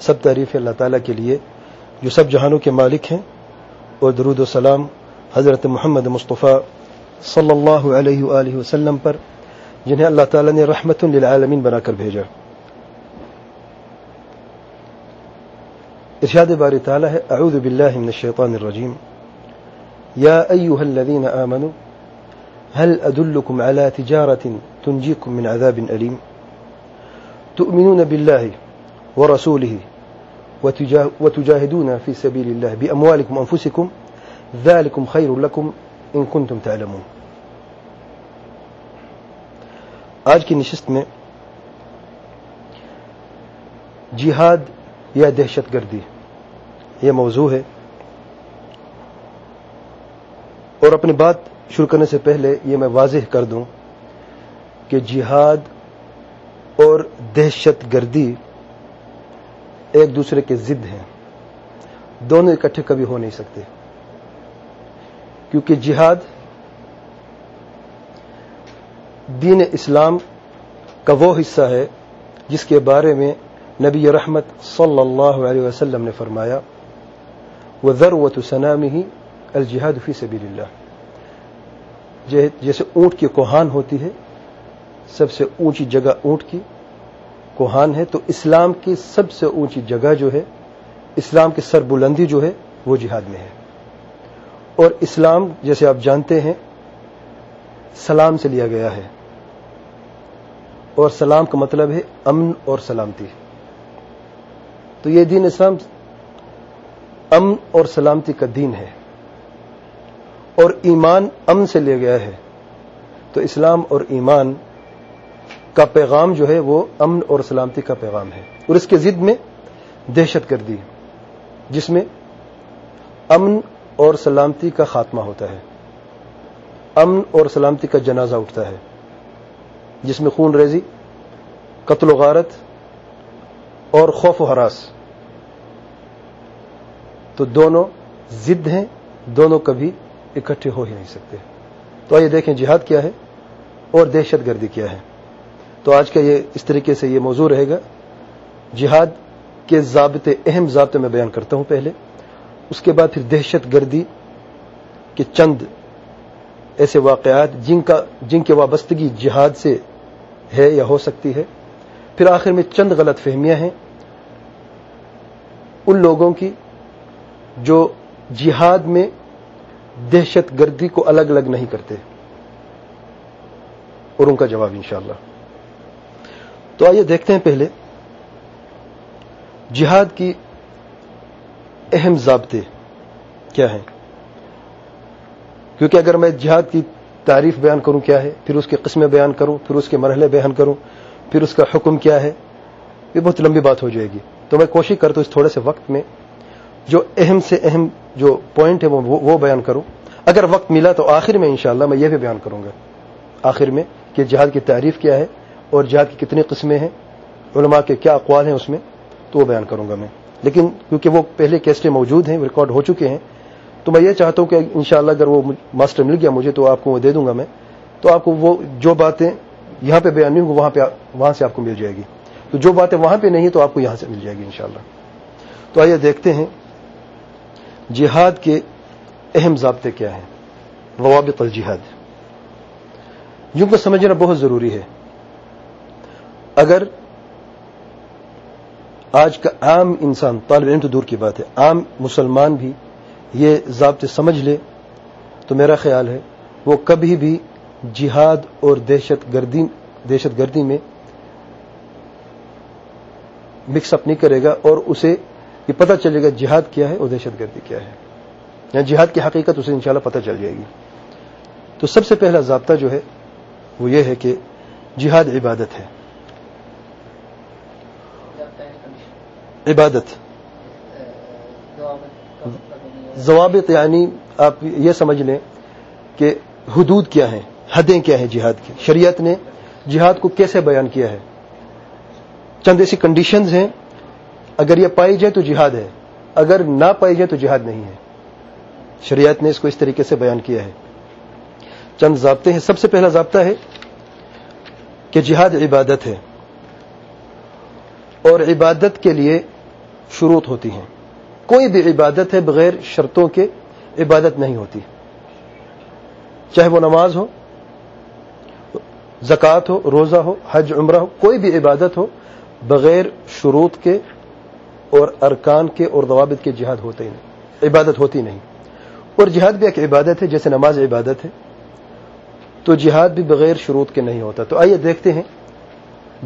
سب تعریف اللہ تعالیٰ کے لیے جو سب جہانوں کے مالک ہیں اور درود و سلام حضرت محمد مصطفیٰ صلی اللہ علیہ وآلہ وسلم پر جنہیں اللہ تعالیٰ نے رحمت للعالمین بنا کر بھیجا۔ ارشاد باری تعالیٰ ہے، اعوذ باللہ من الشیطان الرجیم۔ یا ایوہ الذین آمنوا، هل أدلكم على تجارة تنجيكم من عذاب أليم تؤمنون بالله ورسوله وتجاهدون في سبيل الله بأموالكم وأنفسكم، ذلكم خير لكم إن كنتم تعلمون. آج کی نشست میں جہاد یا دہشت گردی، یہ موضوع ہے۔ اور اپنی بات شروع کرنے سے پہلے یہ میں واضح کر دوں کہ جہاد اور دہشت گردی ایک دوسرے کے ضد ہیں۔ دونوں اکٹھے کبھی ہو نہیں سکتے۔ کیونکہ جہاد دین اسلام کا وہ حصہ ہے جس کے بارے میں نبی رحمت صلی اللہ علیہ وسلم نے فرمایا وہ ضرورت سنام ہی الجہاد فی سبیل اللہ جیسے اونٹ کی کوہان ہوتی ہے، سب سے اونچی جگہ اونٹ کی کوہان ہے تو اسلام کی سب سے اونچی جگہ جو ہے، اسلام کی سر بلندی جو ہے، وہ جہاد میں ہے۔ اور اسلام جیسے آپ جانتے ہیں، سلام سے لیا گیا ہے۔ اور سلام کا مطلب ہے امن اور سلامتی۔ تو یہ دین اسلام، امن اور سلامتی کا دین ہے۔ اور ایمان امن سے لیا گیا ہے۔ تو اسلام اور ایمان کا پیغام جو ہے وہ امن اور سلامتی کا پیغام ہے اور اس کے ضد میں دہشت گردی جس میں امن اور سلامتی کا خاتمہ ہوتا ہے۔ امن اور سلامتی کا جنازہ اٹھتا ہے، جس میں خون ریزی، قتل و غارت اور خوف و حراس تو دونوں ضد ہیں، دونوں کبھی اکٹھے ہو ہی نہیں سکتے۔ تو آئیے دیکھیں جہاد کیا ہے اور دہشت گردی کیا ہے۔ تو آج کا یہ اس طریقے سے یہ موضوع رہے گا۔ جہاد کے ضابطے، اہم ضابطے میں بیان کرتا ہوں پہلے۔ اس کے بعد پھر دہشت گردی کے چند ایسے واقعات جن کا، جن کی وابستگی جہاد سے ہے یا ہو سکتی ہے۔ پھر آخر میں چند غلط فہمیاں ہیں۔ ان لوگوں کی جو جہاد میں دہشت گردی کو الگ الگ نہیں کرتے۔ اور ان کا جواب انشاءاللہ۔ تو آئیے دیکھتے ہیں پہلے جہاد کی اہم ضابطے کیا ہیں؟ کیونکہ اگر میں جہاد کی تعریف بیان کروں کیا ہے، پھر اس کی قسمیں بیان کروں، پھر اس کے مرحلے بیان کروں، پھر اس کا حکم کیا ہے، یہ بہت لمبی بات ہو جائے گی۔ تو میں کوشش کرتا ہوں اس تھوڑے سے وقت میں جو اہم سے اہم جو پوائنٹ ہے وہ بیان کروں۔ اگر وقت ملا تو آخر میں انشاءاللہ میں یہ بھی بیان کروں گا۔ آخر میں کہ جہاد کی تعریف کیا ہے اور جہاد کی کتنی قسمیں ہیں، علماء کے کیا اقوال ہیں اس میں، تو وہ بیان کروں گا میں۔ لیکن کیونکہ وہ پہلے کیسٹیں موجود ہیں ریکارڈ ہو چکے ہیں، تو میں یہ چاہتا ہوں کہ انشاءاللہ اگر وہ ماسٹر مل گیا مجھے، تو آپ کو وہ دے دوں گا میں۔ تو آپ کو وہ جو باتیں یہاں پہ بیان نہیں ہوں وہاں پہ وہاں سے آپ کو مل جائے گی۔ تو جو باتیں وہاں پہ نہیں تو آپ کو یہاں سے مل جائے گی انشاءاللہ۔ تو آئیے دیکھتے ہیں جہاد کے اہم ضابطے کیا ہیں۔ روابط الجہاد۔ یوں کو سمجھنا بہت ضروری ہے۔ اگر آج کا عام انسان، طالب علم تو دور کی بات ہے، عام مسلمان بھی یہ ضابطے سمجھ لے، تو میرا خیال ہے وہ کبھی بھی جہاد اور دہشت گردی دہشت گردی میں مکس اپ نہیں کرے گا اور اسے یہ پتہ چلے گا جہاد کیا ہے اور دہشت گردی کیا ہے۔ یا جہاد کی حقیقت اسے انشاءاللہ پتہ چل جائے گی۔ تو سب سے پہلا ضابطہ جو ہے وہ یہ ہے کہ جہاد عبادت ہے۔ عبادت۔ ضوابط یعنی آپ یہ سمجھ لیں کہ حدود کیا ہیں، حدیں کیا ہیں جہاد کی۔ شریعت نے جہاد کو کیسے بیان کیا ہے؟ چند ایسی کنڈیشنز ہیں، اگر یہ پائی جائے تو جہاد ہے، اگر نہ پائی جائے تو جہاد نہیں ہے۔ شریعت نے اس کو اس طریقے سے بیان کیا ہے۔ چند ضابطے ہیں، سب سے پہلا ضابطہ ہے کہ جہاد عبادت ہے۔ اور عبادت کے لیے شروط ہوتی ہیں۔ کوئی بھی عبادت ہے بغیر شرطوں کے عبادت نہیں ہوتی۔ چاہے وہ نماز ہو، زکوٰۃ ہو، روزہ ہو، حج، عمرہ ہو، کوئی بھی عبادت ہو، بغیر شروط کے اور ارکان کے اور ضوابط کے جہاد ہوتے ہی نہیں عبادت ہوتی نہیں۔ اور جہاد بھی ایک عبادت ہے، جیسے نماز عبادت ہے۔ تو جہاد بھی بغیر شروط کے نہیں ہوتا۔ تو آئیے دیکھتے ہیں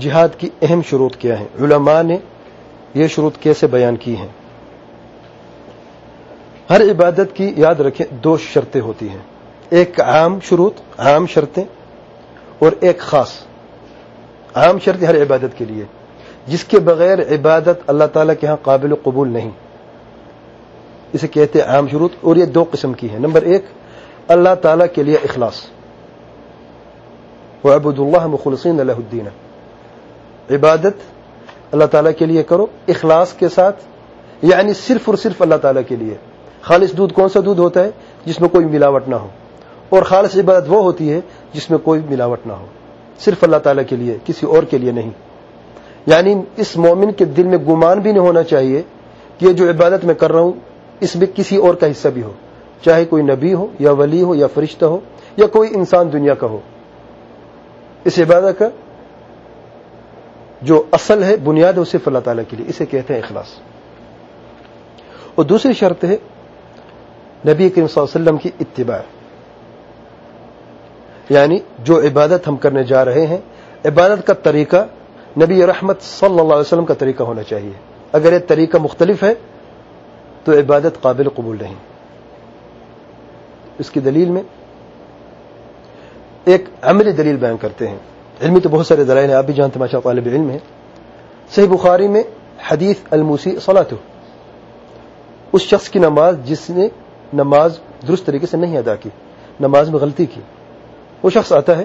جہاد کی اہم شروط کیا ہیں۔ علماء نے یہ شروط کیسے بیان کی ہیں۔ ہر عبادت کی یاد رکھیں، دو شرطیں ہوتی ہیں۔ ایک عام شروط، عام شرطیں، اور ایک خاص۔ عام شرط ہر عبادت کے لیے۔ جس کے بغیر عبادت اللہ تعالیٰ کے ہاں قابل قبول نہیں۔ اسے کہتے ہیں عام شروط، اور یہ دو قسم کی ہے نمبر ایک، اللہ تعالیٰ کے لیے اخلاص۔ وہ ابود اللہ مخلصین اللہ الدین عبادت اللہ تعالیٰ کے لیے کرو، اخلاص کے ساتھ یعنی صرف اور صرف اللہ تعالیٰ کے لیے۔ خالص دودھ کون سا دودھ ہوتا ہے؟ جس میں کوئی ملاوٹ نہ ہو۔ اور خالص عبادت وہ ہوتی ہے جس میں کوئی ملاوٹ نہ ہو۔ صرف اللہ تعالیٰ کے لیے، کسی اور کے لیے نہیں۔ یعنی اس مومن کے دل میں گمان بھی نہیں ہونا چاہیے کہ یہ جو عبادت میں کر رہا ہوں، اس میں کسی اور کا حصہ بھی ہو۔ چاہے کوئی نبی ہو، یا ولی ہو، یا فرشتہ ہو، یا کوئی انسان دنیا کا ہو۔ اس عبادت کا جو اصل ہے، بنیاد ہے وہ صرف اللہ تعالیٰ کے لیے۔ اسے کہتے ہیں اخلاص۔ اور دوسری شرط ہے، نبی کریم صلی اللہ علیہ وسلم کی اتباع۔ یعنی جو عبادت ہم کرنے جا رہے ہیں، عبادت کا طریقہ نبی رحمت صلی اللہ علیہ وسلم کا طریقہ ہونا چاہیے۔ اگر یہ طریقہ مختلف ہے، تو عبادت قابل قبول نہیں۔ اس کی دلیل میں ایک عملی دلیل بیان کرتے ہیں۔ علمی تو بہت سارے دلائل ہیں، آپ بھی جانتے ماشاء طالب علم ہے صحیح بخاری میں حدیث الموسی صلاح اس شخص کی نماز جس نے نماز درست طریقے سے نہیں ادا کی، نماز میں غلطی کی۔ وہ شخص آتا ہے،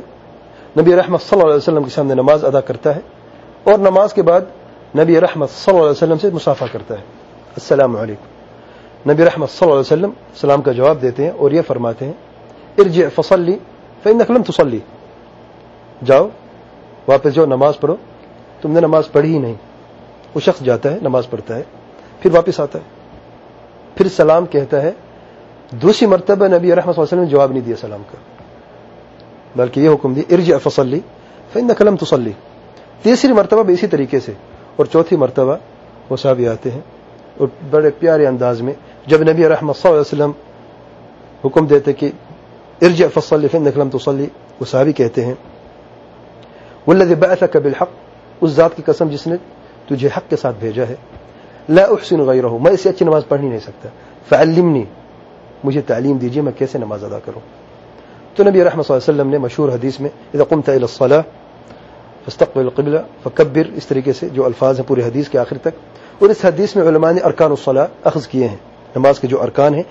نبی رحمت صلی اللہ علیہ وسلم کے سامنے نماز ادا کرتا ہے اور نماز کے بعد نبی رحمت صلی اللہ علیہ وسلم سے مسافہ کرتا ہے۔ السلام علیکم۔ نبی رحمت صلی اللہ علیہ وسلم سلام کا جواب دیتے ہیں اور یہ فرماتے ہیں، ارجع فصلی فإنك لم تصلی۔ جاؤ، واپس جاؤ نماز پڑھو۔ تم نے نماز پڑھی ہی نہیں۔ وہ شخص جاتا ہے، نماز پڑھتا ہے، پھر واپس آتا ہے۔ پھر سلام کہتا ہے۔ دوسری مرتبہ نبی رحمت صلی اللہ علیہ وسلم نے جواب نہیں دیا سلام کا۔ بلکہ یہ حکم دی ارج فصلی فن قلم تسلی تیسری مرتبہ بھی اسی طریقے سے۔ اور چوتھی مرتبہ وہ صحابی آتے ہیں۔ اور بڑے پیارے انداز میں جب نبی رحمت صلی اللہ علیہ وسلم حکم دیتے کہ ارج فصلی فن قلم تسلی وہ صحابی کہتے ہیں۔ والذي بعثك بالحق، اس ذات کی قسم جس نے تجھے حق کے ساتھ بھیجا ہے۔ لا احسن غیرہ، میں اسے اچھی نماز پڑھ نہیں سکتا۔ فعلمنی، مجھے تعلیم دیجیے میں کیسے نماز ادا کروں؟ تو نبی رحمۃ صلی اللہ علیہ وسلم نے مشہور حدیث میں، اذا قمت الى الصلاه فاستقبل القبلة فكبر اس طریقے سے جو الفاظ ہیں پورے حدیث کے آخر تک۔ اور اس حدیث میں علماء نے ارکان الصلاة اخذ کیے ہیں۔ نماز کے جو ارکان ہیں،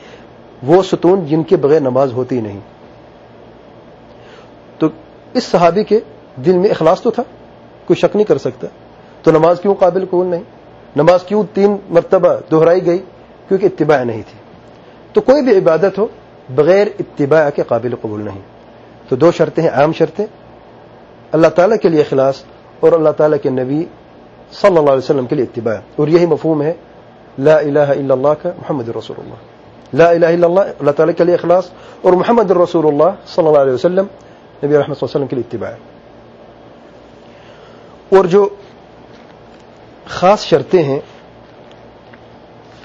وہ ستون جن کے بغیر نماز ہوتی نہیں۔ تو اس صحابی کے دل میں اخلاص تو تھا، کوئی شک نہیں کر سکتا۔ تو نماز کیوں قابل قبول نہیں؟ نماز کیوں تین مرتبہ دہرائی گئی؟ کیونکہ اتباع نہیں تھی۔ تو کوئی بھی عبادت ہو، بغیر اتباع کے قابل قبول نہیں۔ تو دو شرطیں ہیں، عام شرطیں۔ اللہ تعالیٰ کے لیے اخلاص اور اللہ تعالیٰ کے نبی صلی اللہ علیہ وسلم کے لیے اتباع۔ اور یہی مفہوم ہے، لا الہ الا اللہ کا محمد رسول اللہ۔ لا الہ الا اللہ اللہ تعالیٰ کے لیے اخلاص اور محمد الرسول اللہ صلی اللہ علیہ وسلم، نبی رحمۃ وسلم کے لیے اتباع۔ اور جو خاص شرطیں ہیں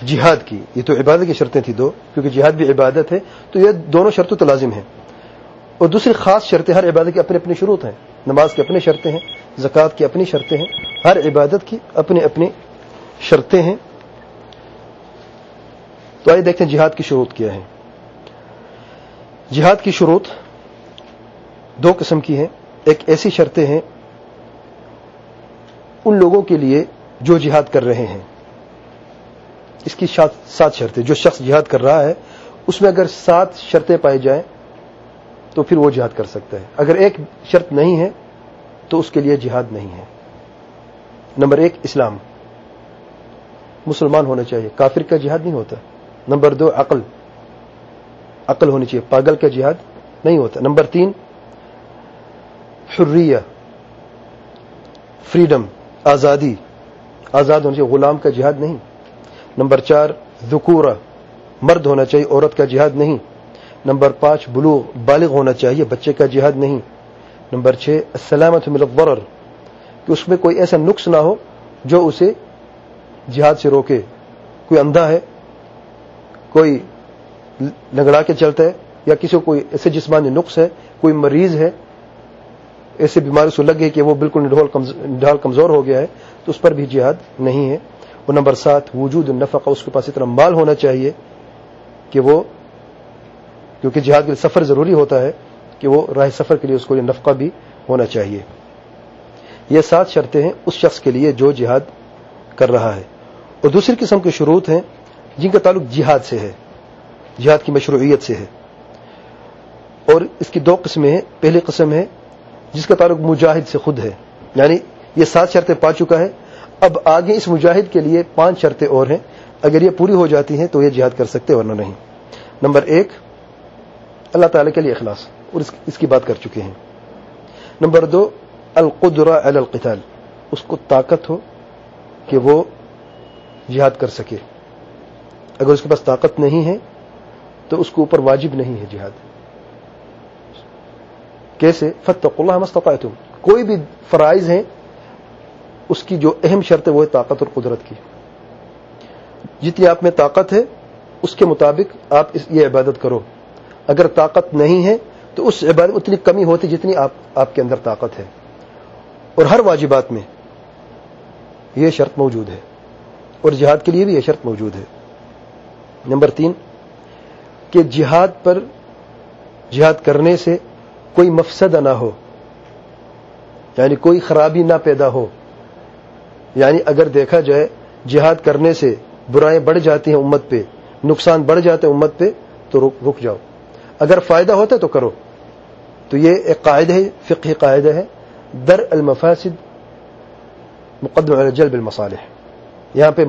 جہاد کی، یہ تو عبادت کی شرطیں تھیں دو، کیونکہ جہاد بھی عبادت ہے، تو یہ دونوں شرطوں تو لازم ہیں۔ اور دوسری خاص شرطیں ہر عبادت کی اپنے اپنے شروط ہیں۔ نماز کی اپنی شرطیں ہیں، زکوٰۃ کی اپنی شرطیں ہیں، ہر عبادت کی اپنی اپنی شرطیں ہیں۔ تو آئیے دیکھتے ہیں جہاد کی شروط کیا ہے جہاد کی شروط دو قسم کی ہیں، ایک ایسی شرطیں ہیں ان لوگوں کے لیے جو جہاد کر رہے ہیں۔ اس کی سات شرطیں، جو شخص جہاد کر رہا ہے، اس میں اگر سات شرطیں پائی جائیں، تو پھر وہ جہاد کر سکتا ہے۔ اگر ایک شرط نہیں ہے، تو اس کے لیے جہاد نہیں ہے۔ نمبر ایک، اسلام۔ مسلمان ہونا چاہیے۔ کافر کا جہاد نہیں ہوتا۔ نمبر دو، عقل۔ عقل ہونی چاہیے۔ پاگل کا جہاد نہیں ہوتا۔ نمبر تین، حریہ۔ فریڈم۔ آزادی، آزاد ہونا چاہیے، غلام کا جہاد نہیں۔ نمبر چار، ذکورہ، مرد ہونا چاہیے، عورت کا جہاد نہیں۔ نمبر پانچ بلو بالغ ہونا چاہیے، بچے کا جہاد نہیں۔ نمبر چھ سلامت ملغر کہ اس میں کوئی ایسا نقص نہ ہو جو اسے جہاد سے روکے۔ کوئی اندھا ہے، کوئی لگڑا کے چلتا ہے، یا کسی کو کوئی ایسے جسمانی نقص ہے، کوئی مریض ہے ایسے بیماری سے لگ گئی کہ وہ بالکل ڈھال کمزور ہو گیا ہے، تو اس پر بھی جہاد نہیں ہے۔ وہ نمبر سات، وجود النفقہ، اس کے پاس اتنا مال ہونا چاہیے کہ وہ، کیونکہ جہاد کے سفر ضروری ہوتا ہے، کہ وہ راہ سفر کے لیے اس کو یہ نفقہ بھی ہونا چاہیے۔ یہ سات شرطیں ہیں اس شخص کے لیے جو جہاد کر رہا ہے۔ اور دوسری قسم کے شروط ہیں جن کا تعلق جہاد سے ہے، جہاد کی مشروعیت سے ہے۔ اور اس کی دو قسمیں ہیں۔ پہلی قسم ہے جس کا تعلق مجاہد سے خود ہے۔ یعنی یہ سات شرطیں پا چکا ہے۔ اب آگے اس مجاہد کے لیے پانچ شرطیں اور ہیں۔ اگر یہ پوری ہو جاتی ہیں تو یہ جہاد کر سکتے ورنہ نہیں۔ نمبر ایک، اللہ تعالی کے لیے اخلاص، اور اس کی بات کر چکے ہیں۔ نمبر دو القدرا القتال۔ اس کو طاقت ہو کہ وہ جہاد کر سکے۔ اگر اس کے پاس طاقت نہیں ہے، تو اس کے اوپر واجب نہیں ہے جہاد۔ کیسے؟ فتق اللہ مستقاعت کوئی بھی فرائض ہیں، اس کی جو اہم شرط ہے، وہ ہے طاقت اور قدرت کی۔ جتنی آپ میں طاقت ہے، اس کے مطابق آپ یہ عبادت کرو۔ اگر طاقت نہیں ہے، تو اس عبادت اتنی کمی ہوتی جتنی آپ آپ کے اندر طاقت ہے۔ اور ہر واجبات میں یہ شرط موجود ہے۔ اور جہاد کے لیے بھی یہ شرط موجود ہے۔ نمبر تین، کہ جہاد پر جہاد کرنے سے کوئی مفسد نہ ہو یعنی کوئی خرابی نہ پیدا ہو۔ یعنی اگر دیکھا جائے جہاد کرنے سے برائیں بڑھ جاتی ہیں امت پہ، نقصان بڑھ جاتے ہیں امت پہ، تو رک جاؤ۔ اگر فائدہ ہوتا ہے تو کرو۔ تو یہ ایک قاعدہ ہے فقہ قاعدہ ہے۔ در المفاسد مقدم علی جلب المصالح۔ یہاں پہ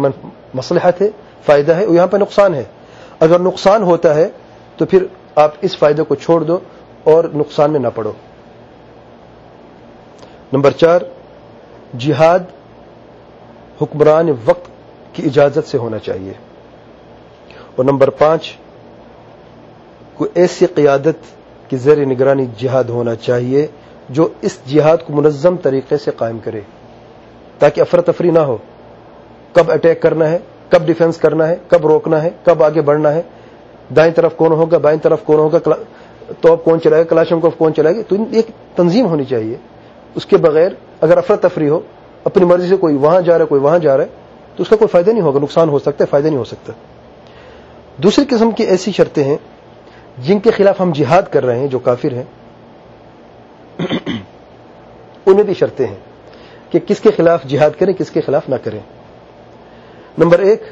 مصلحت ہے، فائدہ ہے، اور یہاں پہ نقصان ہے۔ اگر نقصان ہوتا ہے تو پھر آپ اس فائدے کو چھوڑ دو اور نقصان میں نہ پڑو۔ نمبر چار، جہاد حکمران وقت کی اجازت سے ہونا چاہیے۔ اور نمبر پانچ، کوئی ایسی قیادت کی زیر نگرانی جہاد ہونا چاہیے جو اس جہاد کو منظم طریقے سے قائم کرے، تاکہ افرتفری نہ ہو۔ کب اٹیک کرنا ہے، کب ڈیفنس کرنا ہے، کب روکنا ہے، کب آگے بڑھنا ہے۔ دائیں طرف کون ہوگا، بائیں طرف کون ہوگا تو اب کون چلائے گا؟ کلاشن کو کون چلائے گا تو ایک تنظیم ہونی چاہیے۔ اس کے بغیر اگر افرتفری ہو، اپنی مرضی سے کوئی وہاں جا رہا ہے، کوئی وہاں جا رہا ہے، تو اس کا کوئی فائدہ نہیں ہوگا، نقصان ہو سکتا ہے، فائدہ نہیں ہو سکتا۔ دوسری قسم کی ایسی شرطیں ہیں جن کے خلاف ہم جہاد کر رہے ہیں، جو کافر ہیں۔ انہیں بھی شرطیں ہیں کہ کس کے خلاف جہاد کریں، کس کے خلاف نہ کریں۔ نمبر ایک،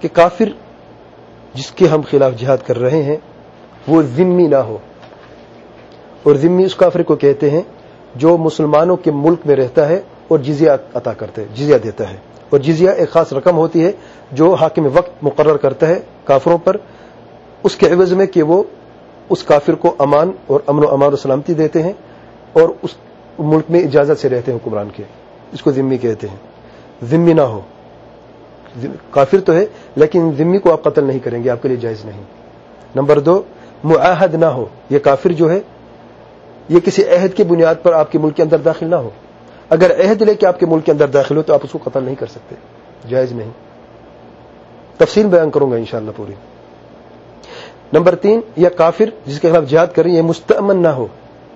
کہ کافر جس کے ہم خلاف جہاد کر رہے ہیں وہ ذمی نہ ہو۔ اور ذمی اس کافر کو کہتے ہیں جو مسلمانوں کے ملک میں رہتا ہے اور جزیہ عطا کرتے جزیہ دیتا ہے۔ اور جزیہ ایک خاص رقم ہوتی ہے جو حاکم وقت مقرر کرتا ہے کافروں پر، اس کے عوض میں کہ وہ اس کافر کو امان اور امن و امان و سلامتی دیتے ہیں اور اس ملک میں اجازت سے رہتے ہیں حکمران کے۔ اس کو ذمی کہتے ہیں۔ ذمی نہ ہو۔ کافر تو ہے، لیکن ذمی کو آپ قتل نہیں کریں گے، آپ کے لیے جائز نہیں۔ نمبر دو معاہد نہ ہو، یہ کافر جو ہے، یہ کسی عہد کی بنیاد پر آپ کے ملک کے اندر داخل نہ ہو۔ اگر عہد لے کے آپ کے ملک کے اندر داخل ہو تو آپ اس کو قتل نہیں کر سکتے۔ جائز نہیں۔ تفصیل بیان کروں گا انشاءاللہ پوری۔ نمبر تین یہ کافر جس کے خلاف جہاد کریں، یہ مستمن نہ ہو۔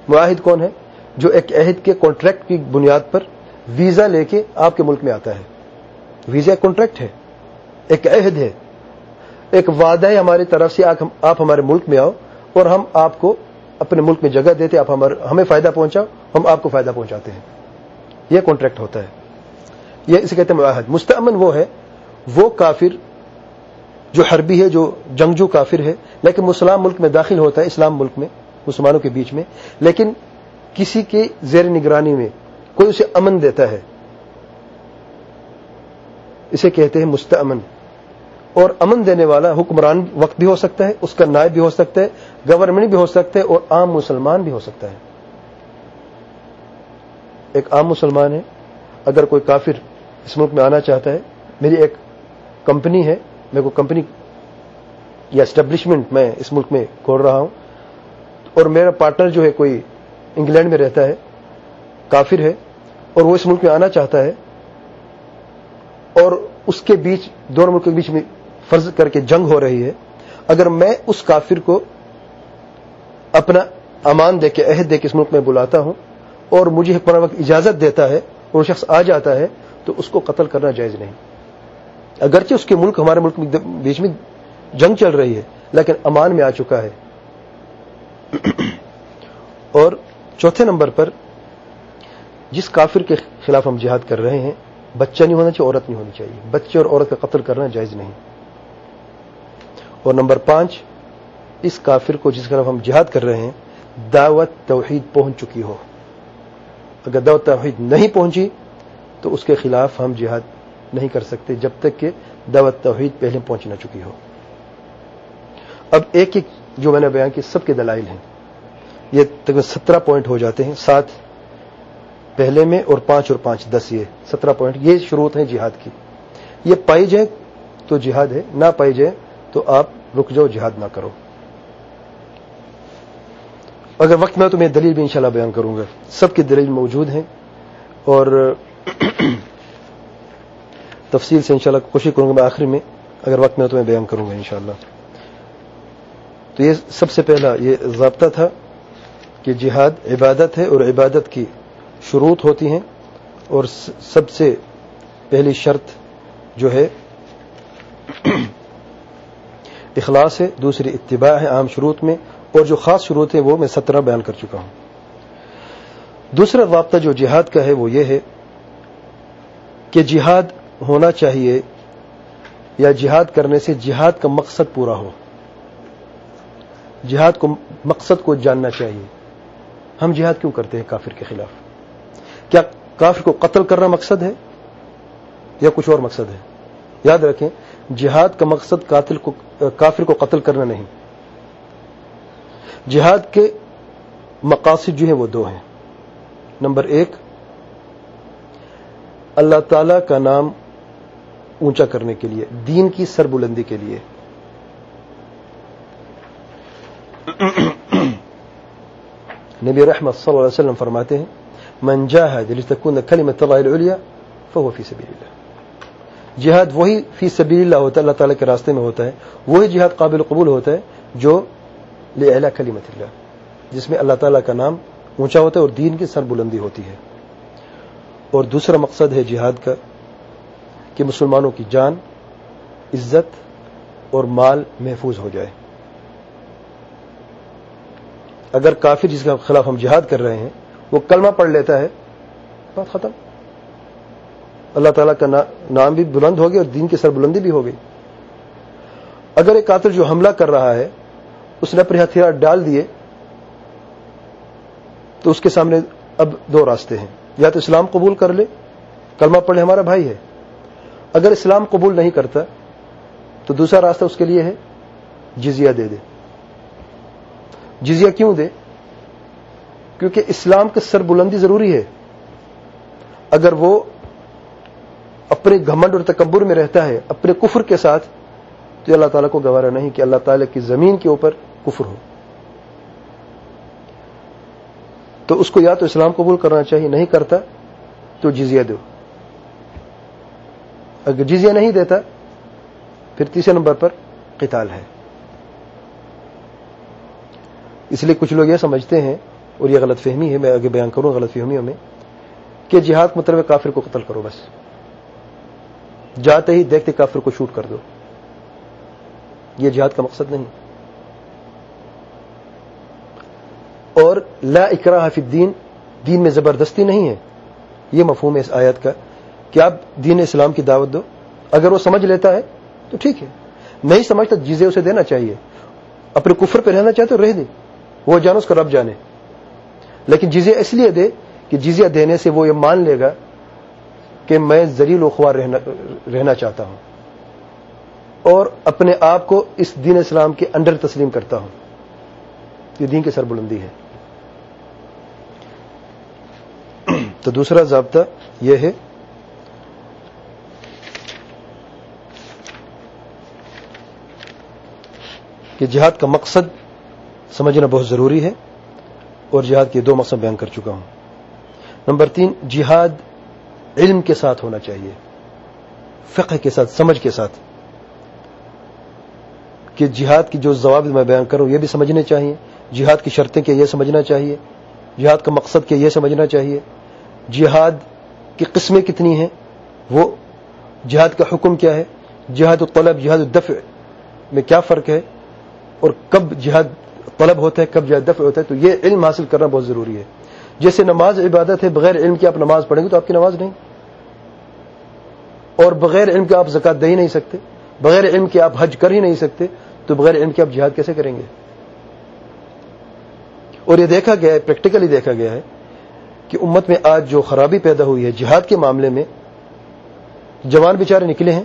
معاہد کون ہے؟ جو ایک عہد کے کانٹریکٹ کی بنیاد پر ویزا لے کے آپ کے ملک میں آتا ہے۔ ویزا کانٹریکٹ ہے، ایک عہد ہے۔ ایک وعدہ ہے ہماری طرف سے آپ ہمارے ملک میں آؤ اور ہم آپ کو اپنے ملک میں جگہ دیتے، آپ ہمیں فائدہ پہنچاؤ، ہم آپ کو فائدہ پہنچاتے ہیں۔ یہ کانٹریکٹ ہوتا ہے۔ یہ اسے کہتے ہیں معاہد مستعمن وہ ہے، وہ کافر جو حربی ہے، جو جنگجو کافر ہے، لیکن مسلم ملک میں داخل ہوتا ہے، اسلام ملک میں، مسلمانوں کے بیچ میں۔ لیکن کسی کے زیر نگرانی میں کوئی اسے امن دیتا ہے۔ اسے کہتے ہیں مستمن اور امن دینے والا حکمران وقت بھی ہو سکتا ہے، اس کا نائب بھی ہو سکتا ہے گورنمنٹ بھی ہو سکتا ہے اور عام مسلمان بھی ہو سکتا ہے۔ ایک عام مسلمان ہے، اگر کوئی کافر اس ملک میں آنا چاہتا ہے، میری ایک کمپنی ہے، میں کوئی کمپنی یا اسٹیبلشمنٹ میں اس ملک میں کھول رہا ہوں، اور میرا پارٹنر جو ہے کوئی انگلینڈ میں رہتا ہے، کافر ہے، اور وہ اس ملک میں آنا چاہتا ہے، اور اس کے بیچ دونوں ملک کے بیچ میں فرض کر کے جنگ ہو رہی ہے، اگر میں اس کافر کو اپنا امان دے کے، عہد دے کے اس ملک میں بلاتا ہوں اور مجھے پر وقت اجازت دیتا ہے، اور وہ شخص آ جاتا ہے، تو اس کو قتل کرنا جائز نہیں۔ اگرچہ اس کے ملک، ہمارے ملک میں بیچ میں جنگ چل رہی ہے، لیکن امان میں آ چکا ہے۔ اور چوتھے نمبر پر، جس کافر کے خلاف ہم جہاد کر رہے ہیں، بچہ نہیں ہونا چاہیے، عورت نہیں ہونی چاہیے۔ بچے اور عورت کا قتل کرنا جائز نہیں۔ اور نمبر پانچ، اس کافر کو جس خلاف ہم جہاد کر رہے ہیں، دعوت توحید پہنچ چکی ہو۔ اگر دعوت توحید نہیں پہنچی، تو اس کے خلاف ہم جہاد نہیں کر سکتے جب تک کہ دعوت توحید پہلے پہنچ نہ چکی ہو۔ اب ایک ایک جو میں نے بیان کی، سب کے دلائل ہیں۔ یہ تقریباً سترہ پوائنٹ ہو جاتے ہیں، سات پہلے میں اور پانچ اور پانچ دس، یہ سترہ پوائنٹ، یہ شروع ہیں جہاد کی۔ یہ پائی جائے تو جہاد ہے نہ پائی جائے تو آپ رک جاؤ، جہاد نہ کرو۔ اگر وقت میں تو میں دلیل بھی انشاءاللہ بیان کروں گا۔ سب کی دلیل موجود ہیں اور تفصیل سے انشاءاللہ کوشش کروں گا میں آخری میں۔ اگر وقت میں تو میں بیان کروں گا انشاءاللہ۔ تو یہ سب سے پہلا یہ ضابطہ تھا کہ جہاد عبادت ہے اور عبادت کی شروط ہوتی ہیں۔ اور سب سے پہلی شرط جو ہے اخلاص ہے، دوسری اتباع ہے عام شروط میں، اور جو خاص شروط ہے وہ میں سترہ بیان کر چکا ہوں۔ دوسرا ضابطہ جو جہاد کا ہے وہ یہ ہے کہ جہاد ہونا چاہیے یا جہاد کرنے سے جہاد کا مقصد پورا ہو۔ جہاد کو، مقصد کو جاننا چاہیے۔ ہم جہاد کیوں کرتے ہیں کافر کے خلاف؟ کیا کافر کو قتل کرنا مقصد ہے یا کچھ اور مقصد ہے؟ یاد رکھیں جہاد کا مقصد قاتل کو کافر کو قتل کرنا نہیں۔ جہاد کے مقاصد جو ہیں وہ دو ہیں۔ نمبر ایک، اللہ تعالی کا نام اونچا کرنے کے لیے، دین کی سر بلندی کے لیے۔ نبی رحمت صلی اللہ علیہ وسلم فرماتے ہیں، من جاهد لتكون كلمة الله العليا فهو في سبيل الله جہاد وہی فی سبیل اللہ ہوتا ہے، اللہ تعالیٰ کے راستے میں ہوتا ہے۔ وہی جہاد قابل قبول ہوتا ہے جو لعلا کلمت اللہ، جس میں اللہ تعالیٰ کا نام اونچا ہوتا ہے اور دین کی سر بلندی ہوتی ہے۔ اور دوسرا مقصد ہے جہاد کا، کہ مسلمانوں کی جان، عزت اور مال محفوظ ہو جائے۔ اگر کافی جس کے خلاف ہم جہاد کر رہے ہیں، وہ کلمہ پڑھ لیتا ہے، بات ختم۔ اللہ تعالیٰ کا نام بھی بلند ہو گیا اور دین کی سر بلندی بھی ہو گئی۔ اگر ایک قاتل جو حملہ کر رہا ہے، اس نے اپنے ہتھیار ڈال دیے، تو اس کے سامنے اب دو راستے ہیں۔ یا تو اسلام قبول کر لے، کلمہ پڑھے ہمارا بھائی ہے۔ اگر اسلام قبول نہیں کرتا، تو دوسرا راستہ اس کے لیے ہے، جزیہ دے دے۔ جزیہ کیوں دے؟ کیونکہ اسلام کی سر بلندی ضروری ہے۔ اگر وہ اپنے گھمنڈ اور تکبر میں رہتا ہے، اپنے کفر کے ساتھ، تو اللہ تعالیٰ کو گوارا نہیں کہ اللہ تعالیٰ کی زمین کے اوپر کفر ہو۔ تو اس کو یا تو اسلام قبول کرنا چاہیے، نہیں کرتا، تو جزیہ دو۔ اگر جزیہ نہیں دیتا، پھر تیسرے نمبر پر قتال ہے۔ اس لیے کچھ لوگ یہ سمجھتے ہیں، اور یہ غلط فہمی ہے، میں آگے بیان کروں غلط فہمیوں میں، کہ جہاد مطلب کافر کو قتل کرو بس۔ جاتے ہی دیکھتے کافر کو شوٹ کر دو۔ یہ جہاد کا مقصد نہیں۔ اور لا اکراہ فی الدین، دین میں زبردستی نہیں ہے۔ یہ مفہوم ہے اس آیت کا۔ کہ آپ دین اسلام کی دعوت دو۔ اگر وہ سمجھ لیتا ہے تو ٹھیک ہے۔ نہیں سمجھتا جیزے اسے دینا چاہیے۔ اپنے کفر پہ رہنا چاہے تو رہ دے۔ وہ جانے اس کا رب جانے۔ لیکن جزے اس لیے دے کہ جزیہ دینے سے وہ یہ مان لے گا کہ میں زریل و خوار رہنا چاہتا ہوں اور اپنے آپ کو اس دین اسلام کے انڈر تسلیم کرتا ہوں۔ یہ دین کی سربلندی ہے۔ تو دوسرا ضابطہ یہ ہے کہ جہاد کا مقصد سمجھنا بہت ضروری ہے اور جہاد کے دو مقصد بیان کر چکا ہوں۔ نمبر تین، جہاد علم کے ساتھ ہونا چاہیے، فقہ کے ساتھ، سمجھ کے ساتھ، کہ جہاد کی جو ضوابط میں بیان کروں، یہ بھی سمجھنے چاہیے۔ جہاد کی شرطیں کے یہ سمجھنا چاہیے۔ جہاد کا مقصد کے یہ سمجھنا چاہیے۔ جہاد کی قسمیں کتنی ہیں؟ وہ جہاد کا حکم کیا ہے؟ جہاد الطلب، جہاد الدفع میں کیا فرق ہے؟ اور کب جہاد طلب ہوتا ہے، کب جہاد دفع ہوتا ہے؟ تو یہ علم حاصل کرنا بہت ضروری ہے۔ جیسے نماز عبادت ہے، بغیر علم کے آپ نماز پڑھیں گے تو آپ کی نماز نہیں۔ اور بغیر علم کے آپ زکات دے ہی نہیں سکتے، بغیر علم کے آپ حج کر ہی نہیں سکتے، تو بغیر علم کے آپ جہاد کیسے کریں گے؟ اور یہ دیکھا گیا ہے پریکٹیکلی دیکھا گیا ہے کہ امت میں آج جو خرابی پیدا ہوئی ہے، جہاد کے معاملے میں جوان بیچارے نکلے ہیں،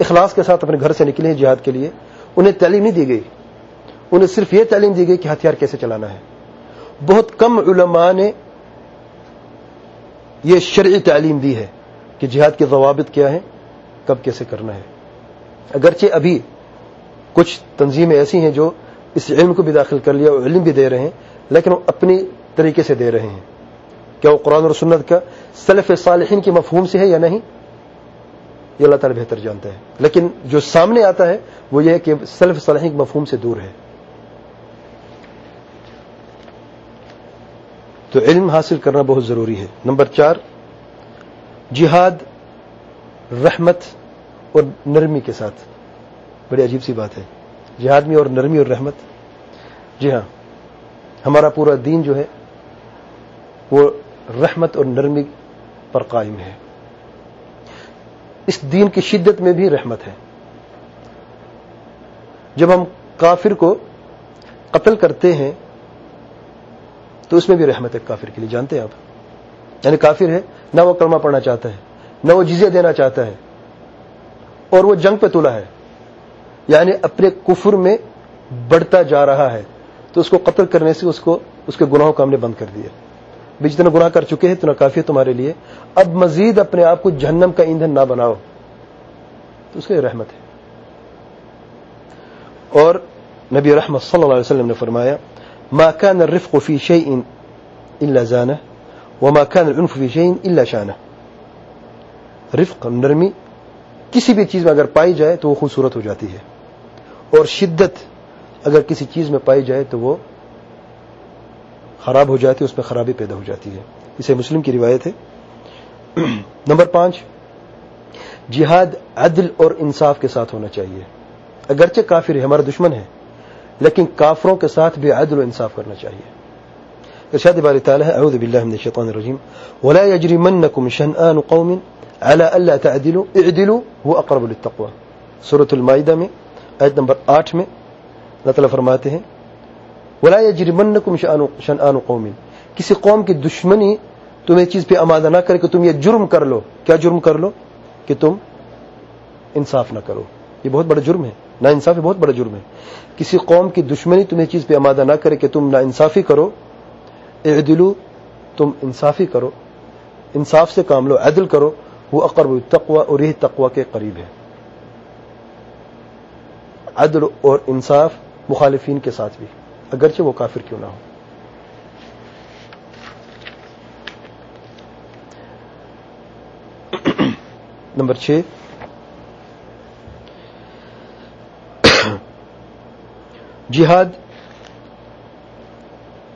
اخلاص کے ساتھ اپنے گھر سے نکلے ہیں جہاد کے لیے، انہیں تعلیم نہیں دی گئی۔ انہیں صرف یہ تعلیم دی گئی کہ ہتھیار کیسے چلانا ہے۔ بہت کم علماء نے یہ شرعی تعلیم دی ہے کہ جہاد کے ضوابط کیا ہیں، کب کیسے کرنا ہے۔ اگرچہ ابھی کچھ تنظیمیں ایسی ہیں جو اس علم کو بھی داخل کر لیا اور علم بھی دے رہے ہیں، لیکن وہ اپنی طریقے سے دے رہے ہیں۔ کیا وہ قرآن اور سنت کا سلف صالحین کی مفہوم سے ہے یا نہیں؟ یہ اللہ تعالی بہتر جانتا ہے۔ لیکن جو سامنے آتا ہے وہ یہ ہے کہ سلف صالحین کی مفہوم سے دور ہے۔ تو علم حاصل کرنا بہت ضروری ہے۔ نمبر چار، جہاد، رحمت اور نرمی کے ساتھ۔ بڑی عجیب سی بات ہے۔ جہاد میں اور نرمی اور رحمت۔ جی ہاں ہمارا پورا دین جو ہے، وہ رحمت اور نرمی پر قائم ہے۔ اس دین کی شدت میں بھی رحمت ہے۔ جب ہم کافر کو قتل کرتے ہیں تو اس میں بھی رحمت ہے کافر کے لیے، جانتے ہیں آپ؟ یعنی کافر ہے، نہ وہ کلمہ پڑھنا چاہتا ہے، نہ وہ جزیہ دینا چاہتا ہے، اور وہ جنگ پہ تلا ہے۔ یعنی اپنے کفر میں بڑھتا جا رہا ہے، تو اس کو قتل کرنے سے اس کو، اس کے گناہوں کو ہم نے بند کر دیا۔ بھی جتنا گناہ کر چکے ہیں، اتنا کافی ہے تمہارے لیے۔ اب مزید اپنے آپ کو جہنم کا ایندھن نہ بناؤ۔ تو اس کے رحمت ہے۔ اور نبی رحمت صلی اللہ علیہ وسلم نے فرمایا ما كان الرفق في شيء إلا زانه، وما كان العنف في شيء إلا شانه. رفق نرمی کسی بھی چیز میں اگر پائی جائے تو وہ خوبصورت ہو جاتی ہے۔ اور شدت، اگر کسی چیز میں پائی جائے تو وہ خراب ہو جاتی ہے، اس میں خرابی پیدا ہو جاتی ہے۔ اسے مسلم کی روایت ہے۔ نمبر پانچ، جہاد عدل اور انصاف کے ساتھ ہونا چاہیے۔ اگرچہ کافر ہے ہمارا دشمن ہے لیکن کافروں کے ساتھ بھی عدل و انصاف کرنا چاہیے۔ ارشاد باری تعالی اعوذ باللہ من الشیطان الرجیم۔ ولا يجرمنكم شنآن قوم على الا تعدلوا اعدلوا هو اقرب للتقوى۔ سورۃ المائدہ میں، آیت نمبر 8 میں اللہ تعالی فرماتے ہیں، ولا يجرمنكم شنآن قوم۔ کسی قوم کی دشمنی تمہیں چیز پہ آمادہ نہ کرے کہ تم یہ جرم کر لو۔ کیا جرم کر لو؟ کہ تم انصاف نہ کرو۔ یہ بہت بڑا جرم ہے۔ نا انصافی بہت بڑا جرم ہے۔ کسی قوم کی دشمنی تمہیں چیز پہ آمادہ نہ کرے کہ تم نا انصافی کرو۔ اعدلو، تم انصافی کرو۔ انصاف سے کام لو، عدل کرو۔ وہ اقرب تقوا اور یہ تقوا کے قریب ہے۔ عدل اور انصاف مخالفین کے ساتھ بھی۔ اگرچہ وہ کافر کیوں نہ ہو۔ نمبر چھ جہاد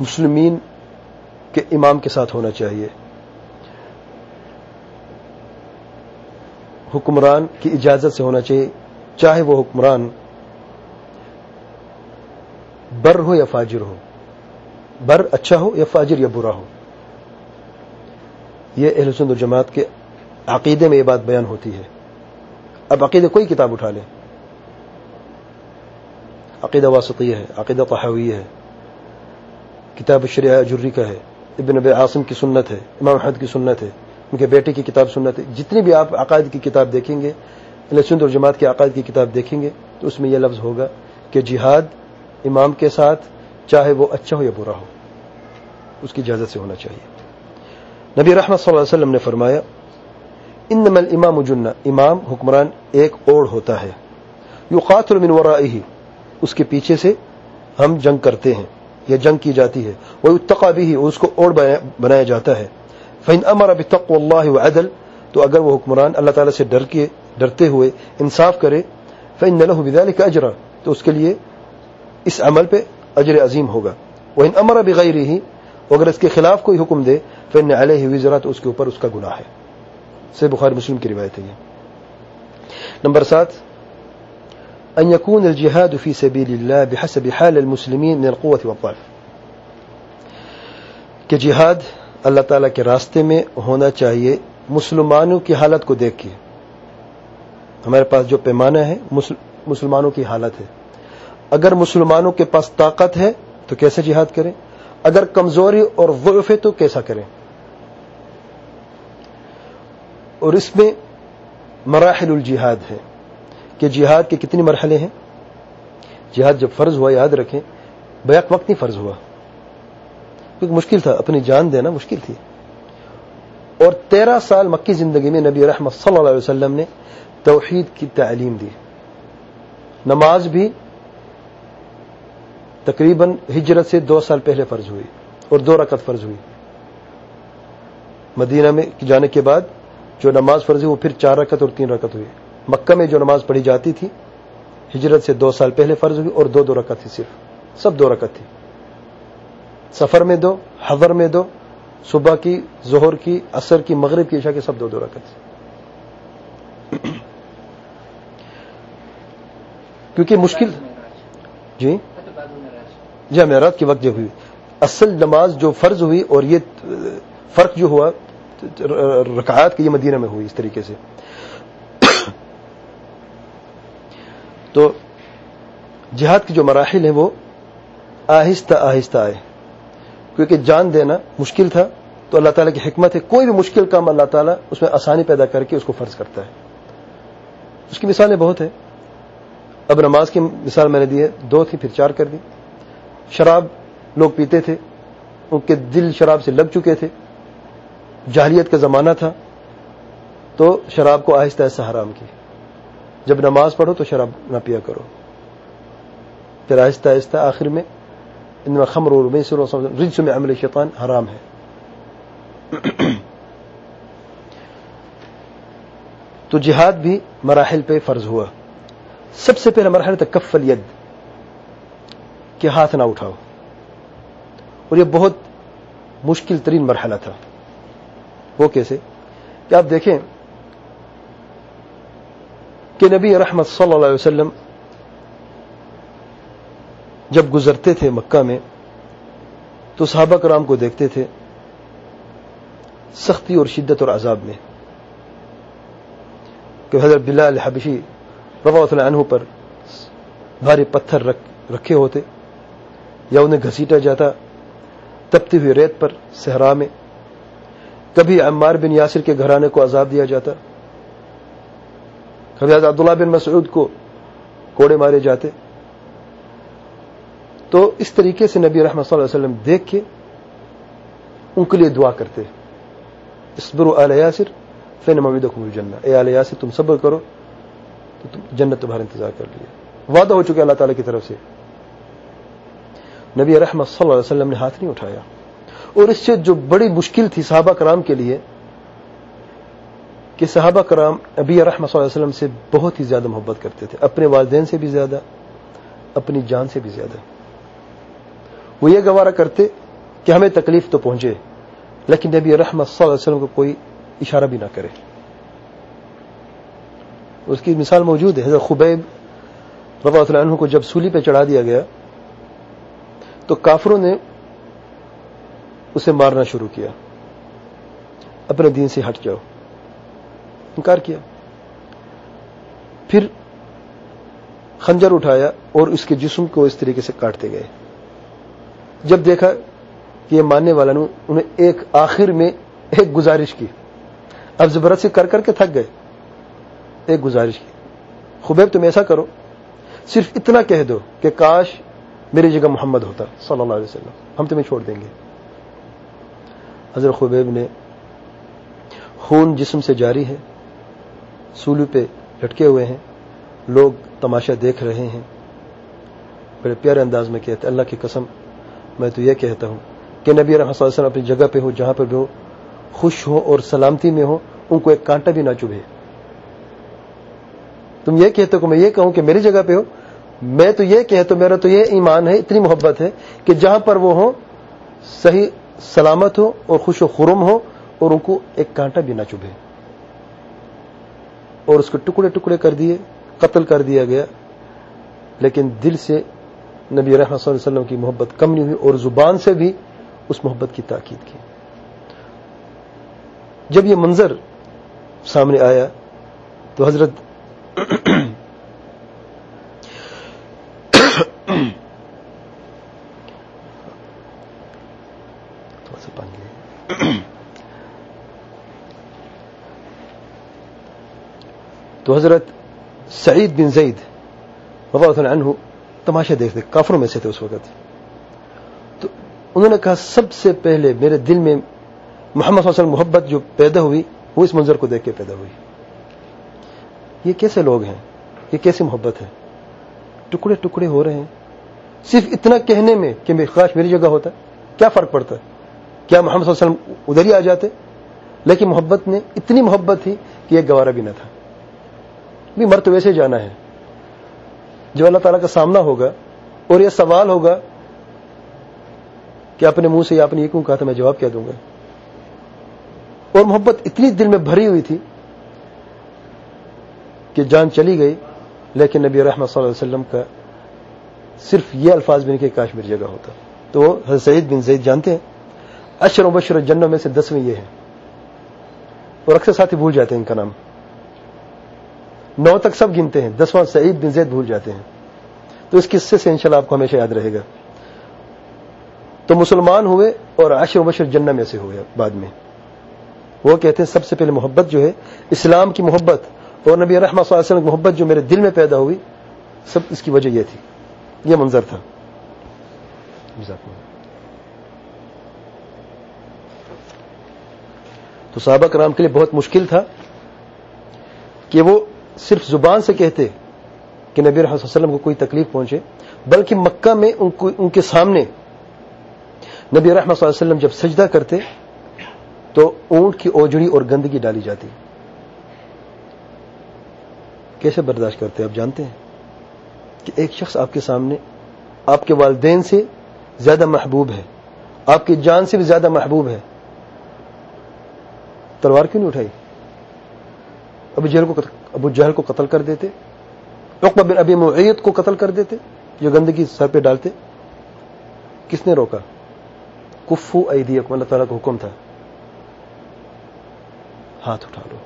مسلمین کے امام کے ساتھ ہونا چاہیے۔ حکمران کی اجازت سے ہونا چاہیے، چاہے وہ حکمران بر ہو یا فاجر ہو۔ بر اچھا ہو یا فاجر یا برا ہو۔ یہ اہل سند جماعت کے عقیدے میں یہ بات بیان ہوتی ہے۔ اب عقیدہ کوئی کتاب اٹھا لیں۔ عقیدہ واسطیہ ہے، عقیدہ تحوی ہے۔ کتاب شریعہ جری کا ہے۔ ابن نبی عاصم کی سنت ہے، امام احمد کی سنت ہے، ان کے بیٹے کی کتاب سنت ہے۔ جتنی بھی آپ عقائد کی کتاب دیکھیں گے سند اور جماعت کی عقائد کی کتاب دیکھیں گے، تو اس میں یہ لفظ ہوگا کہ جہاد امام کے ساتھ، چاہے وہ اچھا ہو یا برا ہو، اس کی اجازت سے ہونا چاہیے۔ نبی رحمت صلی اللہ علیہ وسلم نے فرمایا ان نمل امام جن امام حکمران ایک اوڑ ہوتا ہے۔ یو قاتل منورا اس کے پیچھے سے ہم جنگ کرتے ہیں یا جنگ کی جاتی ہے۔ وہ اتقا بھی اس کو اوڑ بنایا جاتا ہے۔ فین امر ابھی تق اللہ عدل تو اگر وہ حکمران اللہ تعالیٰ سے ڈر کے ڈرتے ہوئے انصاف کرے فین نلح بدال کا اجرا تو اس کے لیے اس عمل پہ اجر عظیم ہوگا۔ وہ ان امر بغیر ہی اگر اس کے خلاف کوئی حکم دے فن علیہ وزرا، تو اس کے اوپر اس کا گناہ ہے۔ سے بخار مسلم کی روایت ہے یہ۔ نمبر سات ان يكون الجهاد في سبيل الله بحسب حال المسلمين من القوة والضعف. کہ جہاد اللہ تعالیٰ کے راستے میں ہونا چاہیے، مسلمانوں کی حالت کو دیکھ کے۔ ہمارے پاس جو پیمانہ ہے مسلمانوں کی حالت ہے۔ اگر مسلمانوں کے پاس طاقت ہے، تو کیسے جہاد کریں؟ اگر کمزوری اور ضعف ہے، تو کیسا کریں؟ اور اس میں مراحل الجہاد ہے۔ کہ جہاد کے کتنی مرحلے ہیں؟ جہاد جب فرض ہوا، یاد رکھیں، بیک وقت نہیں فرض ہوا۔ کیونکہ مشکل تھا، اپنی جان دینا مشکل تھی۔ اور تیرہ سال مکی زندگی میں نبی رحمت صلی اللہ علیہ وسلم نے توحید کی تعلیم دی۔ نماز بھی تقریباً ہجرت سے دو سال پہلے فرض ہوئی اور دو رکعت فرض ہوئی۔ مدینہ میں جانے کے بعد جو نماز فرض ہوئی، وہ پھر چار رکعت اور تین رکعت ہوئی۔ مکہ میں جو نماز پڑھی جاتی تھی، ہجرت سے دو سال پہلے فرض ہوئی اور دو دو رکعت تھی صرف۔ سب دو رکعت تھی۔ سفر میں دو، حضر میں دو، صبح کی، ظہر کی، عصر کی، مغرب کی عشاء کی سب دو دو رکعت کیونکہ مشکل جی؟ جی میرات کی وقت جب ہوئی۔ اصل نماز جو فرض ہوئی اور یہ فرق جو ہوا رکعات کی یہ مدینہ میں ہوئی اس طریقے سے۔ تو جہاد کی جو مراحل ہیں وہ آہستہ آہستہ آئے۔ کیونکہ جان دینا مشکل تھا، تو اللہ تعالیٰ کی حکمت ہے، کوئی بھی مشکل کام اللہ تعالیٰ اس میں آسانی پیدا کر کے اس کو فرض کرتا ہے۔ اس کی مثالیں بہت ہیں۔ اب نماز کی مثال میں نے دی ہے، دو تھی پھر چار کر دی۔ شراب لوگ پیتے تھے، ان کے دل شراب سے لگ چکے تھے۔ جاہلیت کا زمانہ تھا، تو شراب کو آہستہ آہستہ حرام کی جب نماز پڑھو تو شراب نہ پیا کرو۔ پھر آہستہ آہستہ آخر میں ان میں خمر اور رجس میں عمل شیطان حرام ہے۔ تو جہاد بھی مراحل پہ فرض ہوا۔ سب سے پہلے مرحلہ تک کفل ید، کہ ہاتھ نہ اٹھاؤ۔ اور یہ بہت مشکل ترین مرحلہ تھا۔ وہ کیسے؟ کہ آپ دیکھیں کہ نبی رحمت صلی اللہ علیہ وسلم جب گزرتے تھے مکہ میں تو صحابہ کرام کو دیکھتے تھے سختی اور شدت اور عذاب میں کہ حضرت بلال حبشی اللہ عنہ پر بھاری پتھر رکھے ہوتے یا انہیں گھسیٹا جاتا تپتی ہوئی ریت پر صحرا میں، کبھی عمار بن یاسر کے گھرانے کو عذاب دیا جاتا حضرت عبداللہ بن مسعود کو کوڑے مارے جاتے۔ تو اس طریقے سے نبی رحمت صلی اللہ علیہ وسلم دیکھ کے ان کے لیے دعا کرتے۔ اسبر و یاسر فین ممید جن اے علیہ یاسر، تم صبر کرو۔ تو تم جنت تمہارا انتظار کر لیا وعدہ ہو چکے اللہ تعالی کی طرف سے۔ نبی رحمت صلی اللہ علیہ وسلم نے ہاتھ نہیں اٹھایا۔ اور اس سے جو بڑی مشکل تھی صحابہ کرام کے لیے کہ صحابہ کرام ابی رحمت صلی اللہ علیہ وسلم سے بہت ہی زیادہ محبت کرتے تھے، اپنے والدین سے بھی زیادہ، اپنی جان سے بھی زیادہ۔ وہ یہ گوارا کرتے کہ ہمیں تکلیف تو پہنچے، لیکن نبی رحمت صلی اللہ علیہ وسلم کو کوئی اشارہ بھی نہ کرے۔ اس کی مثال موجود ہے، حضرت خبیب رضا اللہ عنہ کو جب سولی پہ چڑھا دیا گیا، تو کافروں نے اسے مارنا شروع کیا۔ اپنے دین سے ہٹ جاؤ۔ انکار کیا۔ پھر خنجر اٹھایا اور اس کے جسم کو اس طریقے سے کاٹتے گئے۔ جب دیکھا کہ یہ ماننے والا نے انہیں ایک آخر میں ایک گزارش کی۔ اب زبردستی کر کر کے تھک گئے۔ ایک گزارش کی۔ خبیب تم ایسا کرو، صرف اتنا کہہ دو کہ کاش میری جگہ محمد ہوتا۔ صلی اللہ علیہ وسلم، ہم تمہیں چھوڑ دیں گے۔ حضرت خبیب نے خون جسم سے جاری ہے۔ سولو پہ لٹکے ہوئے ہیں۔ لوگ تماشا دیکھ رہے ہیں۔ بڑے پیارے انداز میں کہتے اللہ کی قسم، میں تو یہ کہتا ہوں کہ نبی رحمۃ اللہ علیہ وسلم اپنی جگہ پہ ہو، جہاں پر بھی ہو خوش ہو اور سلامتی میں ہو، ان کو ایک کانٹا بھی نہ چبھے۔ تم یہ کہتے ہو کہ میں یہ کہوں کہ میری جگہ پہ ہو، میں تو یہ کہتا ہوں، میرا تو یہ ایمان ہے، اتنی محبت ہے کہ جہاں پر وہ ہو صحیح سلامت ہو اور خوش و خرم ہو اور ان کو ایک کانٹا بھی نہ چبھے۔ اور اس کے ٹکڑے ٹکڑے کر دیے، قتل کر دیا گیا۔ لیکن دل سے نبی رحمۃ صلی اللہ علیہ وسلم کی محبت کم نہیں ہوئی اور زبان سے بھی اس محبت کی تاکید کی۔ جب یہ منظر سامنے آیا تو حضرت تو حضرت سعید بن زید اللہ عنہ تماشا دیکھتے کافروں میں سے تھے اس وقت۔ تو انہوں نے کہا، سب سے پہلے میرے دل میں محمد صلی اللہ علیہ وسلم محبت جو پیدا ہوئی، وہ اس منظر کو دیکھ کے پیدا ہوئی۔ یہ کیسے لوگ ہیں؟ یہ کیسی محبت ہے؟ ٹکڑے ٹکڑے ہو رہے ہیں۔ صرف اتنا کہنے میں کہ میں خاص میری جگہ ہوتا، کیا فرق پڑتا؟ ہے کیا محمد صلی اللہ علیہ وسلم ادھر ہی آ جاتے؟ لیکن محبت نے اتنی محبت تھی کہ یہ گوارا بھی نہ تھا۔ بھی مر تو ویسے جانا ہے۔ جو اللہ تعالیٰ کا سامنا ہوگا اور یہ سوال ہوگا کہ اپنے منہ سے یا اپنے یہ کیوں کہا تھا میں جواب کیا دوں گا۔ اور محبت اتنی دل میں بھری ہوئی تھی کہ جان چلی گئی، لیکن نبی رحمت صلی اللہ علیہ وسلم کا صرف یہ الفاظ بھی نہیں کہ کاش میری جگہ ہوتا۔ تو وہ حضرت سعید بن زید جانتے ہیں۔ اشر و بشر جنوں میں سے دسویں یہ ہے اور اکثر ساتھی بھول جاتے ہیں ان کا نام۔ نو تک سب گنتے ہیں۔ دسواں سعید بن زید بھول جاتے ہیں۔ تو اس قصے سے انشاءاللہ آپ کو ہمیشہ یاد رہے گا۔ تو مسلمان ہوئے اور عشر و بشر جنہ میں سے ہوئے بعد میں۔ وہ کہتے ہیں، سب سے پہلے محبت جو ہے، اسلام کی محبت اور نبی رحمہ صلی اللہ علیہ وسلم کی محبت جو میرے دل میں پیدا ہوئی، سب اس کی وجہ یہ تھی۔ یہ منظر تھا۔ تو صحابہ کرام کے لیے بہت مشکل تھا کہ وہ صرف زبان سے کہتے کہ نبی رحمۃ وسلم کو کوئی تکلیف پہنچے، بلکہ مکہ میں ان کو ان کے سامنے نبی رحمۃ صلی اللہ علیہ وسلم جب سجدہ کرتے تو اونٹ کی اوجڑی اور گندگی ڈالی جاتی۔ کیسے برداشت کرتے آپ جانتے ہیں کہ ایک شخص آپ کے سامنے آپ کے والدین سے زیادہ محبوب ہے، آپ کی جان سے بھی زیادہ محبوب ہے۔ تلوار کیوں نہیں اٹھائی؟ ابو جہل کو ابو جہل کو قتل کر دیتے بن ابی معیت کو قتل کر دیتے جو گندگی سر پہ ڈالتے۔ کس نے روکا؟ کفو ایدی اللہ تعالیٰ کا حکم تھا۔ ہاتھ اٹھا لو،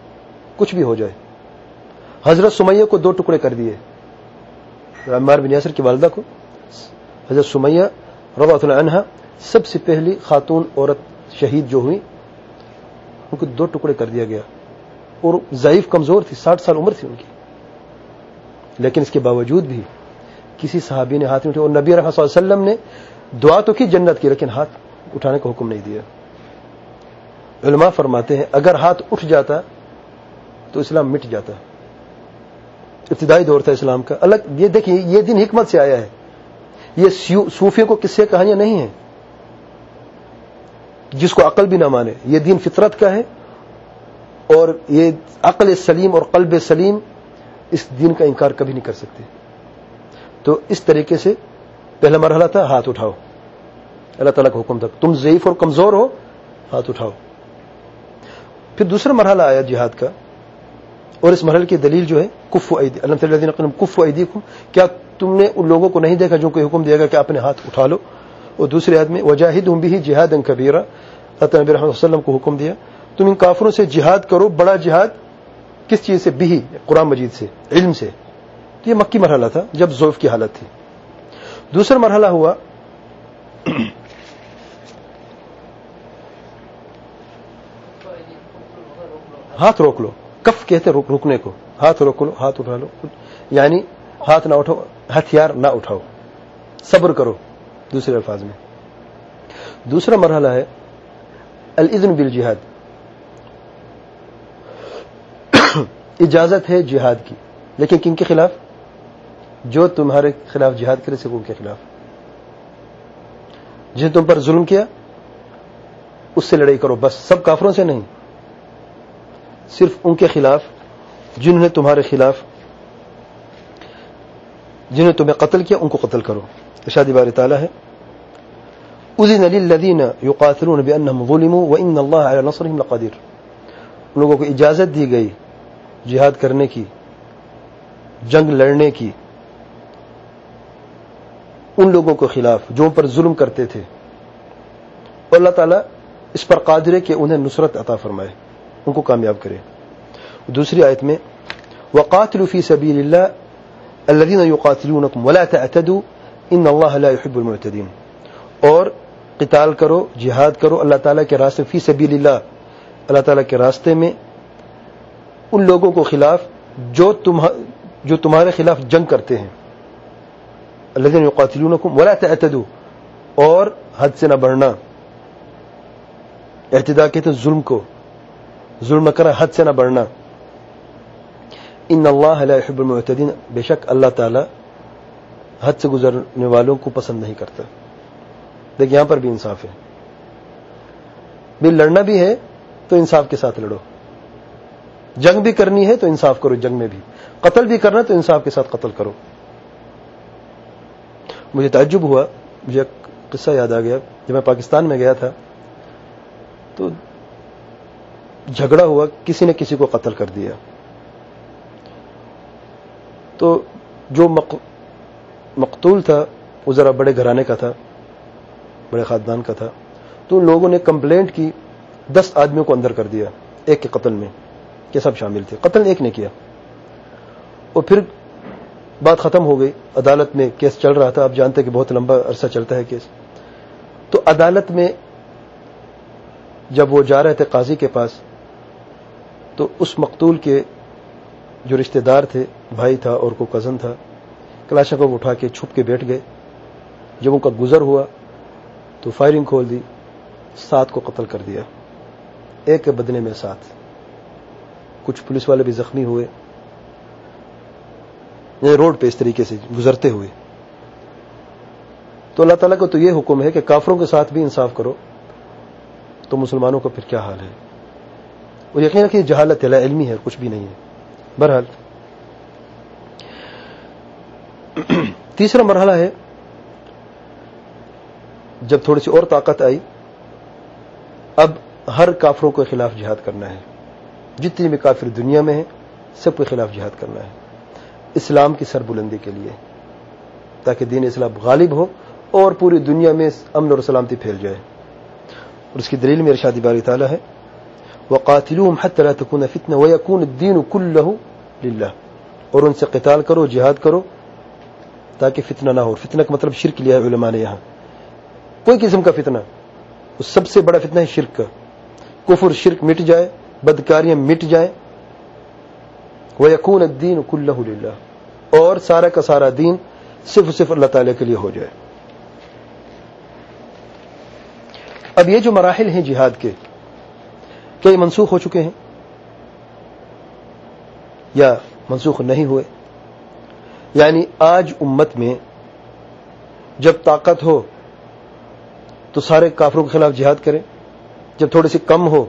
کچھ بھی ہو جائے۔ حضرت سمیہ کو دو ٹکڑے کر دیے۔ عمار بن یاسر کی والدہ کو۔ حضرت سمیہ رضا عنہ، سب سے پہلی خاتون عورت شہید جو ہوئی، ان کو دو ٹکڑے کر دیا گیا۔ اور ضعیف کمزور تھی، ساٹھ سال عمر تھی ان کی۔ لیکن اس کے باوجود بھی کسی صحابی نے ہاتھ نہیں اٹھے اور نبی رحمۃ اللہ علیہ وسلم نے دعا تو کی جنت کی، لیکن ہاتھ اٹھانے کا حکم نہیں دیا۔ علماء فرماتے ہیں، اگر ہاتھ اٹھ جاتا تو اسلام مٹ جاتا۔ ابتدائی دور تھا اسلام کا۔ الگ، یہ دیکھیے، یہ دن حکمت سے آیا ہے۔ یہ صوفیوں کو کس سے کہانیاں نہیں ہیں۔ جس کو عقل بھی نہ مانے، یہ دین فطرت کا ہے۔ اور یہ عقل سلیم اور قلب سلیم اس دین کا انکار کبھی نہیں کر سکتے۔ تو اس طریقے سے پہلا مرحلہ تھا، ہاتھ اٹھاؤ۔ اللہ تعالیٰ کا حکم تھا، تم ضعیف اور کمزور ہو، ہاتھ اٹھاؤ۔ پھر دوسرا مرحلہ آیا جہاد کا، اور اس مرحلے کی دلیل جو ہے کف عیدی اللہ کف عیدی کیا تم نے ان لوگوں کو نہیں دیکھا جو کوئی حکم دیا گا کہ اپنے ہاتھ اٹھا لو؟ اور دوسرے آدمی وجاہد ہوں بھی جہاد ان کبیرہ نبی رحمۃ وسلم کو حکم دیا۔ تم ان کافروں سے جہاد کرو، بڑا جہاد کس چیز سے؟ بھی قرآن مجید سے، علم سے۔ تو یہ مکی مرحلہ تھا جب زوف کی حالت تھی۔ دوسرا مرحلہ ہوا۔ ہاتھ روک لو۔ کف کہتے روکنے کو۔ ہاتھ روک لو، ہاتھ اٹھا لو۔ یعنی ہاتھ نہ اٹھو، ہتھیار نہ اٹھاؤ۔ صبر کرو، دوسرے الفاظ میں۔ دوسرا مرحلہ ہے الزن بل جہاد اجازت ہے جہاد کی۔ لیکن کن کے خلاف؟ جو تمہارے خلاف جہاد کرے سکوں کے خلاف۔ جس نے تم پر ظلم کیا، اس سے لڑائی کرو۔ بس، سب کافروں سے نہیں۔ صرف ان کے خلاف، جنہوں نے تمہارے خلاف، جنہوں نے تمہیں قتل کیا، ان کو قتل کرو۔ ارشاد بار تعالیٰ ہے۔ اذن للذین یقاتلون بانہم ظلموا وان اللہ علی نصرهم لقدیر۔ ان لوگوں کو اجازت دی گئی جہاد کرنے کی، جنگ لڑنے کی، ان لوگوں کے خلاف جو پر ظلم کرتے تھے۔ اور اللہ تعالیٰ اس پر قادر ہے کہ انہیں نصرت عطا فرمائے، ان کو کامیاب کرے۔ دوسری آیت میں وقاتل فی سبیل اللہ الذين يقاتلونكم ولا تعتدوا ان اللہ لا يحب المعتدين۔ اور قتال کرو، جہاد کرو، اللہ تعالیٰ کے راستے فی سبیل اللہ اللہ تعالیٰ کے راستے میں ان لوگوں کو خلاف جو جو تمہارے خلاف جنگ کرتے ہیں۔ الذين يقاتلونكم ولا تعتدوا، اور حد سے نہ بڑھنا۔ اعتدا کہتے ہیں ظلم کو، ظلم کرنا، حد سے نہ بڑھنا۔ ان اللہ لا يحب المعتدین، بے شک اللہ تعالی حد سے گزرنے والوں کو پسند نہیں کرتا۔ دیکھ، یہاں پر بھی انصاف ہے۔ بھی لڑنا بھی ہے، تو انصاف کے ساتھ لڑو۔ جنگ بھی کرنی ہے تو انصاف کرو جنگ میں بھی۔ قتل بھی کرنا تو انصاف کے ساتھ قتل کرو۔ مجھے تعجب ہوا، مجھے ایک قصہ یاد آ گیا۔ جب میں پاکستان میں گیا تھا تو جھگڑا ہوا، کسی نے کسی کو قتل کر دیا۔ تو جو مقتول تھا، وہ ذرا بڑے گھرانے کا تھا، بڑے خاندان کا تھا۔ تو ان لوگوں نے کمپلینٹ کی، دس آدمیوں کو اندر کر دیا، ایک کے قتل میں۔ کہ سب شامل تھے۔ قتل ایک نے کیا۔ اور پھر بات ختم ہو گئی۔ عدالت میں کیس چل رہا تھا۔ آپ جانتے کہ بہت لمبا عرصہ چلتا ہے کیس۔ تو عدالت میں جب وہ جا رہے تھے قاضی کے پاس، تو اس مقتول کے جو رشتہ دار تھے، بھائی تھا اور کو کزن تھا کلاشا کو اٹھا کے چھپ کے بیٹھ گئے۔ جب ان کا گزر ہوا، تو فائرنگ کھول دی سات کو قتل کر دیا۔ ایک کے بدنے میں سات کچھ پولیس والے بھی زخمی ہوئے۔ روڈ پہ اس طریقے سے گزرتے ہوئے۔ تو اللہ تعالیٰ کو تو یہ حکم ہے کہ کافروں کے ساتھ بھی انصاف کرو۔ تو مسلمانوں کا پھر کیا حال ہے؟ وہ یقین کہ جہالت علمی ہے، کچھ بھی نہیں ہے۔ بہرحال۔ تیسرا مرحلہ ہے۔ جب تھوڑی سی اور طاقت آئی، اب ہر کافروں کے خلاف جہاد کرنا ہے۔ جتنی بھی کافر دنیا میں ہیں، سب کے خلاف جہاد کرنا ہے۔ اسلام کی سر بلندی کے لیے۔ تاکہ دین اسلام غالب ہو اور پوری دنیا میں امن اور سلامتی پھیل جائے۔ اور اس کی دلیل میں ارشادی باری تعالیٰ ہے۔ وقاتلوهم حتى لا تكون فتنة ويكون الدين كله لله۔ اور ان سے قتال کرو، جہاد کرو، تاکہ فتنہ نہ ہو۔ فتنہ کا مطلب شرک لیا ہے علماء نے یہاں۔ کوئی قسم کا فتنہ۔ اس سب سے بڑا فتنہ ہے شرک کا۔ کفر شرک مٹ جائے۔ بدکاریاں مٹ جائیں۔ ويكون الدين كله لله۔ اور سارا کا سارا دین صرف صرف اللہ تعالی کے لیے ہو جائے۔ اب یہ جو مراحل ہیں جہاد کے، کیا یہ منسوخ ہو چکے ہیں؟ یا منسوخ نہیں ہوئے؟ یعنی آج امت میں جب طاقت ہو تو سارے کافروں کے خلاف جہاد کریں۔ جب تھوڑی سی کم ہو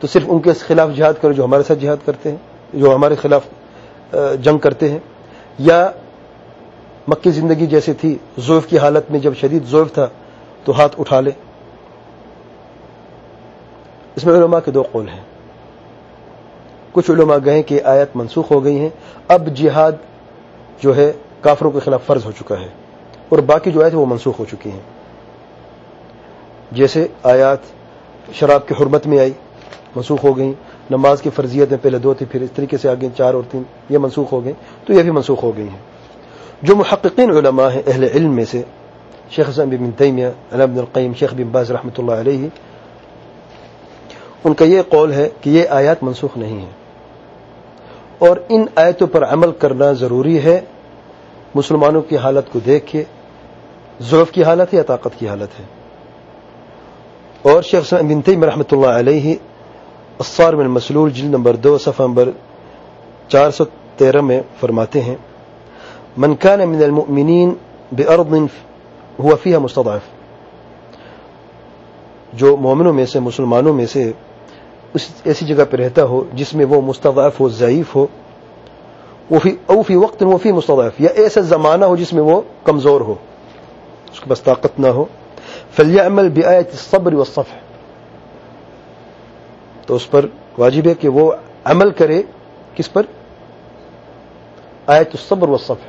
تو صرف ان کے خلاف جہاد کرو جو ہمارے ساتھ جہاد کرتے ہیں، جو ہمارے خلاف جنگ کرتے ہیں۔ یا مکی زندگی جیسے تھی، زوف کی حالت میں جب شدید زوف تھا، تو ہاتھ اٹھا لے۔ اس میں علماء کے دو قول ہیں۔ کچھ علماء گئے کہ آیت منسوخ ہو گئی ہیں۔ اب جہاد جو ہے، کافروں کے خلاف فرض ہو چکا ہے۔ اور باقی جو آیت وہ منسوخ ہو چکی ہیں۔ جیسے آیات شراب کی حرمت میں آئی۔ منسوخ ہو گئی نماز کی فرضیت میں پہلے دو تھی پھر اس طریقے سے آگے چار اور تین، یہ منسوخ ہو گئی تو یہ بھی منسوخ ہو گئی ہیں۔ جو محققین علماء ہیں، اہل علم میں سے، شیخ حسن بن تیمیہ علم القیم، شیخ بن باز رحمۃ اللہ علیہ، ان کا یہ قول ہے کہ یہ آیات منسوخ نہیں ہے اور ان آیتوں پر عمل کرنا ضروری ہے، مسلمانوں کی حالت کو دیکھ کے ضعف کی حالت ہے یا طاقت کی حالت ہے۔ اور شیخ بن تیم رحمۃ اللہ علیہ الصار من مسلول جلد نمبر دو، صفحہ نمبر چار سو تیرہ میں فرماتے ہیں، من كان من المؤمنین بأرض هو فيها مستضعف. جو مومنوں میں سے، مسلمانوں میں سے اس ایسی جگہ پہ رہتا ہو جس میں وہ مستضعف ہو، ضعیف ہو او فی وقت وہ فی مستضعف، یا ایسا زمانہ ہو جس میں وہ کمزور ہو، اس کے پاس طاقت نہ ہو۔ فلیعمل بآیت الصبر والصفح۔ تو اس پر واجب ہے کہ وہ عمل کرے کس پر؟ آیت الصبر والصفح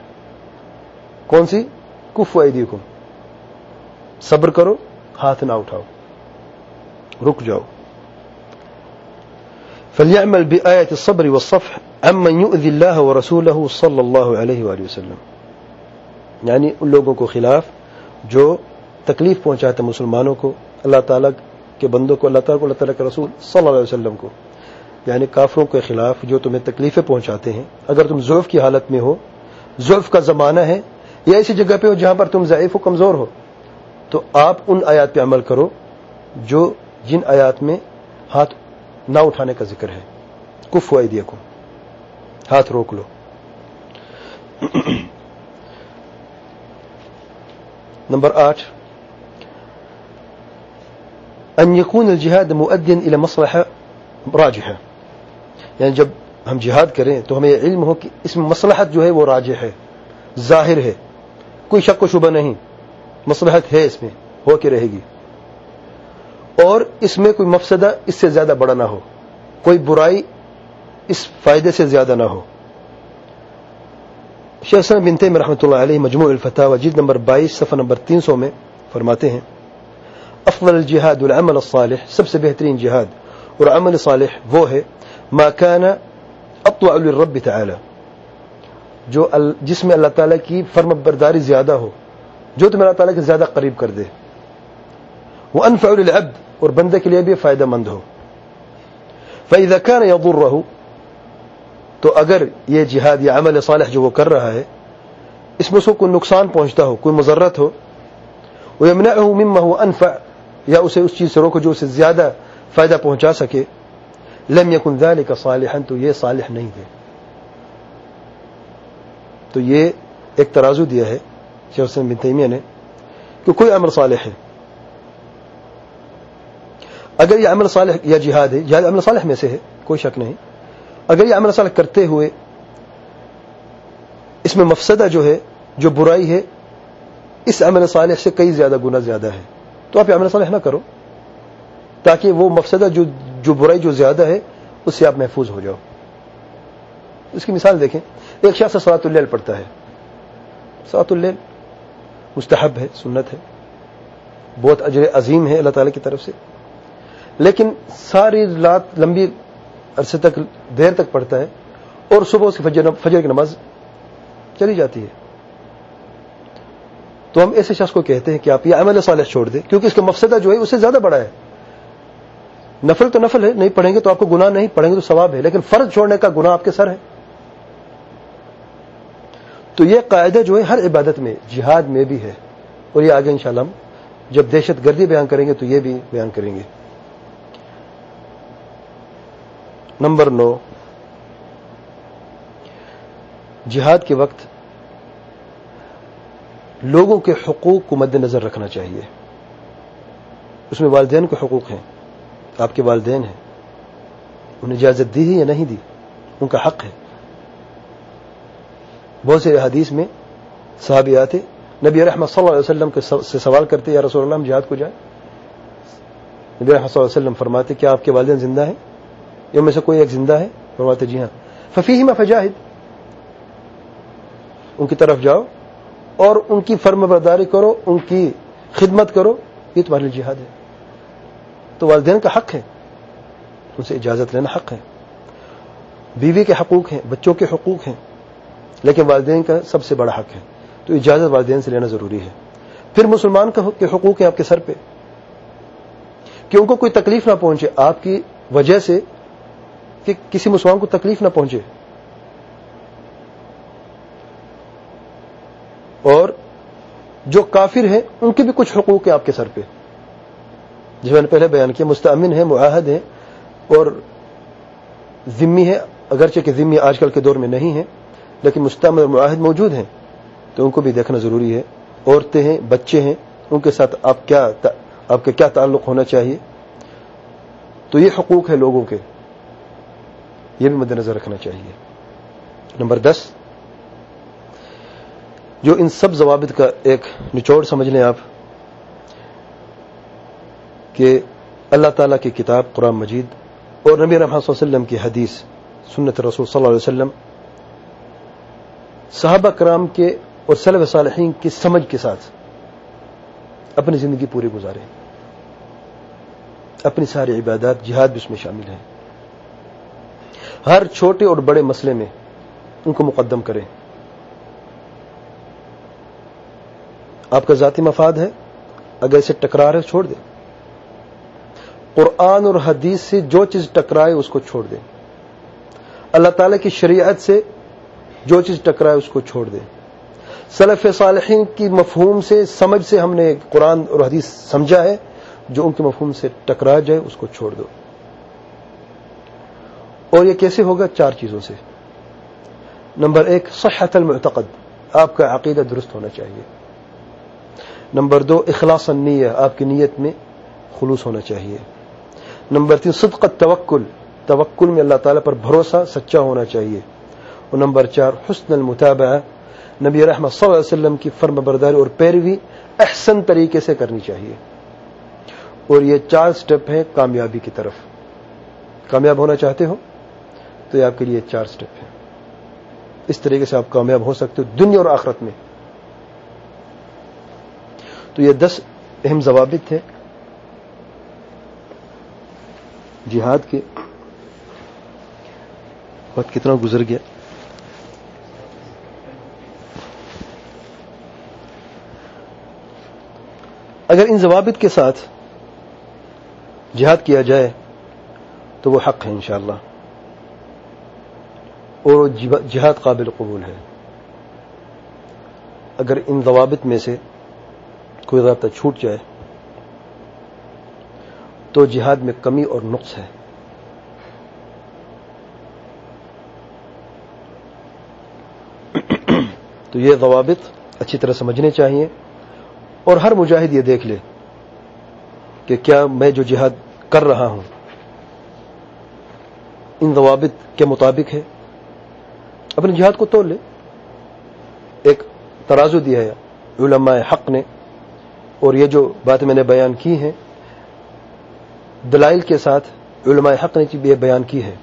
کون سی؟ کف ایدیکم۔ صبر کرو، ہاتھ نہ اٹھاؤ۔ رک جاؤ۔ فليعمل بآية الصبر والصفح عمن يؤذي الله ورسوله صلى الله عليه وآله وسلم۔ یعنی ان لوگوں کو خلاف جو تکلیف پہنچاتے مسلمانوں کو، اللہ تعالیٰ کے بندوں کو اللہ تعالیٰ کو، اللہ تعالیٰ کے رسول صلی اللہ علیہ وسلم کو یعنی کافروں کے خلاف جو تمہیں تکلیفیں پہنچاتے ہیں، اگر تم ضعف کی حالت میں ہو، ضعف کا زمانہ ہے، یا ایسی جگہ پہ ہو جہاں پر تم ضعیف و کمزور ہو، تو آپ ان آیات پہ عمل کرو جو جن آیات میں ہاتھ نہ اٹھانے کا ذکر ہے۔ کف ہوا دیا کو ہاتھ روک لو۔ نمبر آٹھ ان يكون الجهاد مؤديا الى مصلحه راجحه یعنی جب ہم جہاد کریں تو ہمیں علم ہو کہ اس میں مصلحت جو ہے وہ راجح ہے، ظاہر ہے، کوئی شک و شبہ نہیں، مصلحت ہے اس میں، ہو کے رہے گی۔ اور اس میں کوئی مفسدہ اس سے زیادہ بڑا نہ ہو، کوئی برائی اس فائدے سے زیادہ نہ ہو۔ شیخ بنتے میں رحمۃ اللہ علیہ مجموع الفتح وجید نمبر بائیس، صفحہ نمبر تین سو میں فرماتے ہیں افضل الجہاد العمل الصالح سب سے بہترین جہاد اور عمل صالح وہ ہے ما كان اطوع للرب تعالی جو جس میں اللہ تعالیٰ کی فرم برداری زیادہ ہو، جو تم اللہ تعالیٰ کے زیادہ قریب کر دے. وہ انفع للعبد اور بندے کے لیے بھی فائدہ مند ہو. فَإِذَا كَانَ يَضُرَّهُ، تو اگر یہ جہاد یا عمل صالح جو وہ کر رہا ہے، اس میں اس کو کوئی نقصان پہنچتا ہو، کوئی مذرت ہو، وَيَمْنَعُهُ مِمَّا هُوَ أَنفَعُ یا اسے اس چیز سے روکو جو اسے زیادہ فائدہ پہنچا سکے۔ لم يكن ذلك صالحا، تو یہ صالح نہیں ہے۔ تو یہ ایک ترازو دیا ہے شیخ حسین بن تیمیہ نے کہ کوئی عمل صالح ہے۔ اگر یہ عمل صالح یا جہاد ہے، جہاد عمل صالح میں سے ہے، کوئی شک نہیں۔ اگر یہ عمل صالح کرتے ہوئے اس میں مفسدہ جو ہے، جو برائی ہے، اس عمل صالح سے کئی زیادہ گنا زیادہ ہے تو آپ عمل صالح نہ کرو تاکہ وہ مفسدہ جو جو برائی جو زیادہ ہے اس سے آپ محفوظ ہو جاؤ۔ اس کی مثال دیکھیں ایک شخص سلاۃ اللیل پڑھتا ہے۔ سلاۃ اللیل مستحب ہے سنت ہے۔ بہت اجر عظیم ہے اللہ تعالی کی طرف سے۔ لیکن ساری رات لمبی عرصے تک دیر تک پڑھتا ہے اور صبح اس کی فجر, فجر کی نماز چلی جاتی ہے۔ تو ہم ایسے شخص کو کہتے ہیں کہ آپ یہ عمل صالح چھوڑ دیں، کیونکہ اس کا مفسدہ جو ہے اس سے زیادہ بڑا ہے۔ نفل تو نفل ہے، نہیں پڑھیں گے تو آپ کو گناہ نہیں، پڑھیں گے تو ثواب ہے، لیکن فرض چھوڑنے کا گناہ آپ کے سر ہے۔ تو یہ قاعدہ جو ہے ہر عبادت میں، جہاد میں بھی ہے۔ اور یہ آگے انشاءاللہ ہم جب دہشت گردی بیان کریں گے تو یہ بھی بیان کریں گے۔ نمبر نو۔ جہاد کے وقت لوگوں کے حقوق کو مد نظر رکھنا چاہیے۔ اس میں والدین کے حقوق ہیں۔ آپ کے والدین ہیں۔ انہیں اجازت دی ہے یا نہیں دی؟ ان کا حق ہے۔ بہت سے حدیث میں صحابی آتے، نبی رحمت صلی اللہ علیہ وسلم سے سوال کرتے، یا رسول اللہ، ہم جہاد کو جائیں؟ نبی رحمت صلی اللہ علیہ وسلم فرماتے، کیا آپ کے والدین زندہ ہیں؟ یا میں سے کوئی ایک زندہ ہے؟ فرماتے جی ہاں۔ ففی ہی میں فجاہد۔ ان کی طرف جاؤ۔ اور ان کی فرم برداری کرو، ان کی خدمت کرو، یہ تمہارے لیے جہاد ہے۔ تو والدین کا حق ہے۔ ان سے اجازت لینا حق ہے۔ بیوی کے حقوق ہیں، بچوں کے حقوق ہیں، لیکن والدین کا سب سے بڑا حق ہے۔ تو اجازت والدین سے لینا ضروری ہے۔ پھر مسلمان کے حقوق ہیں آپ کے سر پہ۔ کہ ان کو کوئی تکلیف نہ پہنچے، آپ کی وجہ سے کہ کسی مسلمان کو تکلیف نہ پہنچے۔ اور جو کافر ہیں، ان کے بھی کچھ حقوق ہیں آپ کے سر پہ۔ جس میں نے پہلے بیان کیا مستعمن ہے معاہد ہے اور ذمی ہے اگرچہ کہ ذمی آج کل کے دور میں نہیں ہے، لیکن مستعمل اور معاہد موجود ہیں۔ تو ان کو بھی دیکھنا ضروری ہے۔ عورتیں ہیں، بچے ہیں، ان کے ساتھ آپ کیا آپ کا کیا تعلق ہونا چاہیے؟ تو یہ حقوق ہے لوگوں کے۔ یہ بھی مد نظر رکھنا چاہیے۔ نمبر دس جو ان سب ضوابط کا ایک نچوڑ سمجھ لیں آپ، کہ اللہ تعالی کی کتاب قرآن مجید اور نبی رحمٰ صلی اللہ علیہ وسلم کی حدیث سنت رسول صلی اللہ علیہ وسلم صحابہ کرام کے اور صلب صالحین کی سمجھ کے ساتھ اپنی زندگی پوری گزارے اپنی ساری عبادات، جہاد بھی اس میں شامل ہیں۔ ہر چھوٹے اور بڑے مسئلے میں ان کو مقدم کریں۔ آپ کا ذاتی مفاد ہے، اگر اسے ٹکرا رہے چھوڑ دیں۔ قرآن اور حدیث سے جو چیز ٹکرائے اس کو چھوڑ دیں۔ اللہ تعالی کی شریعت سے جو چیز ٹکرائے اس کو چھوڑ دیں۔ سلف صالحین کی مفہوم سے، سمجھ سے ہم نے قرآن اور حدیث سمجھا ہے، جو ان کے مفہوم سے ٹکرا جائے اس کو چھوڑ دو۔ اور یہ کیسے ہوگا؟ چار چیزوں سے۔ نمبر ایک، صحت المعتقد۔ آپ کا عقیدہ درست ہونا چاہیے۔ نمبر دو، اخلاص نیہ آپ کی نیت میں خلوص ہونا چاہیے۔ نمبر تین، صدق توکل توکل میں اللہ تعالیٰ پر بھروسہ سچا ہونا چاہیے۔ اور نمبر چار، حسن المتابعہ، نبی رحمت صلی اللہ علیہ وسلم کی فرم برداری اور پیروی احسن طریقے سے کرنی چاہیے۔ اور یہ چار سٹیپ ہیں کامیابی کی طرف۔ کامیاب ہونا چاہتے ہو تو یہ آپ کے لیے چار سٹیپ ہیں۔ اس طریقے سے آپ کامیاب ہو سکتے ہو دنیا اور آخرت میں۔ تو یہ دس اہم ضوابط تھے جہاد کے۔ وقت کتنا گزر گیا۔ اگر ان ضوابط کے ساتھ جہاد کیا جائے تو وہ حق ہے انشاءاللہ۔ اور جہاد قابل قبول ہے۔ اگر ان ضوابط میں سے کوئی ضابطہ چھوٹ جائے تو جہاد میں کمی اور نقص ہے۔ تو یہ ضوابط اچھی طرح سمجھنے چاہیے اور ہر مجاہد یہ دیکھ لے کہ کیا میں جو جہاد کر رہا ہوں، ان ضوابط کے مطابق ہے۔ اپنے جہاد کو توڑ لے۔ ایک ترازو دیا ہے، علماء حق نے اور یہ جو بات میں نے بیان کی ہیں دلائل کے ساتھ علماء حق نے یہ بیان کی ہے۔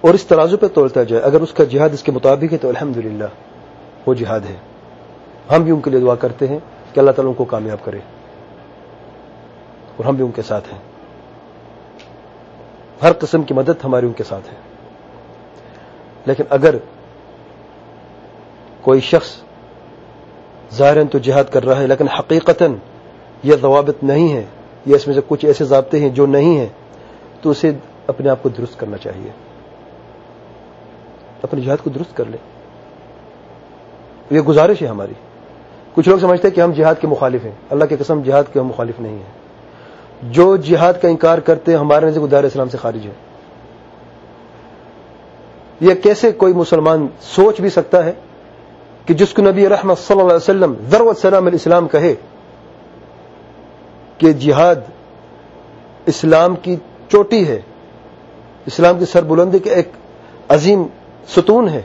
اور اس ترازو پہ توڑتا جائے، اگر اس کا جہاد اس کے مطابق ہے تو الحمد وہ جہاد ہے۔ ہم بھی ان کے لیے دعا کرتے ہیں کہ اللہ تعالیٰ ان کو کامیاب کرے۔ اور ہم بھی ان کے ساتھ ہیں۔ ہر قسم کی مدد ہماری ان کے ساتھ ہے۔ لیکن اگر کوئی شخص ظاہر تو جہاد کر رہا ہے، لیکن حقیقتاً یہ ضوابط نہیں ہے یہ اس میں سے کچھ ایسے ضابطے ہیں جو نہیں ہیں۔ تو اسے اپنے آپ کو درست کرنا چاہیے۔ اپنے جہاد کو درست کر لے یہ گزارش ہے ہماری۔ کچھ لوگ سمجھتے ہیں کہ ہم جہاد کے مخالف ہیں۔ اللہ کے قسم، جہاد کے ہم مخالف نہیں ہیں۔ جو جہاد کا انکار کرتے ہیں، ہمارے نظر دار اسلام سے خارج ہے یہ کیسے کوئی مسلمان سوچ بھی سکتا ہے؟ کہ جس کو نبی رحمت صلی اللہ علیہ وسلم ضرورت سلام الاسلام کہے کہ جہاد اسلام کی چوٹی ہے، اسلام کی سربلندی کے ایک عظیم ستون ہے۔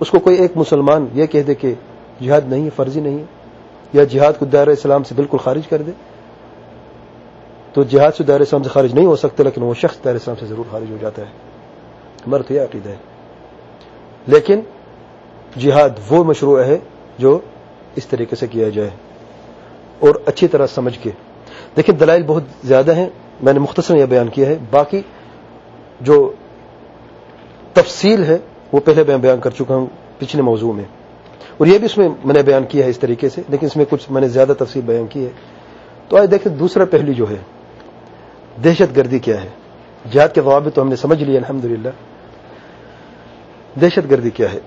اس کو کوئی ایک مسلمان یہ کہہ دے کہ جہاد نہیں ہے فرضی نہیں ہے، یا جہاد کو دائرہ اسلام سے بالکل خارج کر دے۔ تو جہاد سے دائرہ اسلام سے خارج نہیں ہو سکتے، لیکن وہ شخص دائرہ اسلام سے ضرور خارج ہو جاتا ہے۔ مرت یہ عقیدہ ہے۔ لیکن جہاد وہ مشروع ہے جو اس طریقے سے کیا جائے اور اچھی طرح سمجھ کے۔ دیکھیں دلائل بہت زیادہ ہیں، میں نے مختصر یہ بیان کیا ہے۔ باقی جو تفصیل ہے، وہ پہلے میں بیان کر چکا ہوں پچھلے موضوع میں۔ اور یہ بھی اس میں میں نے بیان کیا ہے اس طریقے سے، لیکن اس میں کچھ میں نے زیادہ تفصیل بیان کی ہے۔ تو آج دیکھیں دوسرا پہلو جو ہے، دہشت گردی کیا ہے؟ جہاد کے ضوابط تو ہم نے سمجھ لیا الحمد دہشت گردی کیا ہے؟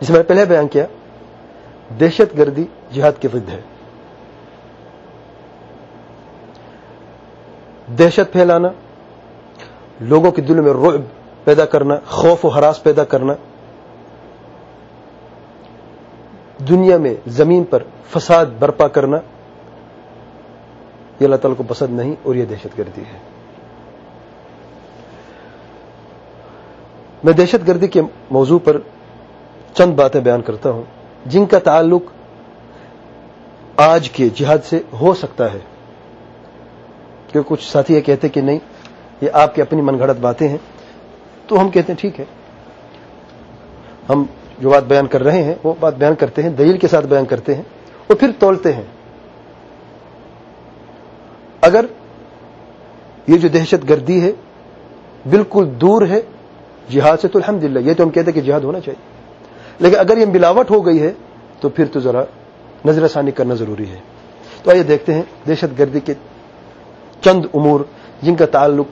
جس میں نے پہلے بیان کیا، دہشت گردی جہاد کے ضد ہے۔ دہشت پھیلانا، لوگوں کے دل میں رعب پیدا کرنا، خوف و حراس پیدا کرنا، دنیا میں زمین پر فساد برپا کرنا، یہ اللہ تعالیٰ کو پسند نہیں اور یہ دہشت گردی ہے۔ میں دہشت گردی کے موضوع پر چند باتیں بیان کرتا ہوں۔ جن کا تعلق آج کے جہاد سے ہو سکتا ہے۔ کہ کچھ ساتھی یہ کہتے کہ نہیں، یہ آپ کی اپنی من گھڑت باتیں ہیں۔ تو ہم کہتے ہیں ٹھیک ہے۔ ہم جو بات بیان کر رہے ہیں، وہ بات بیان کرتے ہیں، دلیل کے ساتھ بیان کرتے ہیں اور پھر تولتے ہیں۔ اگر یہ جو دہشت گردی ہے بالکل دور ہے، جہاد سے تو الحمد یہ تو ہم کہتے ہیں کہ جہاد ہونا چاہیے۔ لیکن اگر یہ ملاوٹ ہو گئی ہے تو پھر تو ذرا نظر ثانی کرنا ضروری ہے۔ تو آئیے دیکھتے ہیں دہشت گردی کے چند امور جن کا تعلق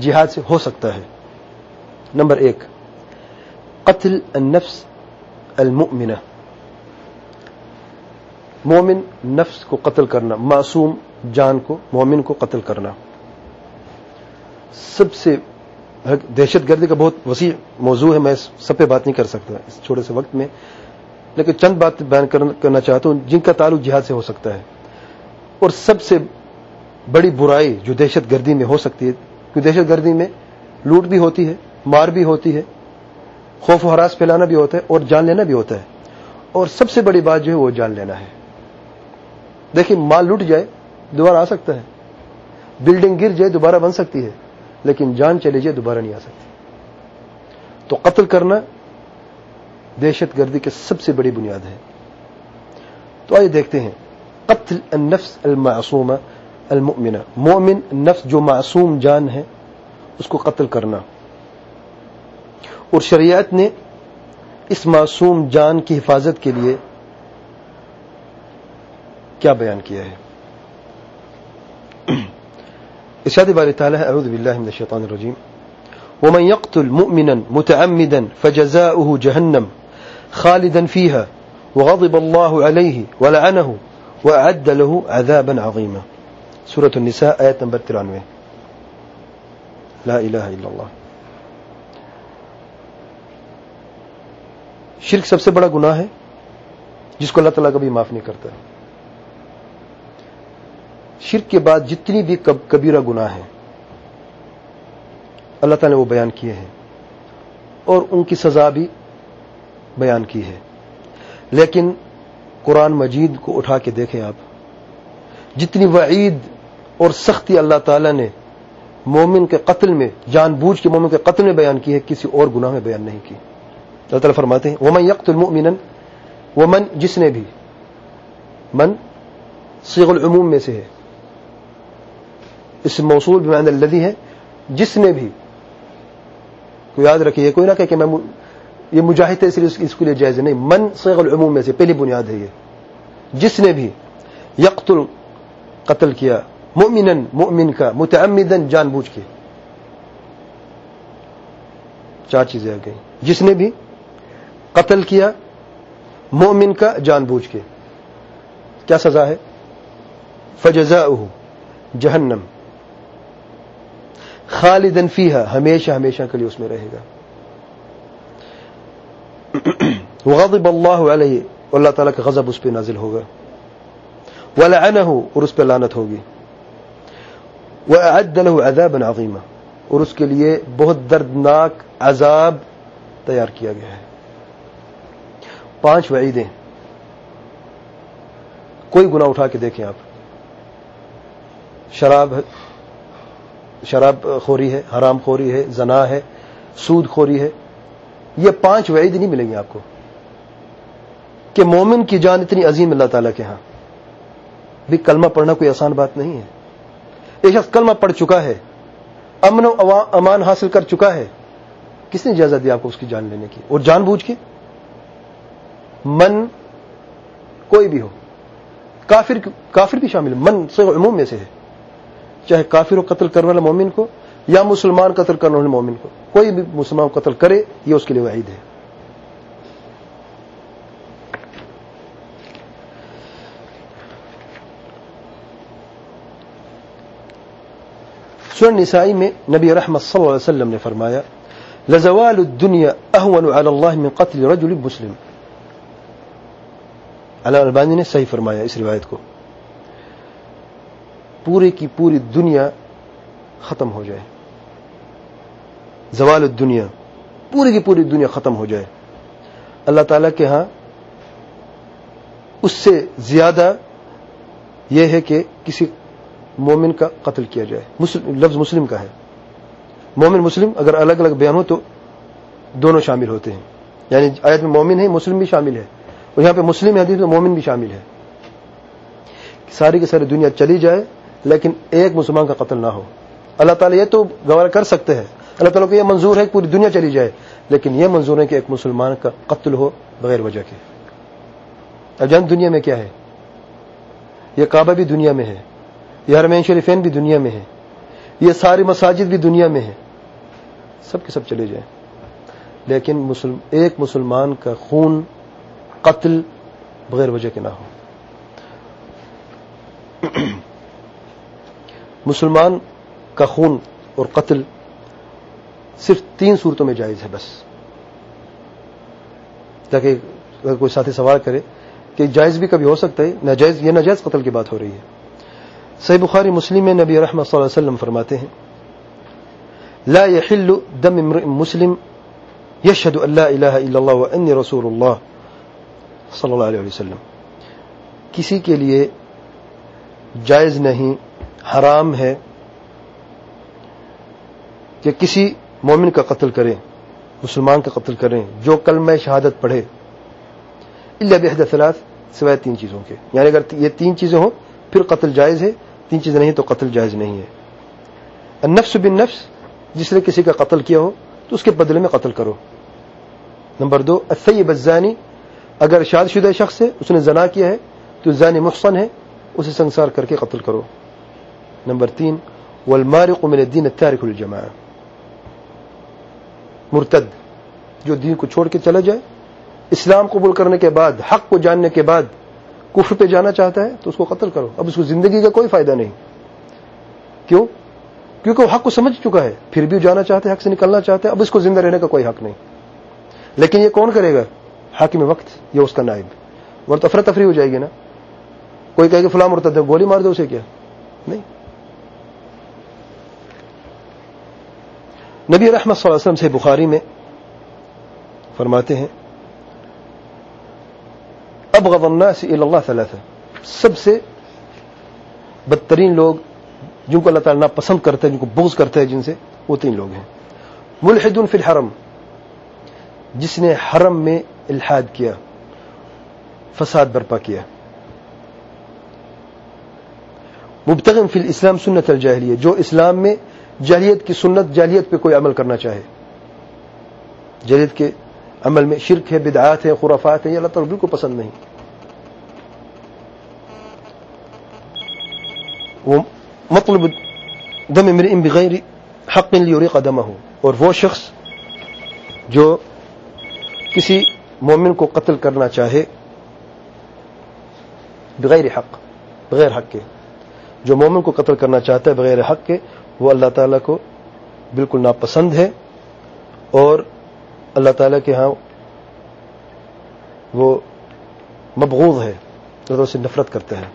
جہاد سے ہو سکتا ہے۔ نمبر ایک، قتل النفس المؤمنہ۔ مومن نفس کو قتل کرنا، معصوم جان کو، مومن کو قتل کرنا۔ سب سے دہشت گردی کا بہت وسیع موضوع ہے، میں سب پہ بات نہیں کر سکتا اس چھوٹے سے وقت میں۔ لیکن چند بات بیان کرنا چاہتا ہوں، جن کا تعلق جہاد سے ہو سکتا ہے۔ اور سب سے بڑی برائی جو دہشت گردی میں ہو سکتی ہے، کیونکہ دہشت گردی میں لوٹ بھی ہوتی ہے، مار بھی ہوتی ہے، خوف و حراس پھیلانا بھی ہوتا ہے، اور جان لینا بھی ہوتا ہے۔ اور سب سے بڑی بات جو ہے، وہ جان لینا ہے۔ دیکھیں، مال لوٹ جائے، دوبارہ آ سکتا ہے۔ بلڈنگ گر جائے، دوبارہ بن سکتی ہے۔ لیکن جان چلی جائے دوبارہ نہیں آ سکتی۔ تو قتل کرنا دہشت گردی کی سب سے بڑی بنیاد ہے۔ تو آئیے دیکھتے ہیں۔ قتل النفس المعصومہ المؤمنہ۔ مومن نفس جو معصوم جان ہے، اس کو قتل کرنا۔ اور شریعت نے اس معصوم جان کی حفاظت کے لیے کیا بیان کیا ہے؟ ارشاد بار تعالی اعوذ باللہ من الشیطان الرجیم ومن يقتل مؤمنا متعمدا فجزاؤه جهنم خالدا فيها، وغضب الله عليه ولعنه وأعد له عذابا عظيما. سورة النساء آیت نمبر ترانوے لا الہ الا اللہ شرک سب سے بڑا گناہ ہے، جس کو اللہ تعالیٰ کبھی معاف نہیں کرتا ہے۔ شرک کے بعد جتنی بھی کبیرہ گناہ ہیں، اللہ تعالیٰ نے وہ بیان کیے ہیں۔ اور ان کی سزا بھی بیان کی ہے۔ لیکن قرآن مجید کو اٹھا کے دیکھیں آپ۔ جتنی وعید اور سختی اللہ تعالیٰ نے مومن کے قتل میں، جان بوجھ کے مومن کے قتل میں بیان کی ہے، کسی اور گناہ میں بیان نہیں کی۔ اللہ تعالیٰ فرماتے ہیں، ومن یقت المؤمن ومن جس نے بھی، من سیغ العموم میں سے ہے۔ اس موصول بمعنی الذي ہے، جس نے بھی، کو یاد رکھیے، کوئی نہ کہ میں یہ مجاہد ہے اس لیے اس کے لیے جائز نہیں۔ من سیغ العموم میں سے پہلی بنیاد ہے یہ۔ جس نے بھی یقتل، قتل کیا، مؤمنا، مؤمن کا، متعمدا جان بوجھ کے۔ چار چیزیں آ گئی جس نے بھی قتل کیا مومن کا جان بوجھ کے۔ کیا سزا ہے؟ فجزا جہنم۔ خالدن فیہا، ہمیشہ ہمیشہ کے لیے اس میں رہے گا۔ وغضب اللہ علیہ اللہ تعالیٰ کا غضب اس پہ نازل ہوگا۔ ولعنہ، اور اس پہ لانت ہوگی۔ وَأَعَدَّ لَهُ عَذَابًا عَظِيمًا، اور اس کے لیے بہت دردناک عذاب تیار کیا گیا ہے۔ پانچ وعیدیں۔ کوئی گناہ اٹھا کے دیکھیں آپ۔ شراب شراب خوری ہے، حرام خوری ہے، زنا ہے، سود خوری ہے۔ یہ پانچ وعید نہیں ملیں گے آپ کو۔ کہ مومن کی جان اتنی عظیم اللہ تعالیٰ کے ہاں۔ بھی کلمہ پڑھنا کوئی آسان بات نہیں ہے۔ ایک شخص کلمہ پڑھ چکا ہے، امن و امان حاصل کر چکا ہے۔ کس نے اجازت دی آپ کو اس کی جان لینے کی؟ اور جان بوجھ کے؟ من کوئی بھی ہو۔ کافر کافر بھی شامل من سے عموم میں سے ہے۔ چاہے کافر و قتل کرنے والا مومن کو یا مسلمان قتل کرنے والے مومن کو، کوئی بھی مسلمان قتل کرے، یہ اس کے لیے وعید ہے۔ سورن نسائی میں نبی رحمت صلی اللہ علیہ وسلم نے فرمایا، لزوال الدنيا اهون على الله من قتل رجل مسلم۔ علامہ البانی نے صحیح فرمایا اس روایت کو۔ پوری کی پوری دنیا ختم ہو جائے۔ زوال الدنیا پوری کی پوری دنیا ختم ہو جائے۔ اللہ تعالی کے ہاں اس سے زیادہ یہ ہے کہ کسی مومن کا قتل کیا جائے۔ مسلم، لفظ مسلم کا ہے۔ مومن، مسلم اگر الگ الگ بیان ہو تو دونوں شامل ہوتے ہیں۔ یعنی آیت میں مومن ہے، مسلم بھی شامل ہے۔ اور یہاں پہ مسلم حدیث میں مومن بھی شامل ہے۔ ساری کی ساری دنیا چلی جائے۔ لیکن ایک مسلمان کا قتل نہ ہو۔ اللہ تعالیٰ یہ تو گوارا کر سکتے ہیں۔ اللہ تعالیٰ کو یہ منظور ہے کہ پوری دنیا چلی جائے، لیکن یہ منظور ہے کہ ایک مسلمان کا قتل ہو بغیر وجہ کے۔ اب جان دنیا میں کیا ہے؟ یہ کعبہ بھی دنیا میں ہے، یہ حرمین شریفین بھی دنیا میں ہے، یہ ساری مساجد بھی دنیا میں ہے۔ سب کے سب چلے جائیں۔ لیکن مسلم ایک مسلمان کا خون قتل بغیر وجہ کے نہ ہو۔ مسلمان کا خون اور قتل صرف تین صورتوں میں جائز ہے بس۔ تاکہ اگر کوئی ساتھی سوال کرے کہ جائز بھی کبھی ہو سکتا ہے، ناجائز، یہ ناجائز قتل کی بات ہو رہی ہے۔ صحیح بخاری مسلم میں نبی رحمۃ صلی اللہ علیہ وسلم فرماتے ہیں، لا يحل دم امرئ مسلم يشهد ان لا اله الا الله واني رسول الله صلی اللہ علیہ وسلم۔ کسی کے لیے جائز نہیں حرام ہے کہ کسی مومن کا قتل کریں، مسلمان کا قتل کریں، جو کلمہ شہادت پڑھے اللہ بحد ثلاث، سوائے تین چیزوں کے۔ یعنی اگر یہ تین چیزیں ہوں، پھر قتل جائز ہے، تین چیزیں نہیں تو قتل جائز نہیں ہے۔ النفس بن نفس جس نے کسی کا قتل کیا ہو، تو اس کے بدلے میں قتل کرو۔ نمبر دو الثیب الزانی اگر شاد شدہ شخص ہے، اس نے زنا کیا ہے، تو زانی محسن ہے، اسے سنسار کر کے قتل کرو۔ نمبر تین، والمارق من الدین التارک الجماع مرتد، جو دین کو چھوڑ کے چلا جائے، اسلام قبول کرنے کے بعد، حق کو جاننے کے بعد کفر پہ جانا چاہتا ہے، تو اس کو قتل کرو۔ اب اس کو زندگی کا کوئی فائدہ نہیں۔ کیوں؟ کیونکہ وہ حق کو سمجھ چکا ہے۔ پھر بھی جانا چاہتا ہے، حق سے نکلنا چاہتا ہے، اب اس کو زندہ رہنے کا کوئی حق نہیں۔ لیکن یہ کون کرے گا؟ حاکم وقت، یہ اس کا نائب۔ ورنہ تفرہ تفریح ہو جائے گی نا۔ کوئی کہے کہ فلاں مرتد ہے، گولی مار دو اسے کیا؟ نہیں۔ نبی رحمت صلی اللہ علیہ وسلم سے بخاری میں فرماتے ہیں اب الناس الى اللہ ثلاثه سب سے بدترین لوگ جن کو اللہ تعالیٰ پسند کرتے ہیں جن کو بغض کرتے ہیں جن سے، وہ تین لوگ ہیں۔ ملحد فی الحرم، جس نے حرم میں الحاد کیا، فساد برپا کیا۔ مبتغم فی الاسلام سنت الجاہلیہ، جو اسلام میں جاہلیت کی سنت جاہلیت پہ کوئی عمل کرنا چاہے۔ جاہلیت کے عمل میں شرک ہے، بدعات ہے، خرافات ہے، یہ اللہ تعالیٰ بالکل پسند نہیں۔ وہ مطلب دم امرئ بغیر حق لیوری قدمہ ہو اور وہ شخص جو کسی مومن کو قتل کرنا چاہے بغیر حق بغیر حق کے۔ جو مومن کو قتل کرنا چاہتا ہے بغیر حق کے وہ اللہ تعالیٰ کو بالکل ناپسند ہے اور اللہ تعالیٰ کے ہاں وہ مبغوض ہے تو اسے نفرت کرتے ہیں۔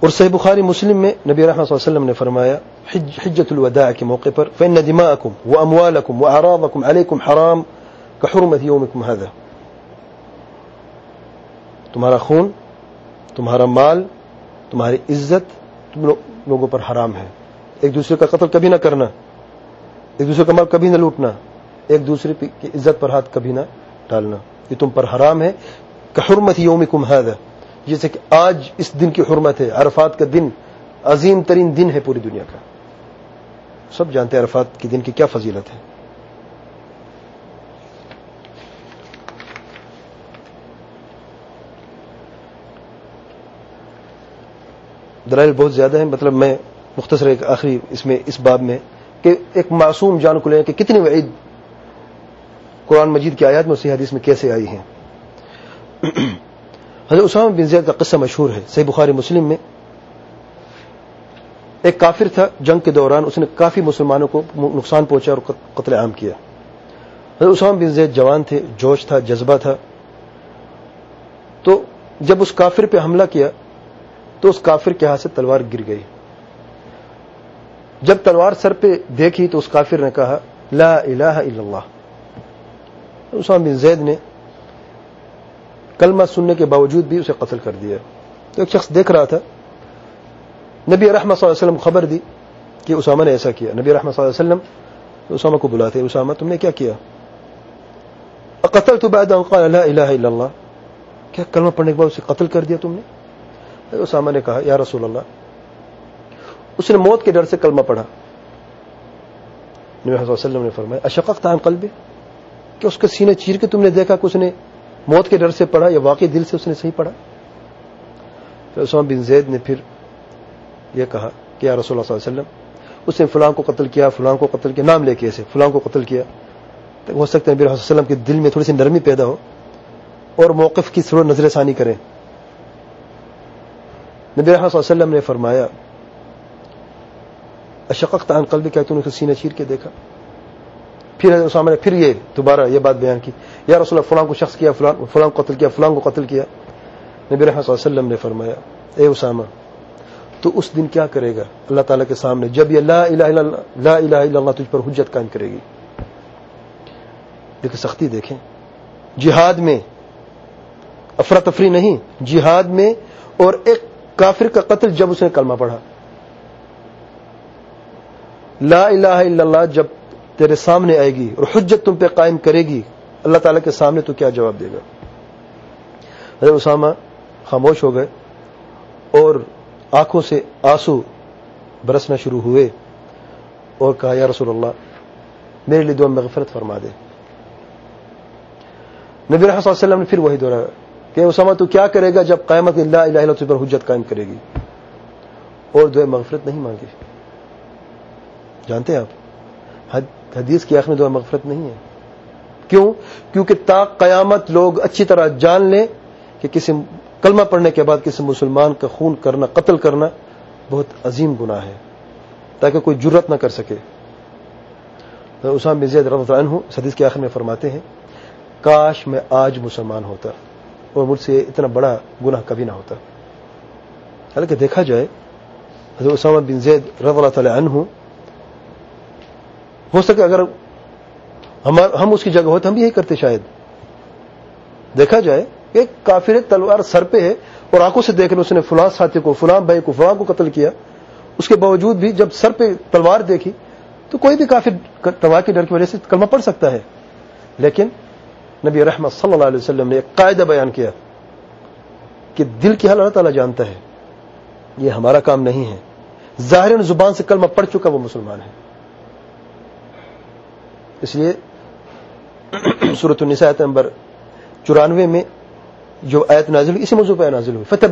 اور صحیح بخاری مسلم میں نبی رحمۃ صلی اللہ علیہ وسلم نے فرمایا حجت الوداع کے موقع پر، فإن دماءكم وأموالكم وأعراضكم عليكم حرام كحرمة يومكم هذا. تمہارا خون، تمہارا مال، تمہاری عزت، تم لوگوں پر حرام ہے۔ ایک دوسرے کا قتل کبھی نہ کرنا۔ ایک دوسرے کا مال کبھی نہ لوٹنا۔ ایک دوسرے کی عزت پر ہاتھ کبھی نہ ڈالنا۔ یہ تم پر حرام ہے۔ کہ حرمت یوم کم جیسے کہ آج اس دن کی حرمت ہے۔ عرفات کا دن، عظیم ترین دن ہے پوری دنیا کا۔ سب جانتے ہیں عرفات کے دن کی کیا فضیلت ہے۔ دلائل بہت زیادہ ہیں۔ مطلب میں مختصر ایک آخری اس میں، اس باب میں کہ ایک معصوم جان کو لیں کہ کتنی وعید قرآن مجید کی آیات میں اسی حدیث میں کیسے آئی ہیں۔ حضرت اسامہ بن زید کا قصہ مشہور ہے۔ صحیح بخاری مسلم میں ایک کافر تھا، جنگ کے دوران اس نے کافی مسلمانوں کو نقصان پہنچا اور قتل عام کیا۔ حضرت اسامہ بن زید جوان تھے، جوش تھا، جذبہ تھا۔ تو جب اس کافر پہ حملہ کیا تو اس کافر کے ہاتھ سے تلوار گر گئی۔ جب تلوار سر پہ دیکھی تو اس کافر نے کہا، لا الہ الا اللہ۔ اسامہ بن زید نے کلمہ سننے کے باوجود بھی اسے قتل کر دیا۔ تو ایک شخص دیکھ رہا تھا۔ نبی رحمۃ صلی اللہ علیہ وسلم خبر دی کہ اسامہ نے ایسا کیا۔ نبی رحمۃ صلی اللہ علیہ وسلم اسامہ کو بلاتے اسامہ تم نے کیا کیا؟ قتل تو بعد قال لا الہ الا اللہ؟ کیا کلمہ پڑھنے کے بعد اسے قتل کر دیا تم نے؟ اسامہ نے کہا، یا رسول اللہ، اس نے موت کے ڈر سے کلمہ پڑھا۔ نبی صلی اللہ علیہ وسلم نے فرمایا اشقق تھا قلبی؟ کہ اس کے سینے چیر کے تم نے دیکھا کہ اس نے موت کے ڈر سے پڑھا یا واقعی دل سے اس نے صحیح پڑھا؟ پھر اسامہ بن زید نے پھر یہ کہا کہ، یا رسول اللہ صلی اللہ علیہ وسلم، اس نے فلاں کو قتل کیا، فلاں کو قتل کیا، نام لے کے اسے، فلاں کو قتل کیا۔ تو ہو سکتا ہے نبی وسلم کے دل میں تھوڑی سی نرمی پیدا ہو اور موقف کی تھوڑا نظر ثانی کریں۔ نبی صلی اللہ علیہ وسلم نے فرمایا اشقق عن قلبی کیا تم نے سینہ چیر کے دیکھا؟ پھر اسامہ نے پھر یہ دوبارہ یہ بات بیان کی، یا رسول اللہ فلاں کو شخص کیا فلاں فلاں کو قتل کیا فلاں کو قتل کیا؟ نبی رحمۃ صلی اللہ علیہ وسلم نے فرمایا، اے اسامہ، تو اس دن کیا کرے گا؟ اللہ تعالیٰ کے سامنے، جب یہ لا الہ الا اللہ، لا الہ الا اللہ تجھ پر حجت قائم کرے گی۔ دیکھیں سختی دیکھیں۔ جہاد میں افراتفری نہیں، جہاد میں اور ایک کافر کا قتل جب اس نے کلمہ پڑھا۔ لا الہ الا اللہ جب تیرے سامنے آئے گی اور حجت تم پہ قائم کرے گی، اللہ تعالیٰ کے سامنے تو کیا جواب دے گا؟ حضرت اسامہ خاموش ہو گئے اور آنکھوں سے آنسو برسنا شروع ہوئے اور کہا، یا رسول اللہ، میرے لیے دعا مغفرت فرما دے۔ نبی رحمۃ وسلم نے پھر وہی دورہ کہ اسامہ تو کیا کرے گا جب قیامت اللہ الہ الا پر حجت قائم کرے گی؟ اور دعا مغفرت نہیں مانگی جانتے ہیں آپ؟ حدیث کی آخر میں دعا مغفرت نہیں ہے۔ کیوں؟ کیونکہ تا قیامت لوگ اچھی طرح جان لیں کہ کسی کلمہ پڑھنے کے بعد کسی مسلمان کا خون کرنا، قتل کرنا بہت عظیم گناہ ہے۔ تاکہ کوئی جرت نہ کر سکے۔ اسام بزید رضی اللہ عنہ حدیث کے آخر میں فرماتے ہیں، کاش میں آج مسلمان ہوتا۔ اور مجھ سے اتنا بڑا گناہ کبھی نہ ہوتا۔ حالانکہ دیکھا جائے، حضرت اسامہ بن زید رضی اللہ تعالی عنہ، ہو سکے اگر ہم اس کی جگہ ہوتے، ہم بھی یہی کرتے شاید۔ دیکھا جائے، ایک کافر تلوار سر پہ ہے، اور آنکھوں سے دیکھ اس نے فلاں ساتھی کو، فلاں بھائی کو، فلاں کو قتل کیا۔ اس کے باوجود بھی جب سر پہ تلوار دیکھی، تو کوئی بھی کافر تلوار کے ڈر کی وجہ سے کلمہ پڑھ سکتا ہے۔ لیکن نبی رحمت صلی اللہ علیہ وسلم نے ایک قاعدہ بیان کیا کہ دل کی حال اللہ تعالیٰ جانتا ہے، یہ ہمارا کام نہیں ہے۔ ظاہر زبان سے کلمہ پڑھ چکا وہ مسلمان ہے۔ اس لیے صورت النساء نمبر چورانوے میں جو آیت نازل ہوئی، اسی موضوع پہ نازل ہوئی۔ فتح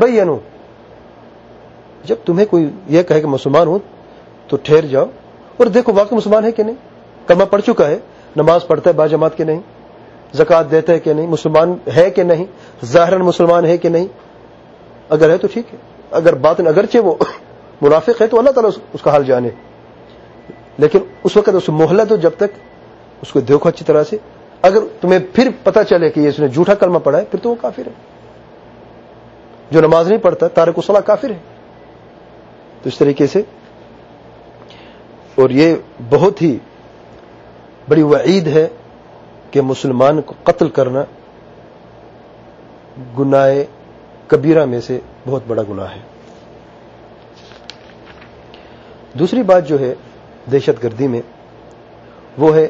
جب تمہیں کوئی یہ کہے کہ مسلمان ہوں، تو ٹھہر جاؤ۔ اور دیکھو، واقعی مسلمان ہے کہ نہیں؟ کلمہ پڑھ چکا ہے، نماز پڑھتا ہے، باجماعت کے نہیں۔ زکوٰۃ دیتا ہے کہ نہیں، مسلمان ہے کہ نہیں ظاہر مسلمان ہے کہ نہیں؟ اگر ہے تو ٹھیک ہے۔ اگر بات اگرچہ وہ منافق ہے تو اللہ تعالیٰ اس کا حال جانے۔ لیکن اس وقت اس محلت ہو جب تک اس کو دیکھو اچھی طرح سے۔ اگر تمہیں پھر پتا چلے کہ یہ اس نے جھوٹا کلمہ پڑھا ہے، پھر تو وہ کافر ہے۔ جو نماز نہیں پڑھتا، تارک صلاح کافر ہے۔ تو اس طریقے سے، اور یہ بہت ہی بڑی وعید ہے۔ کہ مسلمان کو قتل کرنا گناہ کبیرہ میں سے بہت بڑا گناہ ہے۔ دوسری بات جو ہے دہشت گردی میں، وہ ہے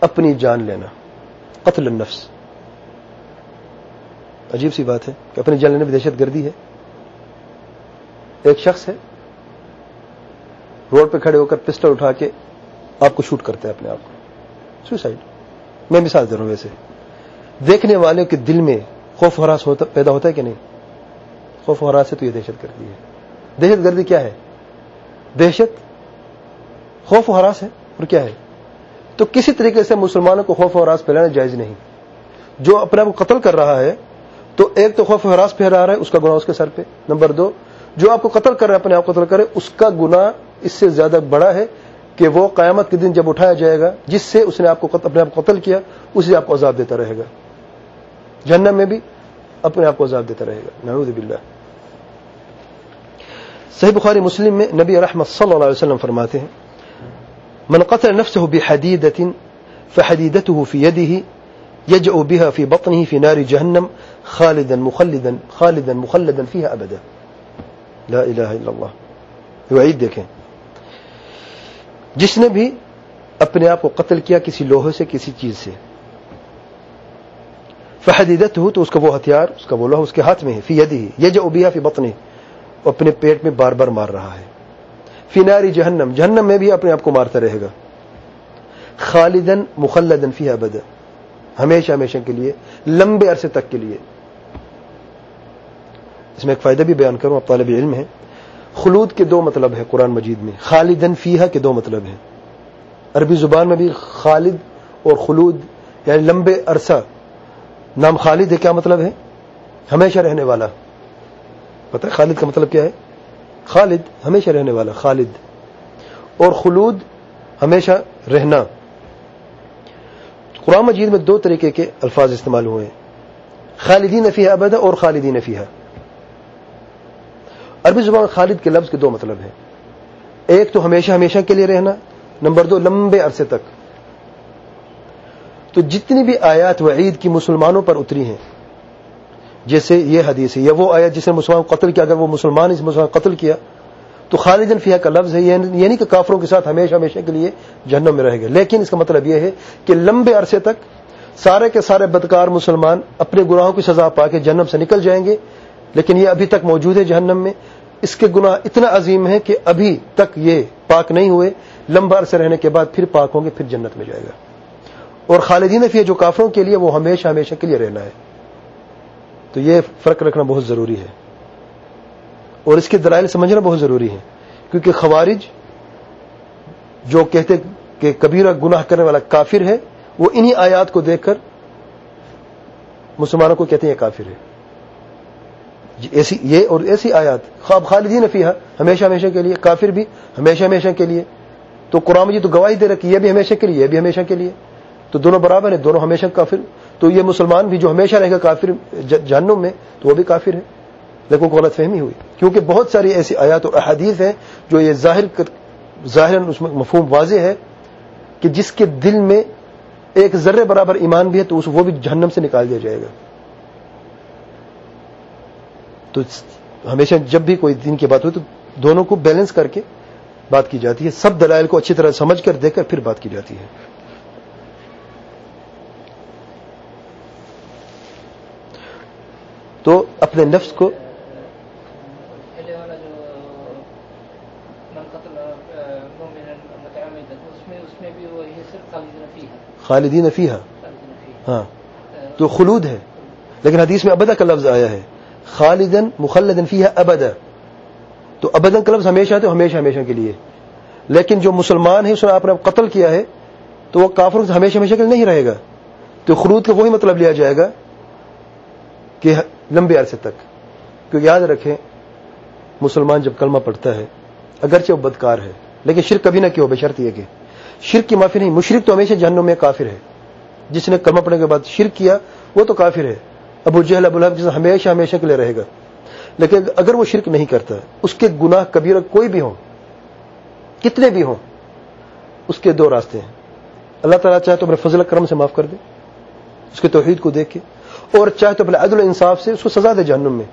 اپنی جان لینا، قتل النفس۔ عجیب سی بات ہے کہ اپنے جلنے میں دہشت گردی ہے۔ ایک شخص ہے، روڈ پہ کھڑے ہو کر پسٹل اٹھا کے آپ کو شوٹ کرتا ہے اپنے آپ کو۔ سوسائڈ۔ میں مثال دے رہا ہوں ویسے۔ دیکھنے والے کے دل میں خوف ہراس ہوتا پیدا ہوتا ہے کہ نہیں؟ خوف و ہراس سے تو یہ دہشت گردی ہے۔ دہشت گردی کیا ہے؟ دہشت خوف و ہراس ہے اور کیا ہے؟ تو کسی طریقے سے مسلمانوں کو خوف و ہراس پھیلانا جائز نہیں۔ جو اپنے آپ کو قتل کر رہا ہے، تو ایک تو خوف و ہراس پھیلا رہا ہے، اس کا گناہ اس کے سر پہ۔ نمبر دو، جو آپ کو قتل کر رہا ہے، اپنے آپ قتل کرے، اس کا گناہ اس سے زیادہ بڑا ہے کہ وہ قیامت کے دن جب اٹھایا جائے گا جس سے اس نے آپ کو قتل, اپنے آپ کو قتل کیا اسے آپ کو عذاب دیتا رہے گا۔ جہنم میں بھی اپنے آپ کو عذاب دیتا رہے گا۔ نعوذ باللہ۔ صحیح بخاری مسلم میں نبی رحمت صلی اللہ علیہ وسلم فرماتے ہیں من قتل نفسه بحديدة فحديدته في يده يجأ بها في بطنه في نار جهنم خالدا مخلدا خالدا مخلدا فيها أبدا. لا الہ الا اللہ وعید دیکھیں جس نے بھی اپنے آپ کو قتل کیا کسی لوہے سے، کسی چیز سے۔ فحدیدت ہو تو اس کا وہ ہتھیار، اس کا وہ لوہا اس کے ہاتھ میں ہے فی یدی یہ جو ابیا فی بطنی اپنے پیٹ میں بار بار مار رہا ہے۔ فی ناری جہنم جہنم میں بھی اپنے آپ کو مارتا رہے گا۔ خالدن مخلدن فی ابد ہمیشہ ہمیشہ کے لیے، لمبے عرصے تک کے لیے۔ اس میں ایک فائدہ بھی بیان کروں اب طالب علم ہے خلود کے دو مطلب ہے قرآن مجید میں، خالدن فیحا کے دو مطلب ہیں۔ عربی زبان میں بھی خالد اور خلود یعنی لمبے عرصہ۔ نام خالد ہے، کیا مطلب ہے؟ ہمیشہ رہنے والا۔ پتہ ہے خالد کا مطلب کیا ہے؟ خالد، ہمیشہ رہنے والا، خالد۔ اور خلود، ہمیشہ رہنا۔ قرآن مجید میں دو طریقے کے الفاظ استعمال ہوئے۔ ہیں خالدی نفیہ ابدا اور خالدی نفیہ عربی زبان خالد کے لفظ کے دو مطلب ہیں۔ ایک تو ہمیشہ ہمیشہ کے لیے رہنا، نمبر دو لمبے عرصے تک۔ تو جتنی بھی آیات وعید کی مسلمانوں پر اتری ہیں، جیسے یہ حدیث ہے، یا وہ آیات جسے مسلمان قتل کیا، اگر وہ مسلمان اس مسلمان قتل کیا، تو خالد فیہ کا لفظ ہے یعنی-, یعنی کہ کافروں کے ساتھ ہمیشہ ہمیشہ کے لیے جہنم میں رہے گا لیکن اس کا مطلب یہ ہے کہ لمبے عرصے تک سارے کے سارے بدکار مسلمان اپنے گناہوں کی سزا پا کے جہنم سے نکل جائیں گے، لیکن یہ ابھی تک موجود ہے جہنم میں۔ اس کے گناہ اتنا عظیم ہے کہ ابھی تک یہ پاک نہیں ہوئے لمبا عرصے رہنے کے بعد پھر پاک ہوں گے، پھر جنت میں جائے گا۔ اور خالدین فی جو کافروں کے لیے وہ ہمیشہ ہمیشہ کے لیے رہنا ہے۔ تو یہ فرق رکھنا بہت ضروری ہے۔ اور اس کے دلائل سمجھنا بہت ضروری ہے کیونکہ خوارج جو کہتے کہ کبیرہ گناہ کرنے والا کافر ہے، وہ انہی آیات کو دیکھ کر مسلمانوں کو کہتے ہیں یہ کافر ہے۔ ایسی یہ اور ایسی آیات۔ خواب خالدین فیحا ہمیشہ ہمیشہ کے لیے، کافر بھی ہمیشہ ہمیشہ کے لیے۔ تو قرآن جی تو گواہی دے رکھی یہ بھی ہمیشہ کے لیے، یہ بھی ہمیشہ کے لیے۔ تو دونوں برابر ہیں، دونوں ہمیشہ کافر۔ تو یہ مسلمان بھی جو ہمیشہ رہے گا کافر جانوں میں، تو وہ بھی کافر ہے لیکن کو غلط فہمی ہوئی۔ کیونکہ بہت ساری ایسی آیات اور احادیث ہیں جو یہ ظاہر ظاہر اس میں مفہوم واضح ہے کہ جس کے دل میں ایک ذرے برابر ایمان بھی ہے، تو وہ بھی جہنم سے نکال دیا جائے گا۔ تو ہمیشہ جب بھی کوئی دین کی بات ہوئی تو دونوں کو بیلنس کر کے بات کی جاتی ہے۔ سب دلائل کو اچھی طرح سمجھ کر دیکھ کر پھر بات کی جاتی ہے۔ تو اپنے نفس کو خالدین فیحا ہاں۔ تو خلود ہے۔ لیکن حدیث میں ابدا کا لفظ آیا ہے۔ خالدن مخلدن فیہ ابدا۔ تو ابدن کا لفظ ہمیشہ تو ہمیشہ ہمیشہ کے لیے۔ لیکن جو مسلمان ہے، اس نے آپ نے قتل کیا ہے، تو وہ کافر ہمیشہ ہمیشہ کے لیے نہیں رہے گا۔ تو خلود کا وہی مطلب لیا جائے گا کہ لمبے عرصے تک۔ کیونکہ یاد رکھیں، مسلمان جب کلمہ پڑھتا ہے، اگرچہ وہ بدکار ہے، لیکن شرک کبھی نہ کیوں، بے شرط یہ کہ شرک کی معافی نہیں مشرق تو ہمیشہ جہنم میں کافر ہے۔ جس نے کلمہ پڑھنے کے بعد شرک کیا، وہ تو کافر ہے۔ ابو جہل ابو الحب جس ہمیشہ ہمیشہ کے لیے رہے گا۔ لیکن اگر وہ شرک نہیں کرتا، اس کے گناہ کبیرہ کوئی بھی ہوں، کتنے بھی ہوں، اس کے دو راستے ہیں۔ اللہ تعالیٰ چاہے تو اپنے فضل کرم سے معاف کر دے، اس کے توحید کو دیکھ کے اور چاہے تو اپنے عدل انصاف سے اس کو سزا دے جہنم میں۔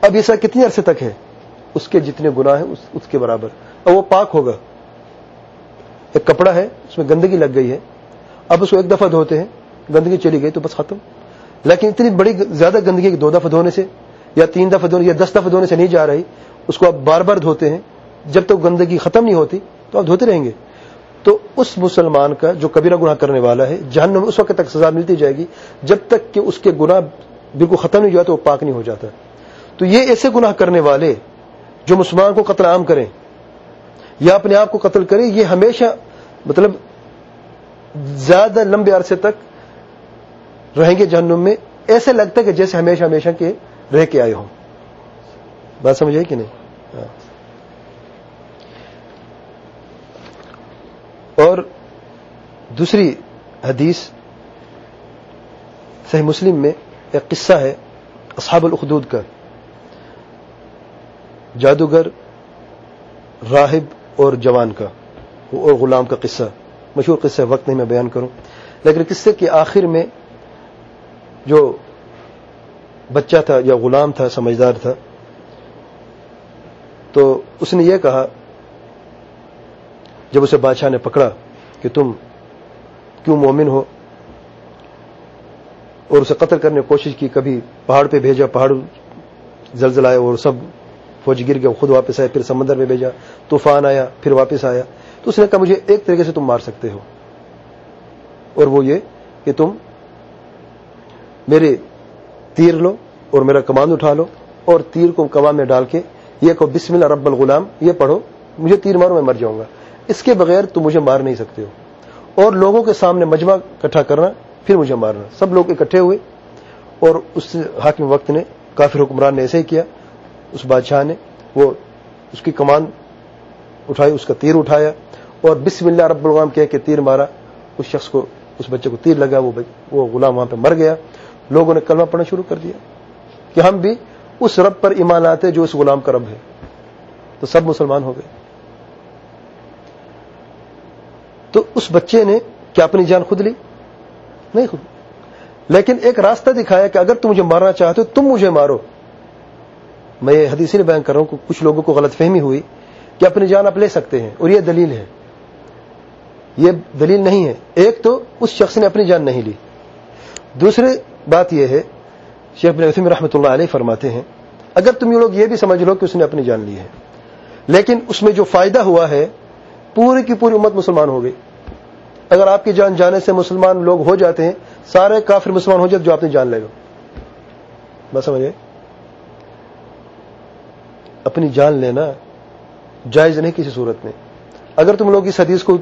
اب یہ سر کتنی عرصے تک ہے؟ اس کے جتنے گناہ ہیں اس کے برابر۔ اور وہ پاک ہوگا۔ ایک کپڑا ہے، اس میں گندگی لگ گئی ہے۔ اب اس کو ایک دفعہ دھوتے ہیں، گندگی چلی گئی تو بس ختم۔ لیکن اتنی بڑی زیادہ گندگی دو دفعہ دھونے سے یا تین دفعہ دھونے یا دس دفعہ دھونے سے نہیں جا رہی، اس کو آپ بار بار دھوتے ہیں۔ جب تک گندگی ختم نہیں ہوتی تو آپ دھوتے رہیں گے۔ تو اس مسلمان کا جو کبیرہ گناہ کرنے والا ہے، جہنم میں اس وقت تک سزا ملتی جائے گی جب تک کہ اس کے گناہ بالکل ختم نہیں ہوا تو وہ پاک نہیں ہو جاتا۔ تو یہ ایسے گناہ کرنے والے جو مسلمان کو قتل عام کریں یا اپنے آپ کو قتل کریں، یہ ہمیشہ مطلب زیادہ لمبے عرصے تک رہیں گے جہنم میں، ایسے لگتا ہے کہ جیسے ہمیشہ ہمیشہ کے رہ کے آئے ہوں۔ بات سمجھ آئی کہ نہیں؟ ہاں۔ اور دوسری حدیث صحیح مسلم میں ایک قصہ ہے اصحاب الخدود کا۔ جادوگر، راہب اور جوان کا اور غلام کا قصہ۔ مشہور قصہ وقت نہیں میں بیان کروں۔ لیکن قصے کے آخر میں جو بچہ تھا یا غلام تھا، سمجھدار تھا، تو اس نے یہ کہا، جب اسے بادشاہ نے پکڑا کہ تم کیوں مومن ہو اور اسے قتل کرنے کوشش کی، کبھی پہاڑ پہ بھیجا، پہاڑ زلزل آیا اور سب فوج گر گیا، خود واپس آیا پھر سمندر میں بھیجا، طوفان آیا، پھر واپس آیا۔ تو اس نے کہا، مجھے ایک طریقے سے تم مار سکتے ہو۔ اور وہ یہ کہ تم میرے تیر لو اور میرا کمان اٹھا لو اور تیر کو کمان میں ڈال کے یہ کہو، بسم اللہ رب الغلام، یہ پڑھو، مجھے تیر مارو، میں مر جاؤں گا۔ اس کے بغیر تم مجھے مار نہیں سکتے ہو۔ اور لوگوں کے سامنے مجمع اکٹھا کرنا، پھر مجھے مارنا۔ سب لوگ اکٹھے ہوئے اور اس حاکم وقت نے، کافر حکمران نے ایسے ہی کیا۔ اس بادشاہ نے وہ اس کی کمان اٹھائی، اس کا تیر اٹھایا اور بسم اللہ رب الغام کہہ کہ تیر مارا۔ اس شخص کو، اس بچے کو تیر لگا، وہ وہ غلام وہاں پہ مر گیا۔ لوگوں نے کلمہ پڑھنا شروع کر دیا کہ ہم بھی اس رب پر ایمان آتے جو اس غلام کا رب ہے۔ تو سب مسلمان ہو گئے۔ تو اس بچے نے کیا اپنی جان خود لی؟ نہیں خود۔ لیکن ایک راستہ دکھایا کہ اگر تم مجھے مارنا چاہتے ہو، تم مجھے مارو۔ میں یہ حدیث نہیں بیان کر رہا ہوں کچھ لوگوں کو غلط فہمی ہوئی کہ اپنی جان آپ لے سکتے ہیں اور یہ دلیل ہے۔ یہ دلیل نہیں ہے۔ ایک تو اس شخص نے اپنی جان نہیں لی۔ دوسری بات یہ ہے، شیخ بن وسیم رحمۃ اللہ علیہ فرماتے ہیں، اگر تم یہ لوگ یہ بھی سمجھ لو کہ اس نے اپنی جان لی ہے۔ لیکن اس میں جو فائدہ ہوا ہے، پوری کی پوری امت مسلمان ہو گئی۔ اگر آپ کی جان جانے سے مسلمان لوگ ہو جاتے ہیں، سارے کافر مسلمان ہو جاتے جو آپ نے جان لے گا بس سمجھے اپنی جان لینا جائز نہیں کسی صورت میں۔ اگر تم لوگ اس حدیث کو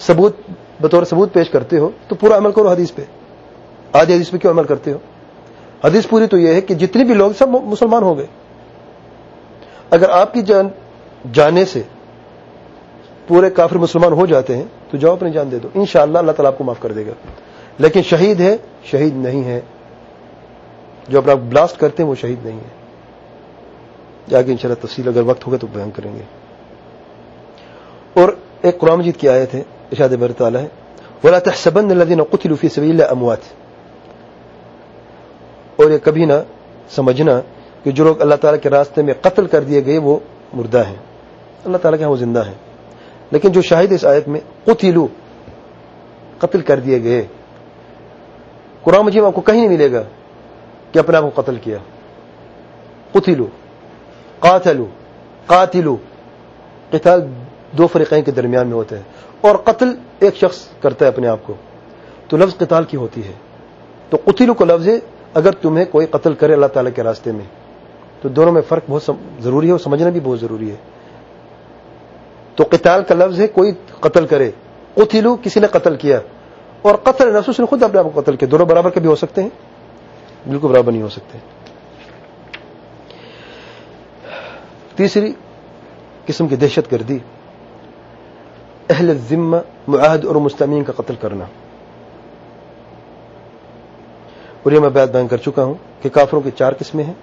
ثبوت، بطور ثبوت پیش کرتے ہو، تو پورا عمل کرو حدیث پہ۔ آج حدیث پہ کیوں عمل کرتے ہو؟ حدیث پوری تو یہ ہے کہ جتنے بھی لوگ سب مسلمان ہو گئے اگر آپ کی جان جانے سے پورے کافر مسلمان ہو جاتے ہیں، تو جاؤ اپنی جان دے دو۔ انشاءاللہ اللہ تعالیٰ آپ کو معاف کر دے گا۔ لیکن شہید ہے، شہید نہیں ہے۔ جو اپنا بلاسٹ کرتے ہیں، وہ شہید نہیں ہے۔ جا کے انشاءاللہ تفصیل اگر وقت ہوگا تو بیان کریں گے۔ اور ایک قرآن مجید کی آیت ہے اشاد بر تعالیٰ ہے۔ ولا تحسبن الذين قتلوا في سبيل الله اموات اور یہ کبھی نہ سمجھنا کہ جو لوگ اللہ تعالیٰ کے راستے میں قتل کر دیے گئے وہ مردہ ہیں۔ اللہ تعالیٰ کے ہاں وہ زندہ ہیں۔ لیکن جو شاہد اس آیت میں، قتلوا، قتل کر دیے گئے۔ قرآن مجید آپ کو کہیں نہیں ملے گا کہ اپنے آپ کو قتل کیا۔ قتلوا، قاتلوا قاتلوا۔ قتال دو فریقین کے درمیان میں ہوتا ہے۔ اور قتل ایک شخص کرتا ہے اپنے آپ کو۔ تو لفظ قتال کی ہوتی ہے۔ تو قتلو کو لفظ ہے اگر تمہیں کوئی قتل کرے اللہ تعالی کے راستے میں، تو دونوں میں فرق بہت ضروری ہے اور سمجھنا بھی بہت ضروری ہے۔ تو قتال کا لفظ ہے، کوئی قتل کرے۔ قتلو کسی نے قتل کیا۔ اور قتل نفس نے خود اپنے آپ کو قتل کیا۔ دونوں برابر کے بھی ہو سکتے ہیں؟ بالکل برابر نہیں ہو سکتے۔ تیسری قسم کی دہشت گردی، اہل ذمہ معاہد اور مستمین کا قتل کرنا۔ اور یہ میں بیان بیان کر چکا ہوں کہ کافروں کی چار قسمیں ہیں۔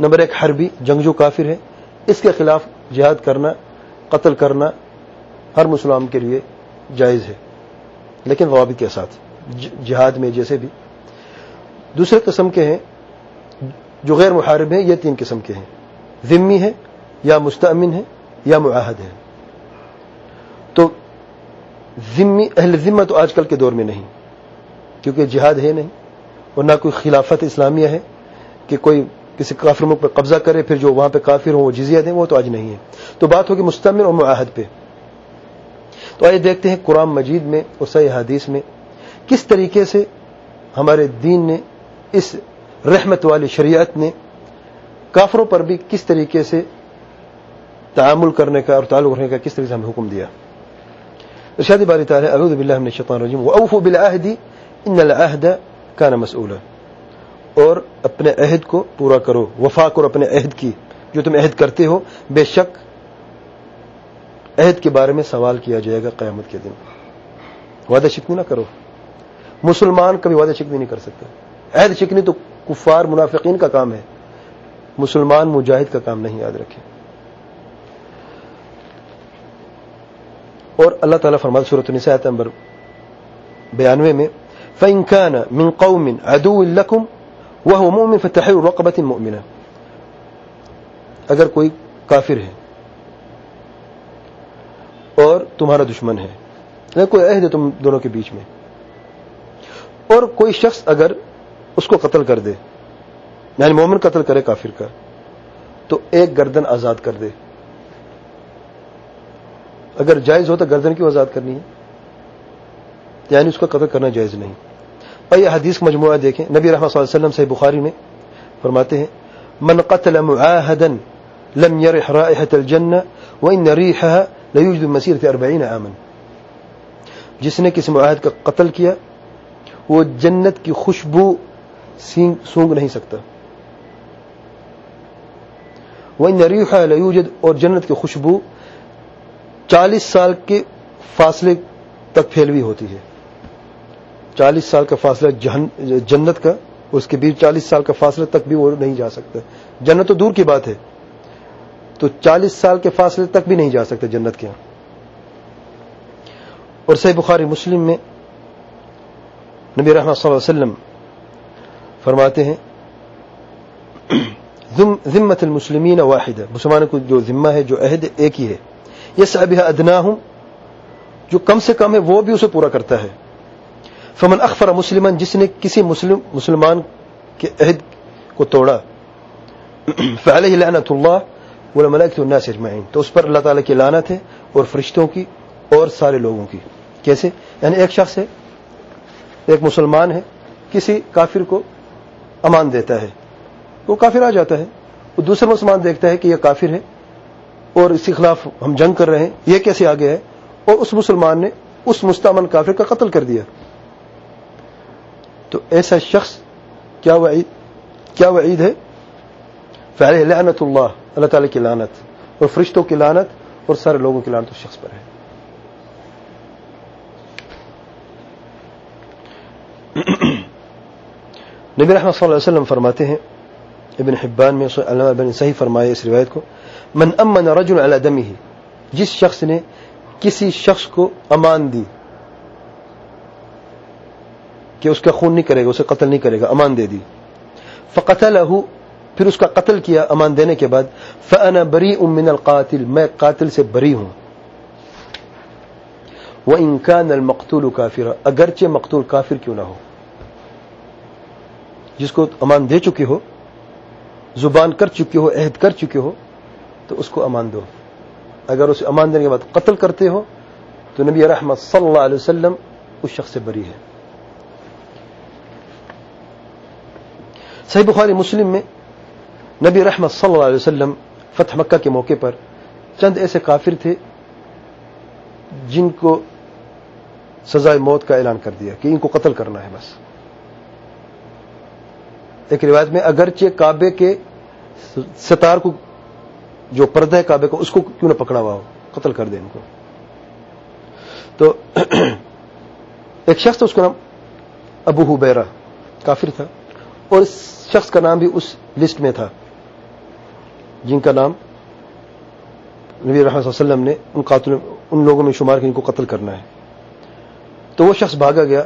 نمبر ایک، حربی جنگجو کافر ہے، اس کے خلاف جہاد کرنا، قتل کرنا ہر مسلمان کے لیے جائز ہے، لیکن ضوابط کے ساتھ جہاد میں جیسے بھی۔ دوسرے قسم کے ہیں، جو غیر محارب ہیں، یہ تین قسم کے ہیں۔ ذمی ہے یا مستمن ہے یا معاہد ہے تو ذمی، اہل ذمہ تو آج کل کے دور میں نہیں، کیونکہ جہاد ہے نہیں۔ اور نہ کوئی خلافت اسلامیہ ہے کہ کوئی کسی کافر ملک پہ قبضہ کرے، پھر جو وہاں پہ کافر ہوں، وہ جزیہ دیں، وہ تو آج نہیں ہے۔ تو بات ہوگی مستمر اور معاہد پہ۔ تو آئیے دیکھتے ہیں قرآن مجید میں اور صحیح حدیث میں کس طریقے سے ہمارے دین نے، اس رحمت والی شریعت نے کافروں پر بھی کس طریقے سے تعامل کرنے کا اور تعلق رکھنے کا کس طریقے سے ہمیں حکم دیا۔ ارشاد باری تعالی، اعوذ باللہ من الشیطان الرجیم واوفوا بالعهد ان العهد كان مسؤولا اور اپنے عہد کو پورا کرو۔ وفا کرو اپنے عہد کی جو تم عہد کرتے ہو، بے شک عہد کے بارے میں سوال کیا جائے گا قیامت کے دن۔ وعدہ شکنی نہ کرو۔ مسلمان کبھی وعدہ شکنی نہیں کر سکتے عہد شکنی تو کفار، منافقین کا کام ہے۔ مسلمان مجاہد کا کام نہیں، یاد رکھے اور اللہ تعالیٰ فرماد صورت النساء نمبر بیانوے میں فَإِن كَانَ مِن قَوْمٍ عَدُوٍ لَكُمْ وَهُوَ مُؤْمِن فَتَحِرُ رَقَبَةٍ مُؤْمِنَةٍ. اگر کوئی کافر ہے اور تمہارا دشمن ہے یا کوئی عہد ہے تم دونوں کے بیچ میں، اور کوئی شخص اگر اس کو قتل کر دے یعنی مومن قتل کرے، کافر کا، تو ایک گردن آزاد کر دے۔ اگر جائز ہو تو گردن کیوں آزاد کرنی ہے؟ یعنی اس کا قتل کرنا جائز نہیں۔ اور یہ حدیث کا مجموعہ دیکھیں۔ نبی رحمۃ صلی اللہ علیہ وسلم سے بخاری میں فرماتے ہیں، من قتل معاهدا لم يرح رائحة الجنة وإن ريحها ليوجد مسيرة أربعين عاما. جس نے کسی معاہد کا قتل کیا، وہ جنت کی خوشبو سونگ نہیں سکتا۔ وإن ريحها ليوجد اور جنت کی خوشبو چالیس سال کے فاصلے تک پھیلوی ہوتی ہے۔ چالیس سال کا فاصلہ جنت کا، اس کے بیچ چالیس سال کا فاصلہ تک بھی وہ نہیں جا سکتا جنت تو دور کی بات ہے۔ تو چالیس سال کے فاصلے تک بھی نہیں جا سکتے جنت کے۔ یہاں اور صحیح بخاری مسلم میں نبی رحمۃ صلی اللہ علیہ وسلم فرماتے ہیں ذمت المسلمین واحد مسلمانوں کو جو ذمہ ہے، جو عہد ایک ہی ہے۔ یہ سب ادنا ہوں جو کم سے کم ہے، وہ بھی اسے پورا کرتا ہے۔ فمن اخفر مسلمان جس نے کسی مسلم، مسلمان کے عہد کو توڑا، فعلیہ لعنت اللہ والملائکۃ والناس اجمعین۔ تو اس پر اللہ تعالی کی لعنت ہے اور فرشتوں کی اور سارے لوگوں کی۔ کیسے؟ یعنی ایک شخص ہے، ایک مسلمان ہے، کسی کافر کو امان دیتا ہے۔ وہ کافر آ جاتا ہے، وہ دوسرا مسلمان دیکھتا ہے کہ یہ کافر ہے اور اس کے خلاف ہم جنگ کر رہے ہیں، یہ کیسے آگے ہے؟ اور اس مسلمان نے اس مستمن کافر کا قتل کر دیا۔ تو ایسا شخص کیا وعید کیا وعید ہے؟ فعلیہ لعنت اللہ اللہ تعالی کی لعنت اور فرشتوں کی لعنت اور سارے لوگوں کی لعنت اس شخص پر ہے۔ نبی رحمۃ صلی اللہ علیہ وسلم فرماتے ہیں، ابن حبان میں علامہ بن صحیح فرمائے اس روایت کو، من امن رجل على دمه، جس شخص نے کسی شخص کو امان دی کہ اس کا خون نہیں کرے گا، اسے قتل نہیں کرے گا، امان دے دی۔ فقتله پھر اس کا قتل کیا امان دینے کے بعد فانا بريء من القاتل، میں قاتل سے بری ہوں۔ وان كان المقتول كافرا، اگرچہ مقتول کافر کیوں نہ ہو۔ جس کو امان دے چکے ہو، زبان کر چکے ہو، عہد کر چکے ہو، تو اس کو امان دو۔ اگر اسے امان دینے کے بعد قتل کرتے ہو، تو نبی رحمت صلی اللہ علیہ وسلم اس شخص سے بری ہے۔ صحیح بخاری مسلم میں نبی رحمت صلی اللہ علیہ وسلم فتح مکہ کے موقع پر چند ایسے کافر تھے جن کو سزائے موت کا اعلان کر دیا کہ ان کو قتل کرنا ہے بس۔ ایک روایت میں اگرچہ کعبے کے ستار کو جو پردہ ہے کعبے کو اس کو کیوں نہ پکڑا ہوا ہو، قتل کر دے ان کو۔ تو ایک شخص تھا، اس کا نام ابو حبیرا کافر تھا۔ اور اس شخص کا نام بھی اس لسٹ میں تھا، جن کا نام نبی رحمۃ وسلم نے ان قاتل ان لوگوں میں شمار کے ان کو قتل کرنا ہے۔ تو وہ شخص بھاگا گیا۔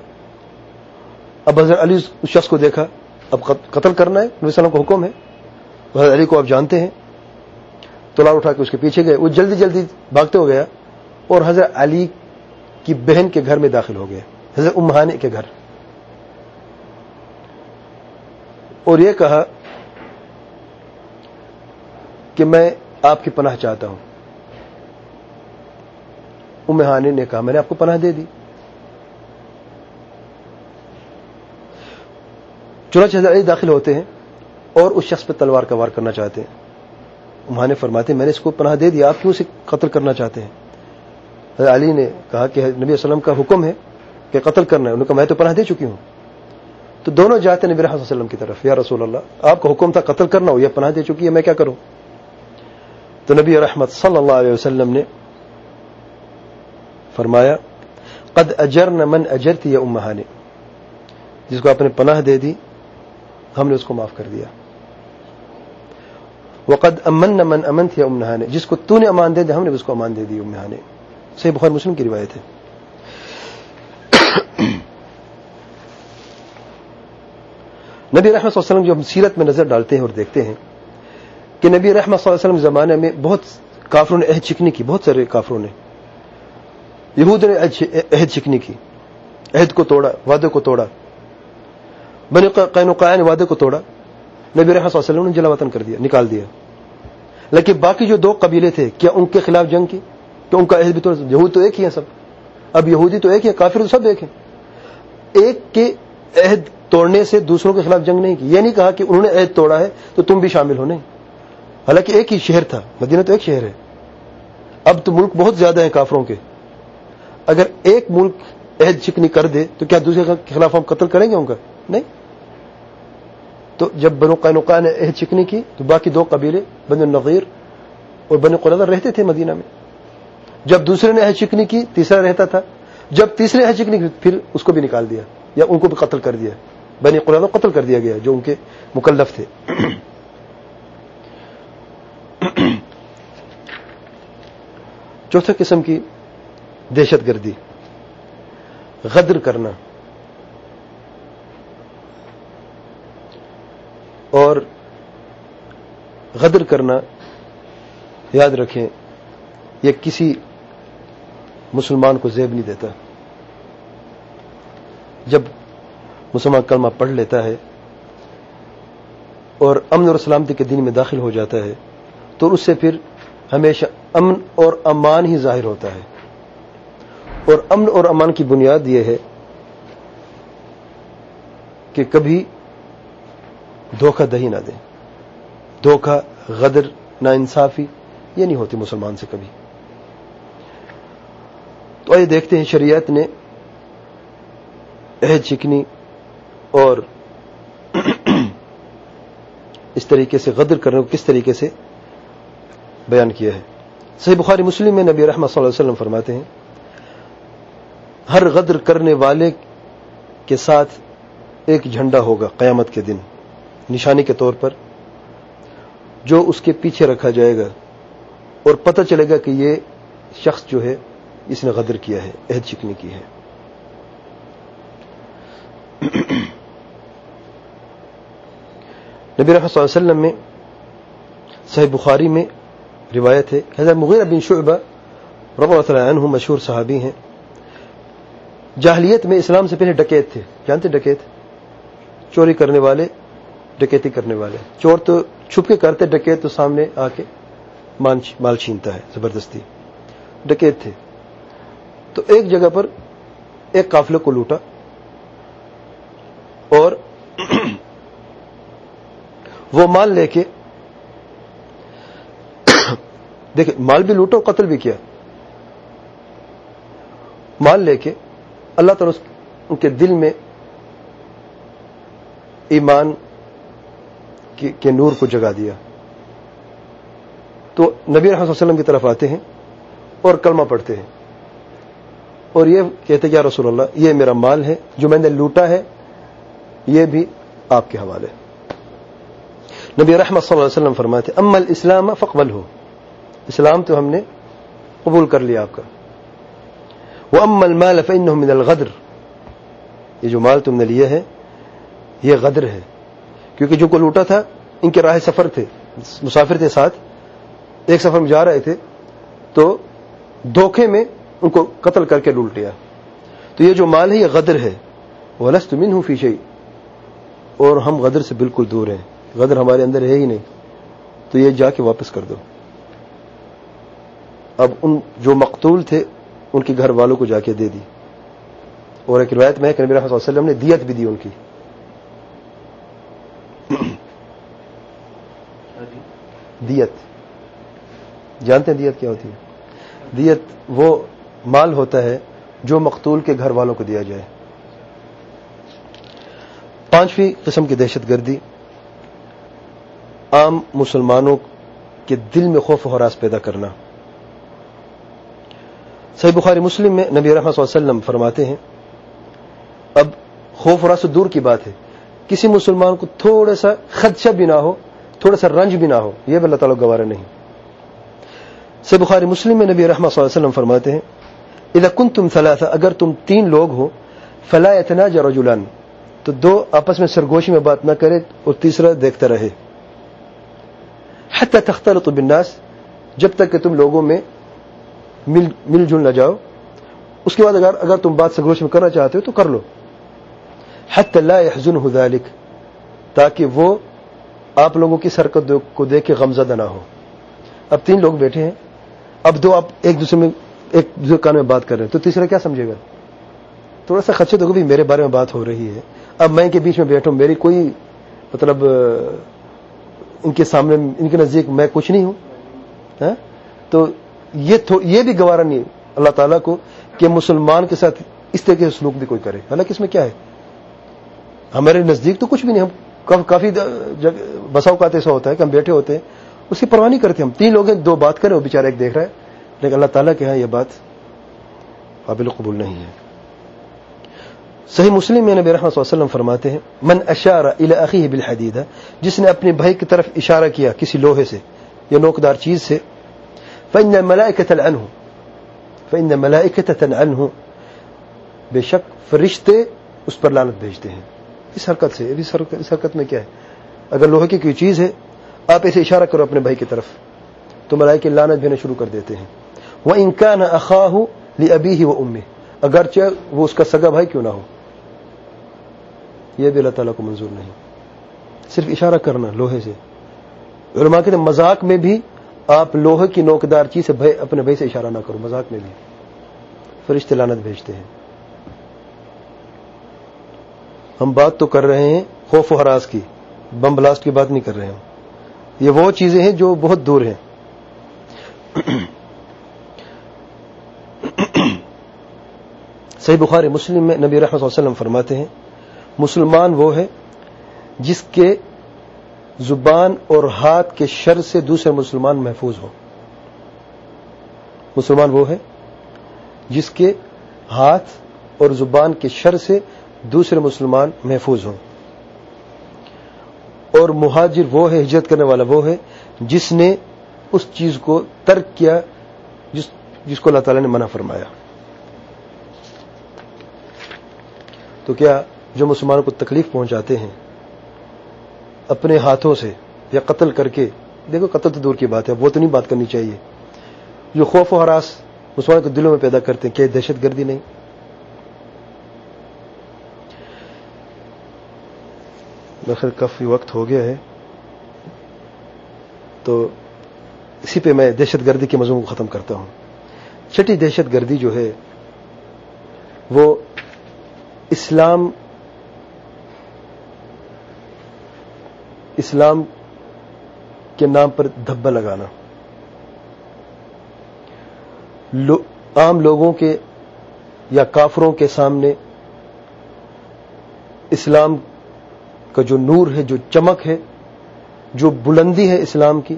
اب حضرت علی اس شخص کو دیکھا، اب قتل کرنا ہے، نبی وسلم کا حکم ہے۔ حضرت علی کو آپ جانتے ہیں۔ تلار اٹھا کے اس کے پیچھے گئے۔ وہ جلدی جلدی بھاگتے ہو گیا اور حضرت علی کی بہن کے گھر میں داخل ہو گئے حضرت امہانے کے گھر۔ اور یہ کہا کہ میں آپ کی پناہ چاہتا ہوں۔ ام ہانی نے کہا، میں نے آپ کو پناہ دے دی۔ چنانچہ علی داخل ہوتے ہیں اور اس شخص پہ تلوار کا وار کرنا چاہتے ہیں۔ امہانے فرماتے ہیں، میں نے اس کو پناہ دے دیا آپ کیوں اسے قتل کرنا چاہتے ہیں؟ حضرت علی نے کہا کہ نبی وسلم کا حکم ہے کہ قتل کرنا ہے۔ انہوں نے کہا، میں تو پناہ دے چکی ہوں۔ تو دونوں جاتے نبی رحمۃ وسلم کی طرف. یا رسول اللہ، آپ کا حکم تھا قتل کرنا ہو یا پناہ دے چکی ہے، میں کیا کروں؟ تو نبی رحمت صلی اللہ علیہ وسلم نے فرمایا، قد اجر من اجرتی یا جس کو آپ نے پناہ دے دی، ہم نے اس کو معاف کر دیا. وقد امن من امن تھی امنہا نے جس کو تو نے امان دے دیا ہم نے اس کو امان دے دی امنہا نے صحیح بخار مسلم کی روایت ہے۔ نبی رحمت صلی اللہ علیہ وسلم جو ہم سیرت میں نظر ڈالتے ہیں اور دیکھتے ہیں کہ نبی رحمت صلی اللہ علیہ وسلم زمانے میں بہت کافروں نے عہد چکنی کی، بہت سارے کافروں نے۔ یہود نے عہد چکنی کی۔ عہد کو توڑا، وعدے کو توڑا۔ بنی قین نے وعدے کو توڑا۔ نبی رحمت صلی اللہ علیہ وسلم نے جلا وطن کر دیا، نکال دیا۔ لیکن باقی جو دو قبیلے تھے، کیا ان کے خلاف جنگ کی؟ کہ ان کا عہد بھی تو یہود تو ایک ہی ہے سب؟ اب یہودی تو ایک ہی ہے کافر تو سب ایک ہیں۔ ایک کے عہد توڑنے سے دوسروں کے خلاف جنگ نہیں کی۔ یہ نہیں کہا کہ انہوں نے عہد توڑا ہے تو تم بھی شامل ہو، نہیں۔ حالانکہ ایک ہی شہر تھا، مدینہ تو ایک شہر ہے۔ اب تو ملک بہت زیادہ ہیں کافروں کے۔ اگر ایک ملک عہد چکنی کر دے تو کیا دوسرے کے خلاف ہم قتل کریں گے ان کا؟ نہیں۔ تو جب بنو قینوقا نے عہد چکنی کی تو باقی دو قبیلے بن النغیر اور بن قرضر رہتے تھے مدینہ میں۔ جب دوسرے نے عہد چکنی کی، تیسرا رہتا تھا۔ جب تیسرے عہد چکنی کی، پھر اس کو بھی نکال دیا۔ یا ان کو بھی قتل کر دیا۔ بنی قرضہ قتل کر دیا گیا جو ان کے مکلف تھے۔ چوتھا قسم کی دہشت گردی۔ غدر کرنا۔ اور غدر کرنا، یاد رکھیں، یہ کسی مسلمان کو زیب نہیں دیتا۔ جب مسلمان کلمہ پڑھ لیتا ہے اور امن اور سلامتی کے دن میں داخل ہو جاتا ہے، تو اس سے پھر ہمیشہ امن اور امان ہی ظاہر ہوتا ہے۔ اور امن اور امان کی بنیاد یہ ہے کہ کبھی دھوکہ دہی نہ دیں۔ دھوکہ، غدر نا انصافی یہ نہیں ہوتی مسلمان سے کبھی۔ تو آئیے دیکھتے ہیں شریعت نے چکنی اور اس طریقے سے غدر کرنے کو کس طریقے سے بیان کیا ہے؟ صحیح بخاری مسلم میں نبی رحمۃ صلی اللہ علیہ وسلم فرماتے ہیں، ہر غدر کرنے والے کے ساتھ ایک جھنڈا ہوگا قیامت کے دن، نشانی کے طور پر، جو اس کے پیچھے رکھا جائے گا اور پتہ چلے گا کہ یہ شخص جو ہے، اس نے غدر کیا ہے، عہد چکنی کی ہے۔ نبی رحمۃ صلی اللہ علیہ وسلم میں، صحیح بخاری میں روایت ہے، حضرت مغیر بن شعبہ رب اللہ عنہ مشہور صحابی ہیں۔ جاہلیت میں اسلام سے پہلے ڈکیت تھے۔ جانتے ڈکیت؟ چوری کرنے والے، ڈکیتی کرنے والے۔ چور تو چھپ کے کرتے، ڈکیت تو سامنے آ کے مال چھینتا ہے، زبردستی۔ ڈکیت تھے۔ تو ایک جگہ پر ایک قافلے کو لوٹا۔ اور وہ مال لے کے دیکھیں، مال بھی لوٹو قتل بھی کیا۔ مال لے کے اللہ تعالیٰ ان کے دل میں ایمان کے نور کو جگا دیا۔ تو نبی رحمۃ وسلم کی طرف آتے ہیں اور کلمہ پڑھتے ہیں۔ اور یہ کہتے کیا رسول اللہ، یہ میرا مال ہے، جو میں نے لوٹا ہے یہ بھی آپ کے حوالے نبی رحمت صلی اللہ علیہ وسلم فرماتے ام الاسلام فقبل ہو اسلام تو ہم نے قبول کر لیا آپ کا۔ وہ ام المال فن من الغدر۔ یہ جو مال تم نے لیے ہے، یہ غدر ہے۔ کیونکہ جو کو لوٹا تھا، ان کے راہ سفر تھے، مسافر تھے ساتھ۔ ایک سفر میں جا رہے تھے، تو دھوکے میں ان کو قتل کر کے لوٹ لیا۔ تو یہ جو مال ہے، یہ غدر ہے۔ وہ لست من ہوں فیشئی اور ہم غدر سے بالکل دور ہیں۔ غدر ہمارے اندر ہے ہی نہیں۔ تو یہ جا کے واپس کر دو۔ اب ان جو مقتول تھے، ان کے گھر والوں کو جا کے دے دی۔ اور ایک روایت میں کہ نبی رحمۃ وسلم نے دیت بھی دی ان کی۔ دیت۔ جانتے ہیں دیت کیا ہوتی ہے؟ دیت وہ مال ہوتا ہے جو مقتول کے گھر والوں کو دیا جائے۔ پانچویں قسم کی دہشت گردی عام مسلمانوں کے دل میں خوف و حراس پیدا کرنا۔ صحیح بخاری مسلم میں نبی رحمۃ صلی اللہ علیہ وسلم فرماتے ہیں، اب خوف و حراس دور کی بات ہے۔ کسی مسلمان کو تھوڑا سا خدشہ بھی نہ ہو، تھوڑا سا رنج بھی نہ ہو، یہ بھی اللہ تعالیٰ گوارا نہیں۔ سے بخاری مسلم میں نبی رحمۃ صلی اللہ علیہ وسلم فرماتے ہیں، اذا کن تم اگر تم تین لوگ ہو، فلا اتنا رجلان تو دو آپس میں سرگوشی میں بات نہ کرے اور تیسرا دیکھتا رہے۔ حتی تختلط بالناس، جب تک کہ تم لوگوں میں مل مل جل نہ جاؤ۔ اس کے بعد اگر اگر تم بات سرگوش میں کرنا چاہتے ہو تو کر لو۔ حتی لا يحزنه ذلك تاکہ وہ آپ لوگوں کی سرکت کو دیکھ کے غمزدہ نہ ہو۔ اب تین لوگ بیٹھے ہیں۔ اب دو آپ ایک دوسرے میں ایک دوسرے کان میں بات کر رہے ہیں۔ تو تیسرا کیا سمجھے گا؟ تھوڑا سا خدشے تو بھی میرے بارے میں بات ہو رہی ہے۔ اب میں ان کے بیچ میں بیٹھوں میری کوئی مطلب ان کے سامنے، ان کے نزدیک میں کچھ نہیں ہوں ہاں؟ تو یہ بھی گوارا نہیں اللہ تعالیٰ کو کہ مسلمان کے ساتھ اس طرح کے سلوک بھی کوئی کرے۔ حالانکہ اس میں کیا ہے؟ ہمارے نزدیک تو کچھ بھی نہیں، ہم کافی بسا اوقات ایسا ہوتا ہے کہ ہم بیٹھے ہوتے ہیں، اس کی پرواہ نہیں کرتے ہم۔ تین لوگ ہیں، دو بات کریں، وہ بیچارہ ایک دیکھ رہا ہے، لیکن اللہ تعالیٰ کے ہاں یہ بات قابل قبول نہیں ہے۔ صحیح مسلم میں نبی رحمۃ وسلم فرماتے ہیں، من اشارہ الخی بالحدید جس نے اپنے بھائی کی طرف اشارہ کیا کسی لوہے سے یا نوکدار چیز سے فن ملائکت العنہ فن ملائکت عنہ بے شک فرشتے اس پر لانت بھیجتے ہیں۔ اس حرکت سے، اس حرکت میں کیا ہے؟ اگر لوہے کی کوئی چیز ہے، آپ ایسے اشارہ کرو اپنے بھائی کی طرف، تو ملائکے لانت بھینا شروع کر دیتے ہیں۔ وہ انکان اخاہ لی ابھی ہی وہ امی اگرچہ وہ اس کا سگا بھائی کیوں نہ ہو۔ یہ بھی اللہ تعالیٰ کو منظور نہیں۔ صرف اشارہ کرنا لوہے سے۔ علماء کہتے ہیں مذاق میں بھی آپ لوہے کی نوکدار چیز سے اپنے بھائی سے اشارہ نہ کرو، مذاق میں بھی۔ فرشتے لانت بھیجتے ہیں۔ ہم بات تو کر رہے ہیں خوف و حراس کی، بم بلاسٹ کی بات نہیں کر رہے ہیں یہ وہ چیزیں ہیں جو بہت دور ہیں۔ صحیح بخار مسلم میں نبی رحمۃ وسلم فرماتے ہیں مسلمان وہ ہے جس کے زبان اور ہاتھ کے شر سے دوسرے مسلمان محفوظ ہو مسلمان وہ ہے جس کے ہاتھ اور زبان کے شر سے دوسرے مسلمان محفوظ ہوں۔ اور مہاجر وہ ہے ہجرت کرنے والا وہ ہے جس نے اس چیز کو ترک کیا جس جس کو اللہ تعالی نے منع فرمایا۔ تو کیا جو مسلمانوں کو تکلیف پہنچاتے ہیں، اپنے ہاتھوں سے یا قتل کر کے، دیکھو قتل تو دور کی بات ہے، وہ تو نہیں بات کرنی چاہیے۔ جو خوف و حراس مسلمانوں کے دلوں میں پیدا کرتے ہیں، کیا دہشت گردی نہیں؟ خیر کافی وقت ہو گیا ہے۔ تو اسی پہ میں دہشت گردی کے مضمون کو ختم کرتا ہوں۔ چھٹی دہشت گردی جو ہے، وہ اسلام اسلام کے نام پر دھبا لگانا۔ لو عام لوگوں کے یا کافروں کے سامنے اسلام کا جو نور ہے، جو چمک ہے، جو بلندی ہے اسلام کی،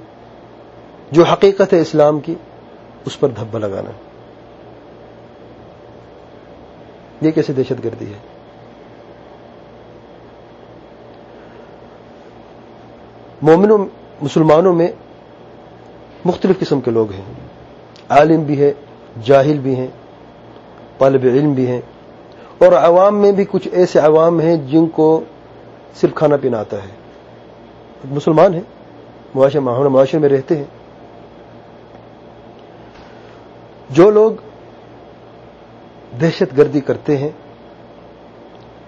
جو حقیقت ہے اسلام کی، اس پر دھبا لگانا۔ یہ کیسے دہشت گردی ہے؟ مومنوں مسلمانوں میں مختلف قسم کے لوگ ہیں۔ عالم بھی ہے جاہل بھی ہیں، طالب علم بھی ہیں۔ اور عوام میں بھی کچھ ایسے عوام ہیں جن کو صرف کھانا پینا آتا ہے۔ مسلمان ہیں، معاشرے معاشرے میں رہتے ہیں۔ جو لوگ دہشت گردی کرتے ہیں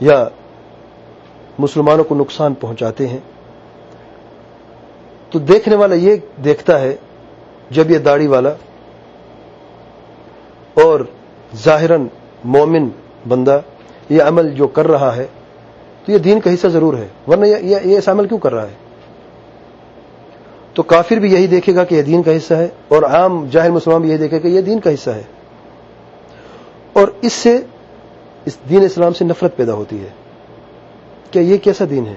یا مسلمانوں کو نقصان پہنچاتے ہیں تو دیکھنے والا یہ دیکھتا ہے جب یہ داڑھی والا اور ظاہراً مومن بندہ یہ عمل جو کر رہا ہے، تو یہ دین کا حصہ ضرور ہے، ورنہ یہ ایسا عمل کیوں کر رہا ہے؟ تو کافر بھی یہی دیکھے گا کہ یہ دین کا حصہ ہے اور عام جاہل مسلمان بھی یہی دیکھے گا کہ یہ دین کا حصہ ہے۔ اور اس سے اس دین اسلام سے نفرت پیدا ہوتی ہے کیا یہ کیسا دین ہے؟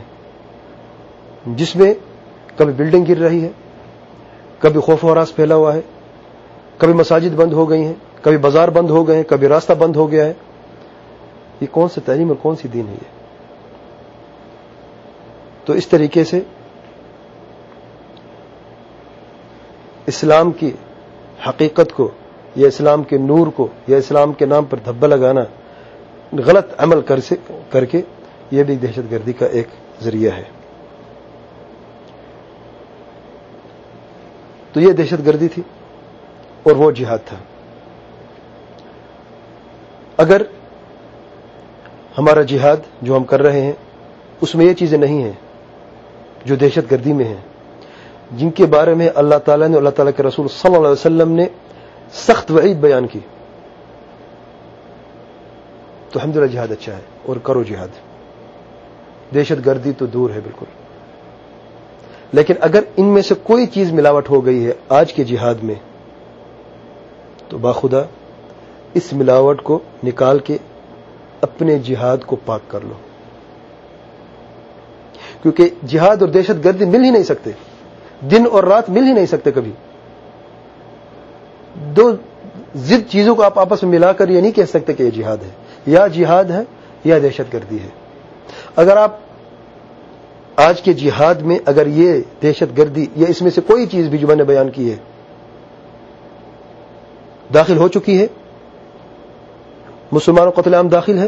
جس میں کبھی بلڈنگ گر رہی ہے، کبھی خوف و حراس پھیلا ہوا ہے، کبھی مساجد بند ہو گئی ہیں، کبھی بازار بند ہو گئے ہیں، کبھی راستہ بند ہو گیا ہے۔ یہ کون سی تعلیم اور کون سی دین ہے یہ؟ تو اس طریقے سے اسلام کی حقیقت کو یا اسلام کے نور کو یا اسلام کے نام پر دھبا لگانا غلط عمل کر کے یہ بھی دہشت گردی کا ایک ذریعہ ہے۔ تو یہ دہشت گردی تھی اور وہ جہاد تھا۔ اگر ہمارا جہاد جو ہم کر رہے ہیں، اس میں یہ چیزیں نہیں ہیں جو دہشت گردی میں ہیں، جن کے بارے میں اللہ تعالیٰ نے، اللہ تعالیٰ کے رسول صلی اللہ علیہ وسلم نے سخت وعید بیان کی۔ تو الحمد جہاد اچھا ہے اور کرو جہاد۔ دہشت گردی تو دور ہے بالکل۔ لیکن اگر ان میں سے کوئی چیز ملاوٹ ہو گئی ہے آج کے جہاد میں، تو باخدا اس ملاوٹ کو نکال کے اپنے جہاد کو پاک کر لو۔ کیونکہ جہاد اور دہشت گردی مل ہی نہیں سکتے۔ دن اور رات مل ہی نہیں سکتے کبھی۔ دو ضد چیزوں کو آپ آپس میں ملا کر یہ نہیں کہہ سکتے کہ یہ جہاد ہے۔ یا جہاد ہے یا دہشت گردی ہے۔ اگر آپ آج کے جہاد میں اگر یہ دہشت گردی یا اس میں سے کوئی چیز بھی جو میں نے بیان کی ہے، داخل ہو چکی ہے، مسلمانوں قتل عام داخل ہے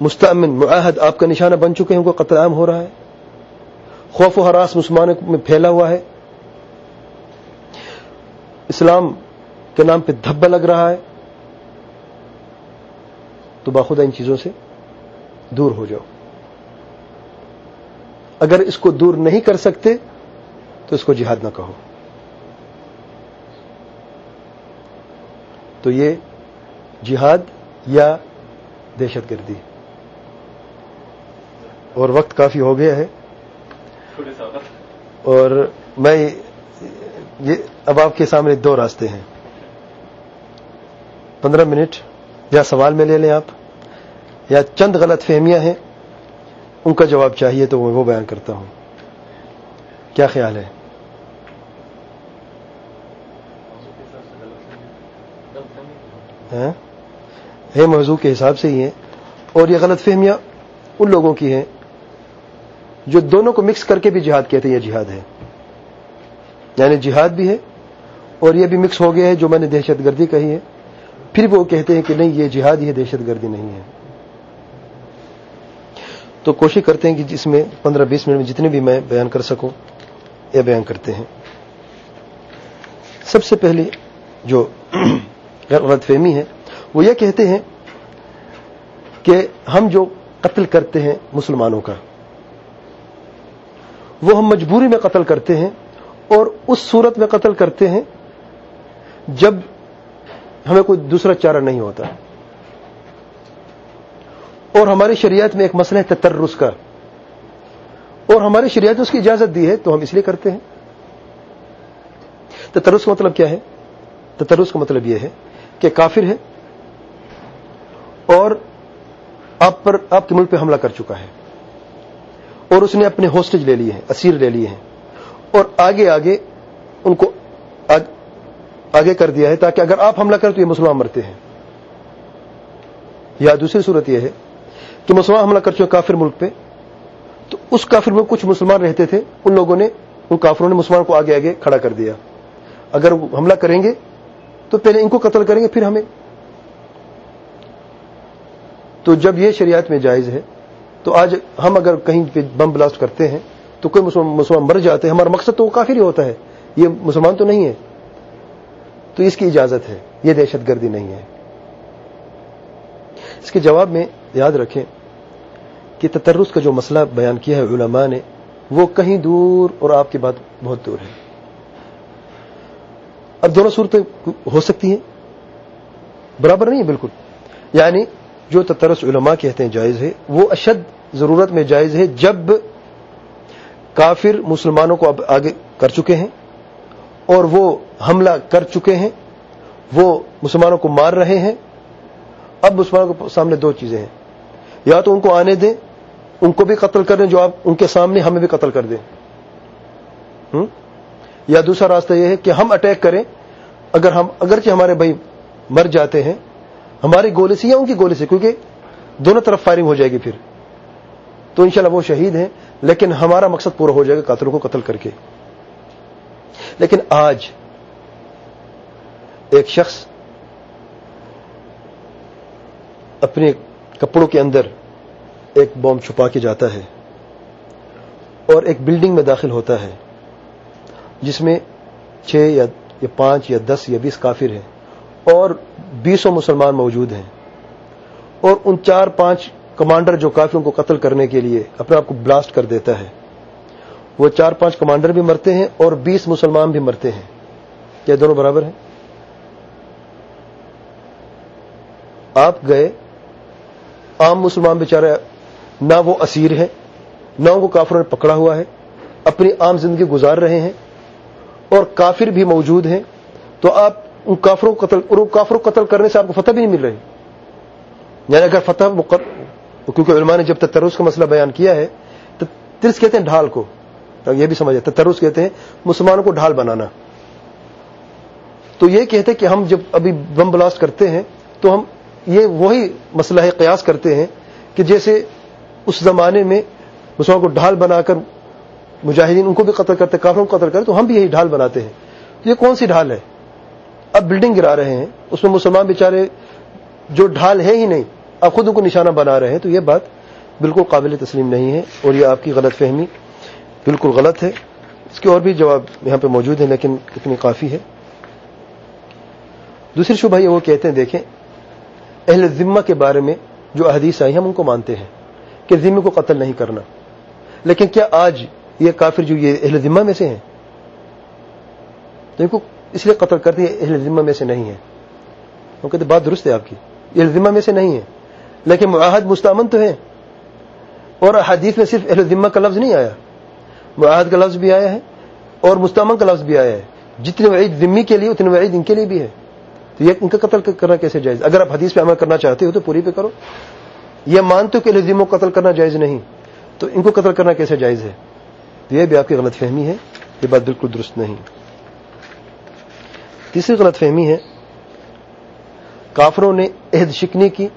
مستعمن معاہد آپ کا نشانہ بن چکے ہیں، ان کو قتل عام ہو رہا ہے، خوف و حراس مسلمانوں میں پھیلا ہوا ہے۔ اسلام کے نام پہ دھبا لگ رہا ہے۔ تو باخودہ ان چیزوں سے دور ہو جاؤ۔ اگر اس کو دور نہیں کر سکتے، تو اس کو جہاد نہ کہو۔ تو یہ جہاد یا دہشت گردی۔ اور وقت کافی ہو گیا ہے۔ اور میں یہ اب آپ کے سامنے دو راستے ہیں۔ پندرہ منٹ یا سوال میں لے لیں آپ۔ یا چند غلط فہمیاں ہیں۔ ان کا جواب چاہیے تو میں وہ بیان کرتا ہوں۔ کیا خیال ہے؟ ہاں؟ ہے موضوع کے حساب سے ہی ہیں۔ اور یہ غلط فہمیاں ان لوگوں کی ہیں جو دونوں کو مکس کر کے بھی جہاد کہتے ہیں، یہ جہاد ہے۔ یعنی جہاد بھی ہے اور یہ بھی مکس ہو گیا ہے جو میں نے دہشت گردی کہی ہے۔ پھر وہ کہتے ہیں کہ نہیں، یہ جہاد ہی ہے، دہشت گردی نہیں ہے۔ تو کوشش کرتے ہیں کہ جس میں پندرہ بیس منٹ میں جتنے بھی میں بیان کر سکوں، یہ بیان کرتے ہیں۔ سب سے پہلے جو غلط فہمی ہے، وہ یہ کہتے ہیں کہ ہم جو قتل کرتے ہیں مسلمانوں کا، وہ ہم مجبوری میں قتل کرتے ہیں اور اس صورت میں قتل کرتے ہیں جب ہمیں کوئی دوسرا چارہ نہیں ہوتا۔ اور ہماری شریعت میں ایک مسئلہ ہے تترس کا۔ اور ہماری شریعت اس کی اجازت دی ہے تو ہم اس لیے کرتے ہیں۔ تترس کا مطلب کیا ہے؟ تترس کا مطلب یہ ہے کہ کافر ہے اور آپ پر، آپ کے ملک پہ حملہ کر چکا ہے۔ اور اس نے اپنے ہوسٹیج لے لیے ہیں، اسیر لے لیے ہیں۔ اور آگے آگے ان کو آگے کر دیا ہے تاکہ اگر آپ حملہ کریں تو یہ مسلمان مرتے ہیں۔ یا دوسری صورت یہ ہے کہ مسلمان حملہ کر چکے کافر ملک پہ۔ تو اس کافر میں کچھ مسلمان رہتے تھے، ان لوگوں نے، ان کافروں نے مسلمان کو آگے آگے کھڑا کر دیا۔ اگر وہ حملہ کریں گے، تو پہلے ان کو قتل کریں گے، پھر ہمیں۔ تو جب یہ شریعت میں جائز ہے، تو آج ہم اگر کہیں پہ بم بلاسٹ کرتے ہیں، تو کوئی مسلمان مر جاتے ہیں۔ ہمارا مقصد تو وہ کافر ہی ہوتا ہے۔ یہ مسلمان تو نہیں ہے۔ تو اس کی اجازت ہے۔ یہ دہشت گردی نہیں ہے۔ اس کے جواب میں یاد رکھیں کہ تترس کا جو مسئلہ بیان کیا ہے علماء نے، وہ کہیں دور اور آپ کی بات بہت دور ہے۔ اب دونوں صورتیں ہو سکتی ہیں۔ برابر نہیں ہے بالکل۔ یعنی جو تترس علماء کہتے ہیں جائز ہے، وہ اشد ضرورت میں جائز ہے جب کافر مسلمانوں کو اب آگے کر چکے ہیں اور وہ حملہ کر چکے ہیں، وہ مسلمانوں کو مار رہے ہیں۔ اب مسلمانوں کے سامنے دو چیزیں ہیں۔ یا تو ان کو آنے دیں، ان کو بھی قتل کر دیں جو آپ ان کے سامنے ہمیں بھی قتل کر دیں۔ یا دوسرا راستہ یہ ہے کہ ہم اٹیک کریں، اگر ہم اگرچہ ہمارے بھائی مر جاتے ہیں ہماری گولی سے یا ان کی گولی سے، کیونکہ دونوں طرف فائرنگ ہو جائے گی پھر۔ تو انشاءاللہ وہ شہید ہیں، لیکن ہمارا مقصد پورا ہو جائے گا قاتلوں کو قتل کر کے۔ لیکن آج ایک شخص اپنے کپڑوں کے اندر ایک بوم چھپا کے جاتا ہے اور ایک بلڈنگ میں داخل ہوتا ہے، جس میں چھ یا پانچ یا دس یا بیس کافر ہیں اور بیسوں مسلمان موجود ہیں۔ اور ان چار پانچ کمانڈر جو کافروں کو قتل کرنے کے لیے اپنے آپ کو بلاسٹ کر دیتا ہے، وہ چار پانچ کمانڈر بھی مرتے ہیں اور بیس مسلمان بھی مرتے ہیں۔ کیا دونوں برابر ہیں؟ آپ گئے عام مسلمان بیچارے نہ وہ اسیر ہیں، نہ ان کو کافروں نے پکڑا ہوا ہے، اپنی عام زندگی گزار رہے ہیں اور کافر بھی موجود ہیں۔ تو آپ ان کافروں قتل ان کافروں قتل کرنے سے آپ کو فتح بھی نہیں مل رہی۔ یعنی اگر فتح کیونکہ علماء نے جب تک تروس کا مسئلہ بیان کیا ہے، تو ترس کہتے ہیں ڈھال کو۔ یہ بھی سمجھے تروس کہتے ہیں مسلمانوں کو ڈھال بنانا۔ تو یہ کہتے کہ ہم جب ابھی بم بلاسٹ کرتے ہیں، تو ہم یہ وہی مسئلہ ہے قیاس کرتے ہیں کہ جیسے اس زمانے میں مسلمانوں کو ڈھال بنا کر مجاہدین ان کو بھی قتل کرتے، کافروں کو قتل کرتے، تو ہم بھی یہی ڈھال بناتے ہیں۔ تو یہ کون سی ڈھال ہے؟ اب بلڈنگ گرا رہے ہیں، اس میں مسلمان بیچارے جو ڈھال ہے ہی نہیں، اب خود ان کو نشانہ بنا رہے ہیں، تو یہ بات بالکل قابل تسلیم نہیں ہے اور یہ آپ کی غلط فہمی بالکل غلط ہے۔ اس کے اور بھی جواب یہاں پہ موجود ہیں، لیکن اتنی کافی ہے۔ دوسری شبہ یہ وہ کہتے ہیں، دیکھیں۔ اہل ذمہ کے بارے میں جو احادیث آئی ہم ان کو مانتے ہیں کہ ذمہ کو قتل نہیں کرنا۔ لیکن کیا آج یہ کافر جو یہ اہل ذمہ میں سے ہیں؟ تو ان کو اس لیے قتل کرتے ہیں اہل ذمہ میں سے نہیں ہے وہ کہتے بات درست ہے آپ کی اہل ذمہ میں سے نہیں ہے لیکن معاہد مستمن تو ہیں۔ اور حدیث میں صرف اہل ذمہ کا لفظ نہیں آیا۔ معاہد کا لفظ بھی آیا ہے اور مستمن کا لفظ بھی آیا ہے۔ جتنے وعید ذمی کے لیے اتنے وعید ان کے لیے بھی ہے۔ تو یہ ان کا قتل کرنا کیسے جائز؟ اگر آپ حدیث پہ عمل کرنا چاہتے ہو تو پوری پہ کرو۔ یہ مانتے ہو کہ لذیموں کو قتل کرنا جائز نہیں، تو ان کو قتل کرنا کیسے جائز ہے؟ تو یہ بھی آپ کی غلط فہمی ہے، یہ بات بالکل درست نہیں۔ تیسری غلط فہمی ہے، کافروں نے عہد شکنی کی،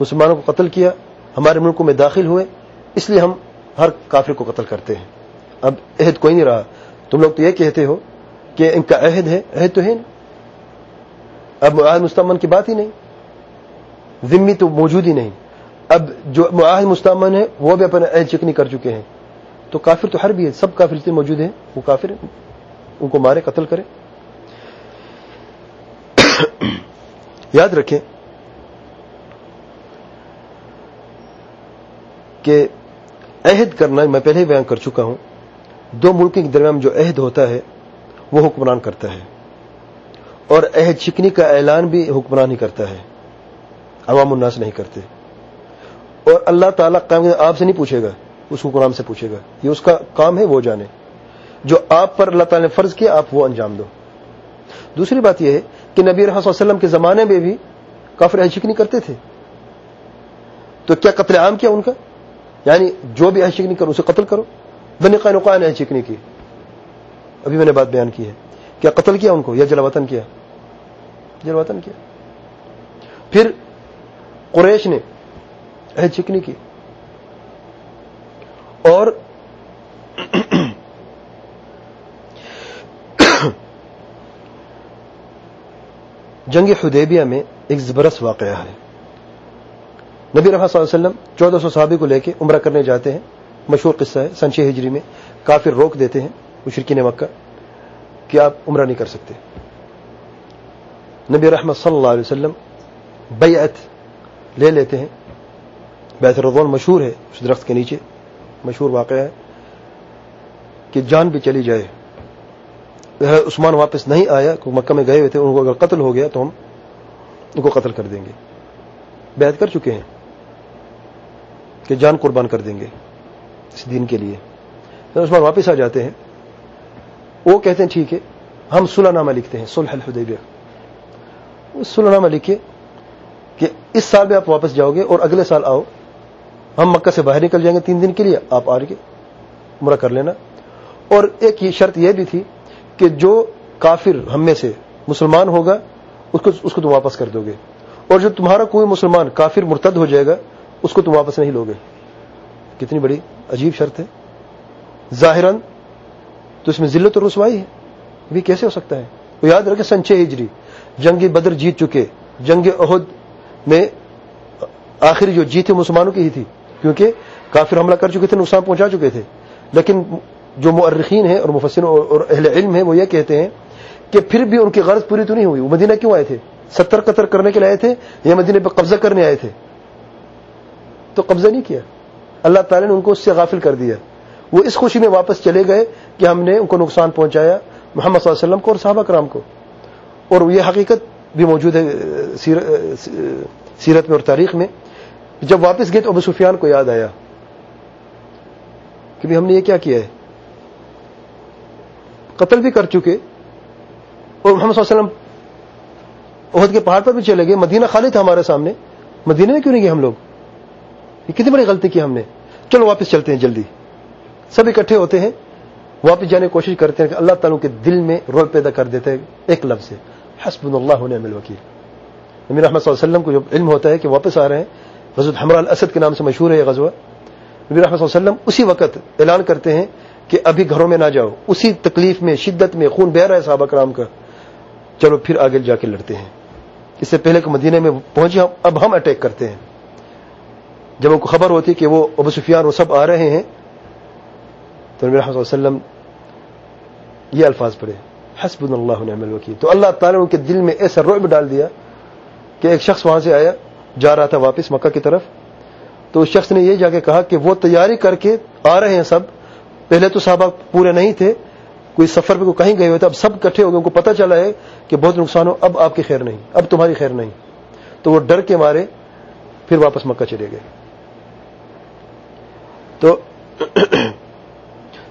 مسلمانوں کو قتل کیا، ہمارے ملکوں میں داخل ہوئے، اس لیے ہم ہر کافر کو قتل کرتے ہیں۔ اب عہد کوئی نہیں رہا۔ تم لوگ تو یہ کہتے ہو کہ ان کا عہد ہے، عہد تو ہے۔ نہیں اب معاہد مستمن کی بات ہی نہیں۔ ذمی تو موجود ہی نہیں۔ اب جو معاہد مستمن ہے، وہ بھی اپنا عہد چکنی کر چکے ہیں۔ تو کافر تو ہر بھی ہے سب کافر جتنے موجود ہیں، وہ کافر ان کو مارے، قتل کرے۔ یاد رکھیں کہ عہد کرنا، میں پہلے ہی بیان کر چکا ہوں، دو ملکوں کے درمیان جو عہد ہوتا ہے، وہ حکمران کرتا ہے۔ اور عہد شکنی کا اعلان بھی حکمران ہی کرتا ہے۔ عوام الناس نہیں کرتے۔ اور اللہ تعالیٰ کام آپ سے نہیں پوچھے گا، اس حکمران سے پوچھے گا۔ یہ اس کا کام ہے وہ جانے۔ جو آپ پر اللہ تعالیٰ نے فرض کیا، آپ وہ انجام دو۔ دوسری بات یہ ہے کہ نبی رحمۃ وسلم کے زمانے میں بھی کافر عہد شکنی کرتے تھے۔ تو کیا قتل عام کیا ان کا؟ یعنی جو بھی عہد شکنی کرو، اسے قتل کرو۔ بنی قائنقا نے عہد شکنی کی۔ ابھی میں نے بات بیان کی ہے۔ کیا قتل کیا ان کو یا جلا وطن کیا؟ جل وطن کیا۔ پھر قریش نے عہد شکنی کی۔ اور جنگ حدیبیہ میں ایک زبرس واقعہ ہے۔ نبی رحمۃ صلی اللہ علیہ وسلم چودہ سو صحابی کو لے کے عمرہ کرنے جاتے ہیں۔ مشہور قصہ ہے سنچ ہجری میں کافر روک دیتے ہیں مشرقین مکہ کہ آپ عمرہ نہیں کر سکتے۔ نبی رحمت صلی اللہ علیہ وسلم بیعت لے لیتے ہیں۔ بیت رضوان مشہور ہے اس درخت کے نیچے، مشہور واقعہ ہے کہ جان بھی چلی جائے۔ عثمان واپس نہیں آیا مکہ میں گئے ہوئے تھے، ان کو اگر قتل ہو گیا تو ہم ان کو قتل کر دیں گے۔ بیعت کر چکے ہیں کہ جان قربان کر دیں گے اس دین کے لیے۔ عثمان واپس آ جاتے ہیں۔ وہ کہتے ہیں، ٹھیک ہے، ہم صلح نامہ لکھتے ہیں سلح الحدیبیہ۔ صلح نامہ لکھے کہ اس سال میں آپ واپس جاؤ گے اور اگلے سال آؤ۔ ہم مکہ سے باہر نکل جائیں گے تین دن کے لیے، آپ آ کے مرا کر لینا۔ اور ایک شرط یہ بھی تھی کہ جو کافر ہم میں سے مسلمان ہوگا، اس کو اس کو تم واپس کر دو گے۔ اور جو تمہارا کوئی مسلمان کافر مرتد ہو جائے گا، اس کو تم واپس نہیں لوگے۔ کتنی بڑی عجیب شرط ہے۔ ظاہراً تو اس میں ذلت اور رسوائی ہے۔ بھی کیسے ہو سکتا ہے؟ وہ یاد رکھے سن چھ ہجری۔ جنگ بدر جیت چکے۔ جنگ عہد میں آخری جو جیت مسلمانوں کی ہی تھی، کیونکہ کافر حملہ کر چکے تھے، نقصان پہنچا چکے تھے۔ لیکن جو مؤرخین ہیں اور مفسرین اور اہل علم ہیں، وہ یہ کہتے ہیں کہ پھر بھی ان کی غرض پوری تو نہیں ہوئی۔ وہ مدینہ کیوں آئے تھے؟ ستر قطر کرنے کے لیے آئے تھے یا مدینہ پہ قبضہ کرنے آئے تھے؟ تو قبضہ نہیں کیا۔ اللہ تعالی نے ان کو اس سے غافل کر دیا۔ وہ اس خوشی میں واپس چلے گئے کہ ہم نے ان کو نقصان پہنچایا، محمد صلی اللہ علیہ وسلم کو اور صحابہ کرام کو۔ اور یہ حقیقت بھی موجود ہے سیرت میں اور تاریخ میں۔ جب واپس گئے تو ابو سفیان کو یاد آیا کہ ہم نے یہ کیا کیا ہے۔ قتل بھی کر چکے اور محمد صلی اللہ علیہ وسلم عہد کے پہاڑ پر بھی چلے گئے۔ مدینہ خالی تھا ہمارے سامنے۔ مدینہ میں کیوں نہیں گئے ہم لوگ؟ یہ کتنی بڑی غلطی کی ہم نے۔ چلو واپس چلتے ہیں جلدی۔ سب اکٹھے ہوتے ہیں۔ واپس جانے کی کوشش کرتے ہیں کہ اللہ تعالیٰ کے دل میں روح پیدا کر دیتے ہیں ایک لفظ سے۔ حسب اللہ نعم الوکیل۔ نبی رحمۃ صلی اللہ علیہ وسلم کو جب علم ہوتا ہے کہ واپس آ رہے ہیں غزوت حمرہ الاسد کے نام سے مشہور ہے یہ غزوہ۔ نبی رحمۃ صلی اللہ علیہ وسلم اسی وقت اعلان کرتے ہیں کہ ابھی گھروں میں نہ جاؤ، اسی تکلیف میں، شدت میں، خون بہ رہا ہے صحابہ کرام کا۔ چلو پھر آگے جا کے لڑتے ہیں۔ اس سے پہلے کہ مدینے میں پہنچے اب ہم اٹیک کرتے ہیں۔ جب ان کو خبر ہوتی کہ وہ ابو سفیان وہ سب آ رہے ہیں، تو نبی رحمۃ وسلم یہ الفاظ پڑھے۔ حسب اللہ نعم الوکیل۔ تو اللہ تعالیٰ نے ان کے دل میں ایسا روب ڈال دیا کہ ایک شخص وہاں سے آیا، جا رہا تھا واپس مکہ کی طرف۔ تو اس شخص نے یہ جا کے کہا کہ وہ تیاری کر کے آ رہے ہیں سب۔ پہلے تو صحابہ پورے نہیں تھے، کوئی سفر پہ کوئی کہیں گئے ہوئے تھے، اب سب کٹھے ہو گئے، ان کو پتا چلا ہے کہ بہت نقصان ہو، اب آپ کی خیر نہیں، اب تمہاری خیر نہیں۔ تو وہ ڈر کے مارے، پھر واپس مکہ چلے گئے۔ تو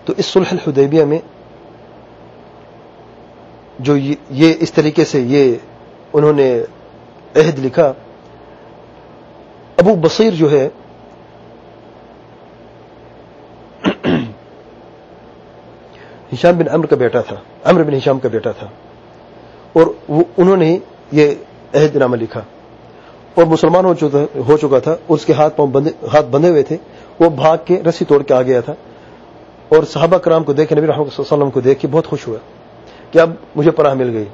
تو اس صلح الحدیبیہ میں جو یہ اس طریقے سے یہ انہوں نے عہد لکھا، ابو بصیر جو ہے، ہشام بن امر کا بیٹا تھا امر بن ہشام کا بیٹا تھا، اور انہوں نے یہ عہد نامہ لکھا۔ اور مسلمان ہو چکا تھا، اس کے ہاتھ پاؤں ہاتھ بندھے ہوئے تھے، وہ بھاگ کے رسی توڑ کے آ گیا تھا۔ اور صحابہ کرام کو دیکھے نبی رحمۃ اللہ وسلم کو دیکھ کے بہت خوش ہوا۔ کہ اب مجھے پناہ مل گئی۔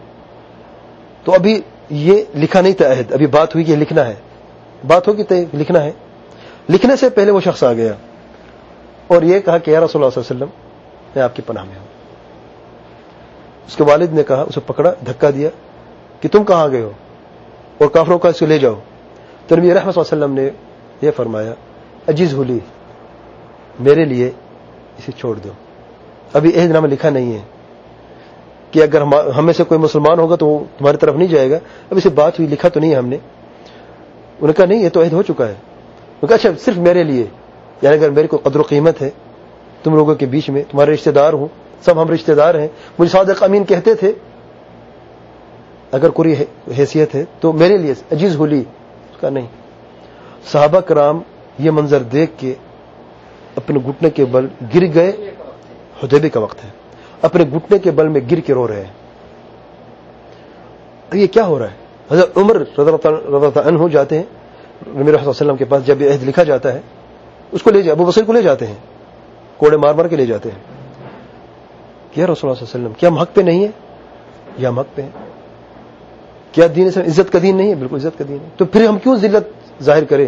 تو ابھی یہ لکھا نہیں تھا عہد، ابھی بات ہوئی کہ لکھنا ہے۔ بات ہوگی تو لکھنا ہے۔ لکھنے سے پہلے وہ شخص آ گیا اور یہ کہا کہ یا رسول اللہ صلی اللہ علیہ وسلم، میں آپ کی پناہ میں ہوں۔ اس کے والد نے کہا، اسے پکڑا، دھکا دیا کہ تم کہاں گئے ہو؟ اور کافروں کا اسے لے جاؤ۔ تو نبی رحمت صلی اللہ علیہ وسلم نے یہ فرمایا، عجیز ہولی میرے لیے اسے چھوڑ دو۔ ابھی عہد نامہ لکھا نہیں ہے۔ کہ اگر ہم میں سے کوئی مسلمان ہوگا تو وہ تمہاری طرف نہیں جائے گا۔ اب اسے بات ہوئی، لکھا تو نہیں ہے ہم نے۔ انہوں نے کہا، نہیں، یہ تو عہد ہو چکا ہے۔ کہا اچھا صرف میرے لیے۔ یعنی اگر میری کوئی قدر و قیمت ہے، تم لوگوں کے بیچ میں، تمہارے رشتہ دار ہوں، سب ہم رشتہ دار ہیں۔ مجھے صادق امین کہتے تھے۔ اگر کوئی حیثیت ہے تو میرے لیے عجیز ہولی۔ اس کا نہیں۔ صحابہ کرام یہ منظر دیکھ کے اپنے گھٹنے کے بل گر گئے۔ حدیبی کا وقت ہے۔ اپنے گھٹنے کے بل میں گر کے رو رہے ہیں۔ یہ کیا ہو رہا ہے؟ حضرت عمر رضا عنہ ہو جاتے ہیں۔ نمیر وسلم کے پاس جب یہ عہد لکھا جاتا ہے، اس کو لے جائے ابو بصیر کو لے جاتے ہیں۔ کوڑے مار مار کے لے جاتے ہیں۔ کیا رسول اللہ علیہ وسلم کیا ہم حق پہ نہیں ہے؟ یا ہم حق پہ؟ ہیں کیا دین سے عزت کا دین نہیں ہے؟ بالکل عزت کا دین ہے۔ تو پھر ہم کیوں ذلت ظاہر کریں؟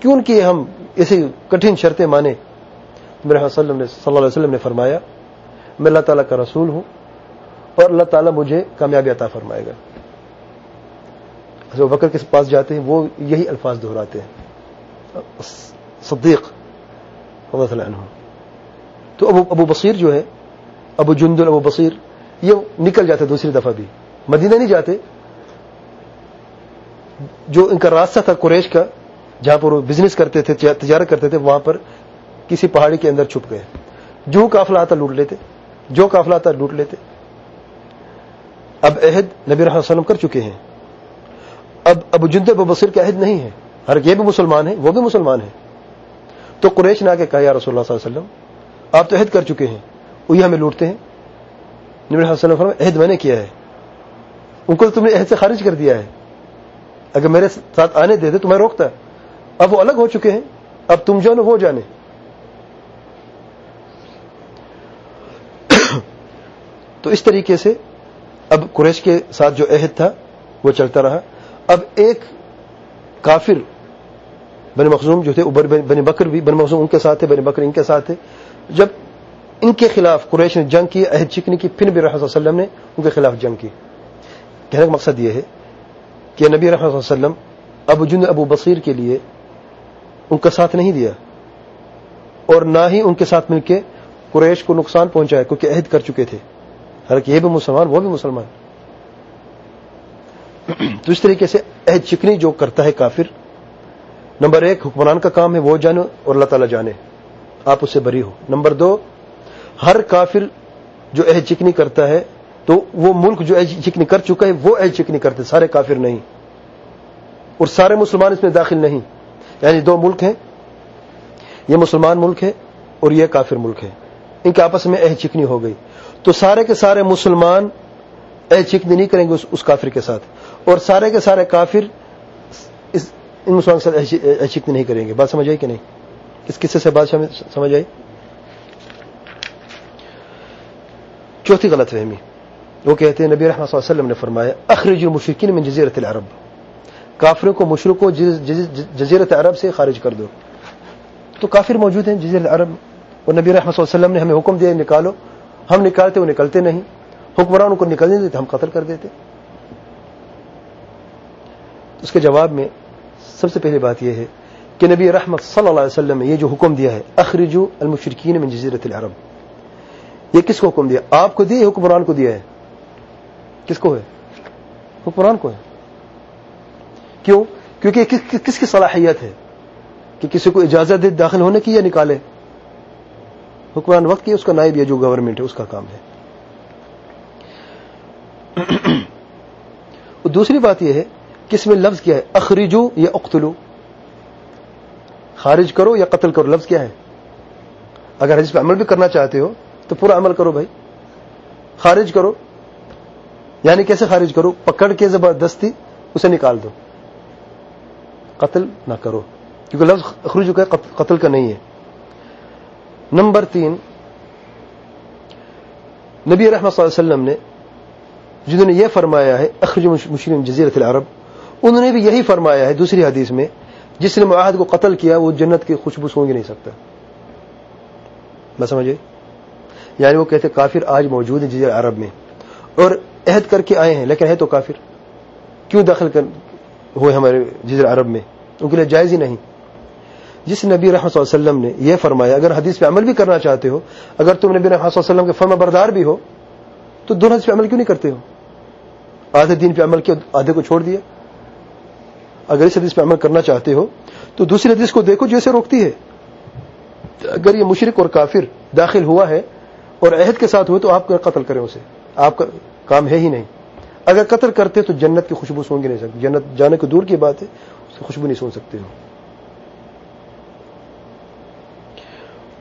کیوں ان کی ہم ایسی کٹھن شرطیں مانے میرے وسلم نے صلی اللہ علیہ وسلم نے فرمایا میں اللہ تعالیٰ کا رسول ہوں اور اللہ تعالیٰ مجھے کامیابی عطا فرمائے گا۔ جو بکر کے پاس جاتے ہیں، وہ یہی الفاظ دہراتے ہیں۔ صدیق اللہ عنہ۔ تو ابو ابو بصیر جو ہے، ابو جند ابو بصیر، یہ نکل جاتے دوسری دفعہ بھی۔ مدینہ نہیں جاتے، جو ان کا راستہ تھا قریش کا، جہاں پر وہ بزنس کرتے تھے، تجارت کرتے تھے، وہاں پر کسی پہاڑی کے اندر چھپ گئے۔ جو قافلہ آتا لوٹ لیتے۔ جو قافلہ آتا لوٹ لیتے۔ اب عہد نبی رحمۃ وسلم کر چکے ہیں۔ اب ابو جند بصیر کا عہد نہیں ہے ہر یہ بھی مسلمان ہے وہ بھی مسلمان ہے تو قریش نے آ کے کہا، یا رسول اللہ صلی اللہ علیہ وسلم، آپ تو عہد کر چکے ہیں وہی ہمیں لوٹتے ہیں۔ نبی وسلم عہد میں نے کیا ہے۔ ان کو تم نے عہد سے خارج کر دیا ہے۔ اگر میرے ساتھ آنے دے تو میں روکتا۔ اب وہ الگ ہو چکے ہیں۔ اب تم جانو وہ جانے۔ تو اس طریقے سے اب قریش کے ساتھ جو عہد تھا، وہ چلتا رہا۔ اب ایک کافر بن مخزوم جو تھے بن بکر بھی بن مخزوم ان کے ساتھ تھے بن بکر ان کے ساتھ تھے۔ جب ان کے خلاف قریش نے جنگ کی، عہد چکنی کی، پھر بھی رحمۃ وسلم نے ان کے خلاف جنگ کی۔ کہنے کا مقصد یہ ہے کہ نبی رحمۃ وسلم ابو جن، ابو بصیر کے لیے ان کا ساتھ نہیں دیا۔ اور نہ ہی ان کے ساتھ مل کے قریش کو نقصان پہنچایا، کیونکہ عہد کر چکے تھے۔ حالانکہ یہ بھی مسلمان، وہ بھی مسلمان تو اس طریقے سے عہد چکنی جو کرتا ہے کافر، نمبر ایک، حکمران کا کام ہے وہ جانے اور اللہ تعالیٰ جانے۔ آپ اس سے بری ہو۔ نمبر دو، ہر کافر جو عہد چکنی کرتا ہے، تو وہ ملک جو عہد چکنی کر چکا ہے، وہ عہد چکنی کرتے سارے کافر نہیں۔ اور سارے مسلمان اس میں داخل نہیں۔ یعنی دو ملک ہیں۔ یہ مسلمان ملک ہے اور یہ کافر ملک ہے۔ ان کے آپس میں عہد چکنی ہو گئی۔ تو سارے کے سارے مسلمان عہد چکنی نہیں کریں گے اس کافر کے ساتھ۔ اور سارے کے سارے کافر ان مسلمان کے ساتھ عہد چکنی نہیں کریں گے۔ بات سمجھ آئی کہ نہیں؟ اس قصے سے بات سمجھ آئی؟ چوتھی غلط فہمی۔ وہ کہتے ہیں نبی رحمۃ صلی اللہ علیہ وسلم نے فرمایا، اخرج المشرقین من جزیرت العرب۔ کافروں کو مشرق کو جزیرت عرب سے خارج کر دو۔ تو کافر موجود ہیں جزیرت عرب اور نبی رحمۃ صلی اللہ علیہ وسلم نے ہمیں حکم دیا، نکالو۔ ہم نکالتے وہ نکلتے نہیں حکمران ان کو نکلنے دیتے، ہم قتل کر دیتے۔ اس کے جواب میں سب سے پہلی بات یہ ہے کہ نبی رحمت صلی اللہ علیہ وسلم نے یہ جو حکم دیا ہے، اخرجو المشرقین من جزیرت العرب۔ یہ کس کو حکم دیا؟ آپ کو دیا حکمران کو دیا ہے۔ کس کو ہے؟ حکمران کو ہے۔ کیوں؟ کیونکہ کس کی صلاحیت ہے؟ کہ کسی کو اجازت دے داخل ہونے کی یا نکالے؟ حکمران وقت کی اس کا نائب یا جو گورنمنٹ ہے، اس کا کام ہے۔ دوسری بات یہ ہے کہ اس میں لفظ کیا ہے؟ اخریجو یا اختلو خارج کرو یا قتل کرو؟ لفظ کیا ہے؟ اگر حدیث پہ عمل بھی کرنا چاہتے ہو، تو پورا عمل کرو بھائی۔ خارج کرو یعنی کیسے خارج کرو؟ پکڑ کے زبردستی اسے نکال دو۔ قتل نہ کرو، کیونکہ لفظ اخرج کا قتل کا نہیں ہے۔ نمبر تین، نبی رحمت صلی اللہ علیہ وسلم نے جنہوں نے یہ فرمایا ہے، اخرج مشرم جزیرت العرب، انہوں نے بھی یہی فرمایا ہے دوسری حدیث میں، جس نے معاہد کو قتل کیا، وہ جنت کی خوشبو سونگ نہیں سکتا۔ میں سمجھے؟ یعنی وہ کہتے کافر آج موجود ہے جزیر عرب میں، اور عہد کر کے آئے ہیں، لیکن ہے تو کافر۔ کیوں داخل کر ہوئے ہمارے جزیر عرب میں؟ ان کے لیے جائز ہی نہیں۔ جس نبی رحمۃ اللہ علیہ وسلم نے یہ فرمایا، اگر حدیث پہ عمل بھی کرنا چاہتے ہو، اگر تم نبی رحمۃ اللہ علیہ وسلم کے فرما بردار بھی ہو، تو دونوں حدیث پہ عمل کیوں نہیں کرتے ہو؟ آدھے دن پہ عمل کیا، آدھے کو چھوڑ دیا؟ اگر اس حدیث پہ عمل کرنا چاہتے ہو، تو دوسری حدیث کو دیکھو جیسے روکتی ہے۔ اگر یہ مشرق اور کافر داخل ہوا ہے اور عہد کے ساتھ ہوئے، تو آپ قتل کریں اسے۔ آپ کا کام ہے ہی نہیں۔ اگر قتل کرتے تو جنت کی خوشبو سونگی نہیں سکتے جنت جانے کو دور کی بات ہے، اس کی خوشبو نہیں سن سکتے ہو۔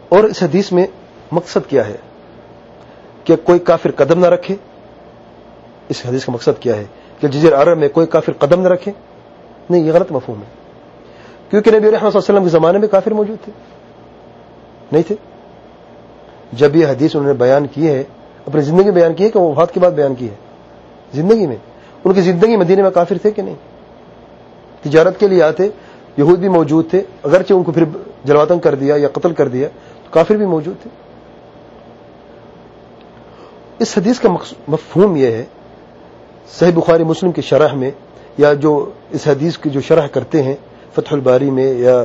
اور اس حدیث میں مقصد کیا ہے کہ کوئی کافر قدم نہ رکھے؟ اس حدیث کا مقصد کیا ہے کہ جزیر عرب میں کوئی کافر قدم نہ رکھے؟ نہیں، یہ غلط مفہوم ہے۔ کیونکہ نبی رحمۃ اللہ وسلم کے زمانے میں کافر موجود تھے۔ نہیں تھے۔ جب یہ حدیث انہوں نے بیان کی ہے، اپنی زندگی بیان کی ہے کہ وہ وفات کے بعد بیان کی ہے؟ زندگی میں۔ ان کی زندگی مدینے میں کافر تھے کہ نہیں؟ تجارت کے لیے آتے، یہود بھی موجود تھے، اگرچہ ان کو پھر جلواتن کر دیا یا قتل کر دیا کافر بھی موجود تھے۔ اس حدیث کا مفہوم یہ ہے، صحیح بخاری مسلم کی شرح میں، یا جو اس حدیث کی جو شرح کرتے ہیں، فتح الباری میں، یا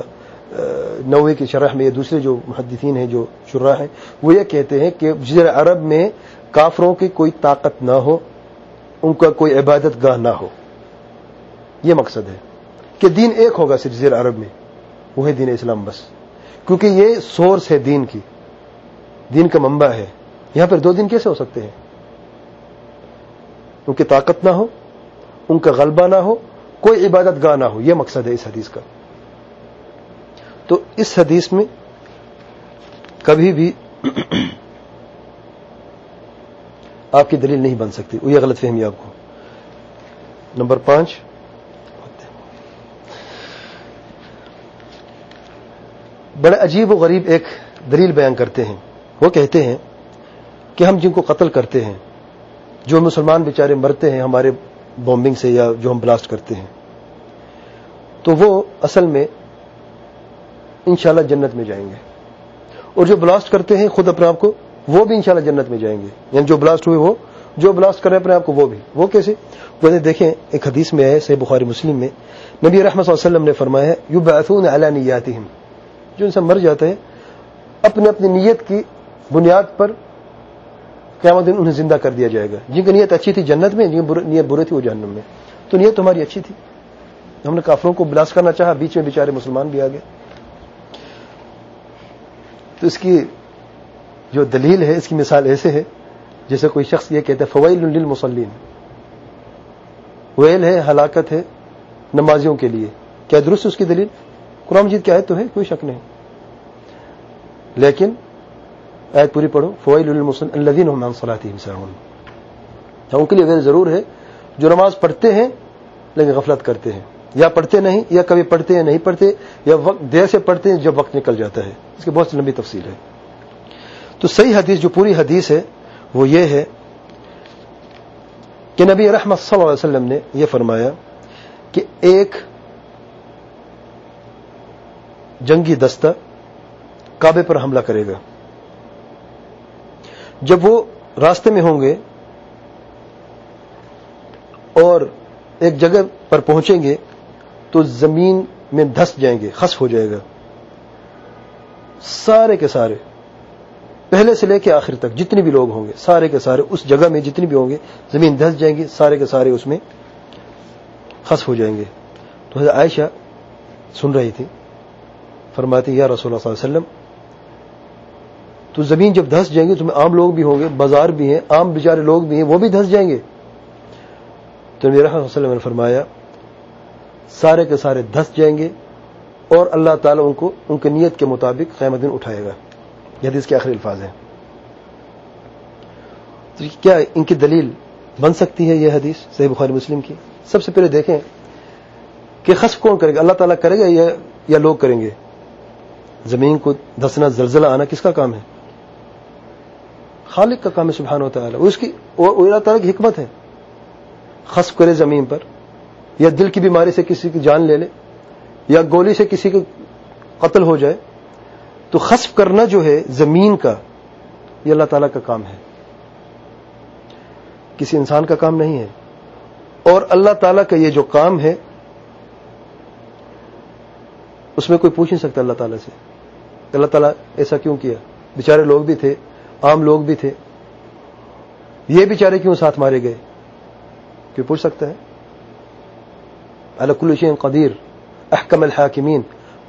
نوے کی شرح میں یہ دوسرے جو محدثین ہیں جو شرح ہیں، وہ یہ کہتے ہیں کہ جزیر عرب میں کافروں کی کوئی طاقت نہ ہو، ان کا کوئی عبادت گاہ نہ ہو۔ یہ مقصد ہے۔ کہ دین ایک ہوگا صرف جزیر عرب میں وہ ہے دین اسلام بس۔ کیونکہ یہ سورس ہے دین کی۔ دین کا منبع ہے۔ یہاں پر دو دن کیسے ہو سکتے ہیں؟ ان کی طاقت نہ ہو، ان کا غلبہ نہ ہو، کوئی عبادت گاہ نہ ہو۔ یہ مقصد ہے اس حدیث کا۔ تو اس حدیث میں کبھی بھی آپ کی دلیل نہیں بن سکتی۔ وہ یہ غلط فہمی آپ کو۔ نمبر پانچ بڑے عجیب و غریب ایک دلیل بیان کرتے ہیں۔ وہ کہتے ہیں کہ ہم جن کو قتل کرتے ہیں، جو مسلمان بیچارے مرتے ہیں ہمارے بومبنگ سے یا جو ہم بلاسٹ کرتے ہیں، تو وہ اصل میں انشاءاللہ جنت میں جائیں گے۔ اور جو بلاسٹ کرتے ہیں خود اپنے آپ کو، وہ بھی انشاءاللہ جنت میں جائیں گے۔ یعنی جو بلاسٹ ہوئے وہ، جو بلاسٹ کرے اپنے آپ کو، وہ بھی۔ وہ کیسے؟ وہ دیکھیں، ایک حدیث میں ہے، صحیح بخاری مسلم میں، نبی رحمت صلی اللہ علیہ وسلم نے فرمایا ہے یو باسون نیاتیم جو انسان مر جاتے ہیں، اپنے اپنی نیت کی بنیاد پر قیامت دن انہیں زندہ کر دیا جائے گا۔ جن کی نیت اچھی تھی جنت میں، جن کی نیت برے تھی وہ جہنم میں۔ تو نیت تمہاری اچھی تھی۔ ہم نے کافروں کو بلاس کرنا چاہا، بیچ میں بیچارے مسلمان بھی آ گئے۔ تو اس کی جو دلیل ہے، اس کی مثال ایسے ہے، جیسے کوئی شخص یہ کہتا ہے فوائل للمسلین ویل ہے، ہلاکت ہے نمازیوں کے لیے۔ کیا درست اس کی دلیل؟ قرآن مجید کیا ہے؟ تو ہے کوئی شک نہیں۔ لیکن آیت پوری پڑھو۔ فوائل الدین صلاحی ان کے لیے غیر ضرور ہے، جو نماز پڑھتے ہیں، لیکن غفلت کرتے ہیں۔ یا پڑھتے نہیں، یا کبھی پڑھتے ہیں نہیں پڑھتے، یا وقت دیر سے پڑھتے ہیں، جب وقت نکل جاتا ہے۔ اس کی بہت سی لمبی تفصیل ہے تو صحیح حدیث، جو پوری حدیث ہے، وہ یہ ہے کہ نبی رحمت صلی اللہ علیہ وسلم نے یہ فرمایا کہ ایک جنگی دستہ کعبے پر حملہ کرے گا۔ جب وہ راستے میں ہوں گے اور ایک جگہ پر پہنچیں گے تو زمین میں دھس جائیں گے خصف ہو جائے گا۔ سارے کے سارے، پہلے سے لے کے آخر تک جتنے بھی لوگ ہوں گے، سارے کے سارے اس جگہ میں جتنے بھی ہوں گے، زمین دھس جائیں گے سارے کے سارے اس میں خصف ہو جائیں گے۔ تو حضرت عائشہ سن رہی تھی۔ فرماتی یا رسول اللہ صلی اللہ علیہ وسلم، تو زمین جب دھس جائیں گے تو عام لوگ بھی ہوں گے، بازار بھی ہیں، عام بیچارے لوگ بھی ہیں، وہ بھی دھس جائیں گے۔ تو نبی رحمۃ وسلم نے فرمایا، سارے کے سارے دھس جائیں گے اور اللہ تعالیٰ ان کو، ان کی نیت کے مطابق قیامت دن اٹھائے گا۔ یہ حدیث کے آخری الفاظ ہیں۔ تو کیا ان کی دلیل بن سکتی ہے یہ حدیث صحیح بخاری مسلم کی؟ سب سے پہلے دیکھیں کہ خصف کون کرے گا؟ اللہ تعالیٰ کرے گا یا لوگ کریں گے؟ زمین کو دھسنا زلزلہ آنا کس کا کام ہے؟ خالق کا کام ہے سبحانہ ہوتا ہے اس کی اللہ تعالیٰ کی حکمت ہے۔ خصف کرے زمین پر، یا دل کی بیماری سے کسی کی جان لے لے، یا گولی سے کسی کو قتل ہو جائے۔ تو خصف کرنا جو ہے زمین کا، یہ اللہ تعالیٰ کا کام ہے۔ کسی انسان کا کام نہیں ہے۔ اور اللہ تعالیٰ کا یہ جو کام ہے اس میں کوئی پوچھ نہیں سکتا اللہ تعالیٰ سے۔ اللہ تعالیٰ ایسا کیوں کیا؟ بیچارے لوگ بھی تھے، عام لوگ بھی تھے۔ یہ بیچارے کیوں ساتھ مارے گئے؟ کیوں پوچھ سکتا ہے؟ اللہ قدیر، احکم الحاکمین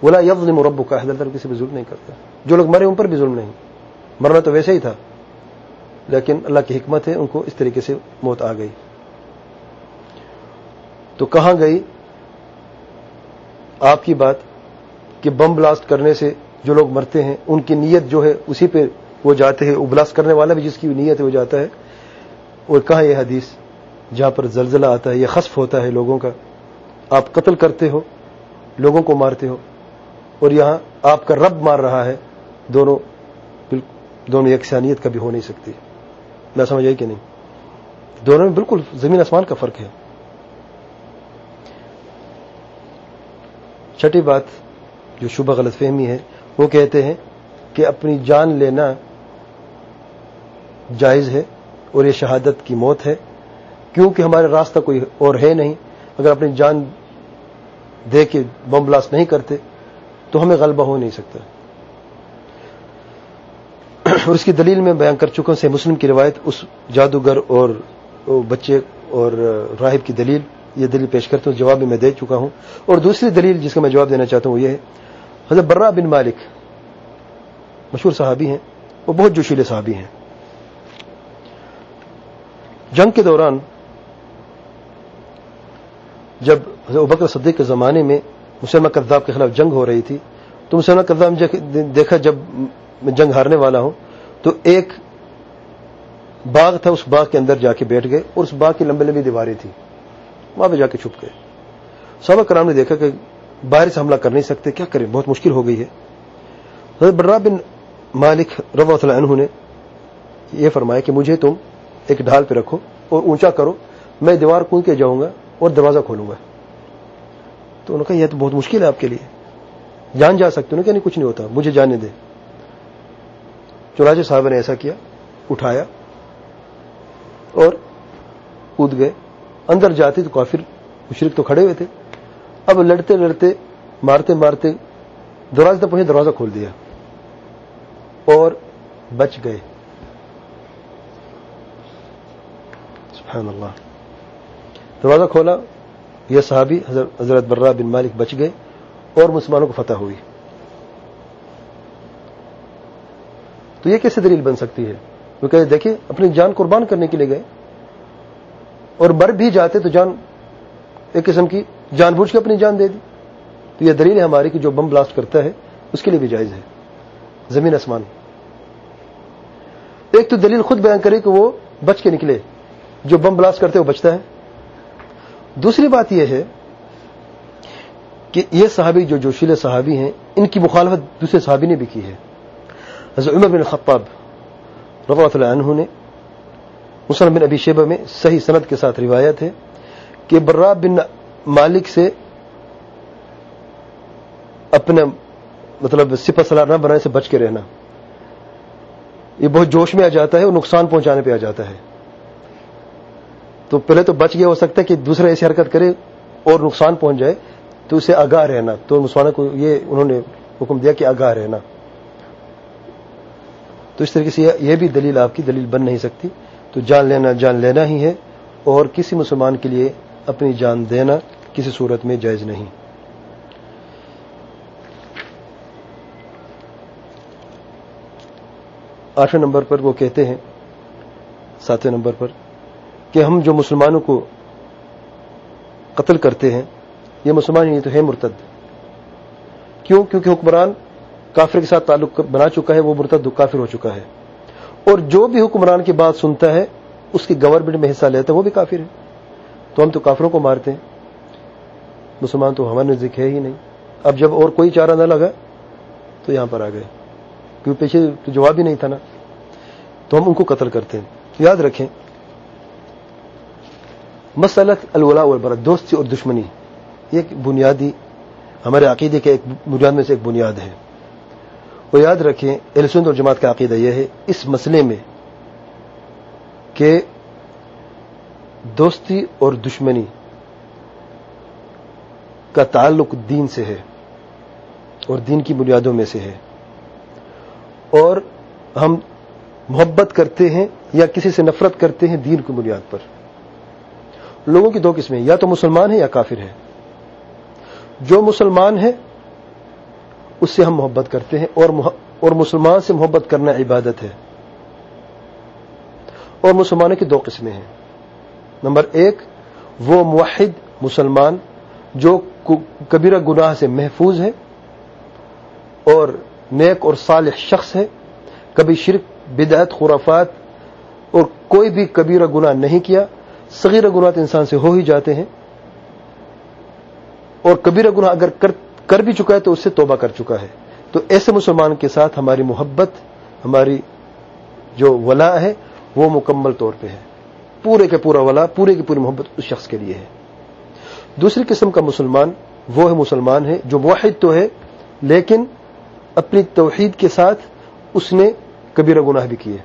بولا یفظم مربو کا حضرت کسی پہ ظلم نہیں کرتا۔ جو لوگ مرے ان پر بھی ظلم نہیں۔ مرنا تو ویسے ہی تھا، لیکن اللہ کی حکمت ہے، ان کو اس طریقے سے موت آ گئی۔ تو کہاں گئی؟ آپ کی بات کہ بم بلاسٹ کرنے سے جو لوگ مرتے ہیں، ان کی نیت جو ہے اسی پہ وہ جاتے ہیں ابلاس کرنے والا بھی جس کی نیت ہے وہ جاتا ہے۔ اور کہاں یہ حدیث؟ جہاں پر زلزلہ آتا ہے، یہ خصف ہوتا ہے لوگوں کا۔ آپ قتل کرتے ہو، لوگوں کو مارتے ہو۔ اور یہاں آپ کا رب مار رہا ہے، دونوں دونوں یکسانیت کبھی ہو نہیں سکتی۔ میں سمجھ آئی کہ نہیں؟ دونوں میں بالکل زمین آسمان کا فرق ہے۔ چھٹی بات جو شبہ غلط فہمی ہے، وہ کہتے ہیں کہ اپنی جان لینا جائز ہے اور یہ شہادت کی موت ہے، کیونکہ ہمارے راستہ کوئی اور ہے نہیں۔ اگر اپنی جان دے کے بم بلاسٹ نہیں کرتے، تو ہمیں غلبہ ہو نہیں سکتا۔ اور اس کی دلیل میں بیان کر چکا سے مسلم کی روایت، اس جادوگر اور بچے اور راہب کی دلیل۔ یہ دلیل پیش کرتے ہوں، جواب بھی میں دے چکا ہوں۔ اور دوسری دلیل جس کا میں جواب دینا چاہتا ہوں یہ ہے، حضرت برا بن مالک مشہور صحابی ہیں، وہ بہت جوشیلے صحابی ہیں۔ جنگ کے دوران جب حضرت بکر صدیق کے زمانے میں مسلمہ کرداب کے خلاف جنگ ہو رہی تھی، تو مسلمہ کرداب دیکھا جب میں جنگ ہارنے والا ہوں، تو ایک باغ تھا، اس باغ کے اندر جا کے بیٹھ گئے اور اس باغ کی لمبی لمبی دیواریں تھیں۔ وہاں پہ جا کے چھپ گئے۔ صحابہ کرام نے دیکھا کہ باہر سے حملہ کر نہیں سکتے، کیا کریں؟ بہت مشکل ہو گئی ہے۔ حضرت برا بن مالک رضا اللہ عنہ نے یہ فرمایا کہ مجھے تم ایک ڈھال پہ رکھو اور اونچا کرو، میں دیوار کود کے جاؤں گا اور دروازہ کھولوں گا۔ تو انہوں نے کہا، یہ تو بہت مشکل ہے آپ کے لیے۔ جان جا سکتے انہوں کہ نہیں، کچھ نہیں ہوتا، مجھے جانے دے۔ چنانچہ صاحب نے ایسا کیا، اٹھایا اور کود گئے۔ اندر جاتے تو کافر مشرق تو کھڑے ہوئے تھے۔ اب لڑتے لڑتے مارتے مارتے دروازے تک پہنچے، دروازہ کھول دیا اور بچ گئے۔ سبحان اللہ۔ دروازہ کھولا، یہ صحابی حضرت برہ بن مالک بچ گئے اور مسلمانوں کو فتح ہوئی۔ تو یہ کیسے دلیل بن سکتی ہے؟ وہ کہ دیکھیں، اپنی جان قربان کرنے کے لیے گئے۔ اور مر بھی جاتے تو جان، ایک قسم کی جان بوجھ کے اپنی جان دے دی۔ تو یہ دلیل ہے ہماری کہ جو بم بلاسٹ کرتا ہے، اس کے لیے بھی جائز ہے۔ زمین آسمان۔ ایک تو دلیل خود بیان کرے کہ وہ بچ کے نکلے۔ جو بم بلاسٹ کرتے وہ بچتا ہے۔ دوسری بات یہ ہے کہ یہ صحابی جو جوشیل صحابی ہیں، ان کی مخالفت دوسرے صحابی نے بھی کی ہے۔ حضرت عمر بن خطاب رضی اللہ عنہ نے مسلم بن ابی شیبہ میں صحیح صنعت کے ساتھ روایت ہے کہ برا بن مالک سے اپنے مطلب سپہ سلار نہ بنانے سے بچ کے رہنا۔ یہ بہت جوش میں آ جاتا ہے اور نقصان پہنچانے پہ آ جاتا ہے۔ تو پہلے تو بچ گیا ہو سکتا ہے کہ دوسرا ایسی حرکت کرے اور نقصان پہنچ جائے تو اسے آگاہ رہنا۔ تو مسلمانوں کو یہ انہوں نے حکم دیا کہ آگاہ رہنا۔ تو اس طریقے سے یہ بھی دلیل آپ کی دلیل بن نہیں سکتی۔ تو جان لینا جان لینا ہی ہے اور کسی مسلمان کے لیے اپنی جان دینا کسی صورت میں جائز نہیں۔ آٹھویں نمبر پر وہ کہتے ہیں، ساتویں نمبر پر، کہ ہم جو مسلمانوں کو قتل کرتے ہیں، یہ مسلمان ہی تو ہے مرتد۔ کیوں؟ کیونکہ حکمران کافر کے ساتھ تعلق بنا چکا ہے، وہ مرتد کافر ہو چکا ہے۔ اور جو بھی حکمران کی بات سنتا ہے، اس کی گورنمنٹ میں حصہ لیتا ہے، وہ بھی کافر ہے۔ تو ہم تو کافروں کو مارتے ہیں۔ مسلمان تو ہمارے نزدیک ہے ہی نہیں۔ اب جب اور کوئی چارہ نہ لگا، تو یہاں پر آ گئے۔ کیونکہ پیچھے تو جواب ہی نہیں تھا نا۔ تو ہم ان کو قتل کرتے ہیں۔ یاد رکھیں مسلط الولا والبرا دوستی اور دشمنی، یہ ایک بنیادی، ہمارے عقیدے کے ایک بنیاد میں سے ایک بنیاد ہے۔ وہ یاد رکھیں السند اور جماعت کا عقیدہ یہ ہے، اس مسئلے میں کہ دوستی اور دشمنی کا تعلق دین سے ہے اور دین کی بنیادوں میں سے ہے۔ اور ہم محبت کرتے ہیں یا کسی سے نفرت کرتے ہیں دین کی بنیاد پر۔ لوگوں کی دو قسمیں، یا تو مسلمان ہیں یا کافر ہیں۔ جو مسلمان ہے اس سے ہم محبت کرتے ہیں اور اور مسلمان سے محبت کرنا عبادت ہے۔ اور مسلمانوں کی دو قسمیں ہیں۔ نمبر ایک، وہ موحد مسلمان جو کبیرہ گناہ سے محفوظ ہے اور نیک اور صالح شخص ہے۔ کبھی شرک، بدعت، خرافات اور کوئی بھی کبیرہ گناہ نہیں کیا۔ صغیرہ گناہ انسان سے ہو ہی جاتے ہیں۔ اور کبیرہ گناہ اگر کر کر بھی چکا ہے تو اس سے توبہ کر چکا ہے۔ تو ایسے مسلمان کے ساتھ ہماری محبت، ہماری جو ولا ہے، وہ مکمل طور پہ ہے۔ پورے کے پورا ولا، پورے کی پوری محبت اس شخص کے لیے ہے۔ دوسری قسم کا مسلمان وہ ہے، مسلمان ہے جو واحد تو ہے، لیکن اپنی توحید کے ساتھ اس نے کبیرہ گناہ بھی کیے۔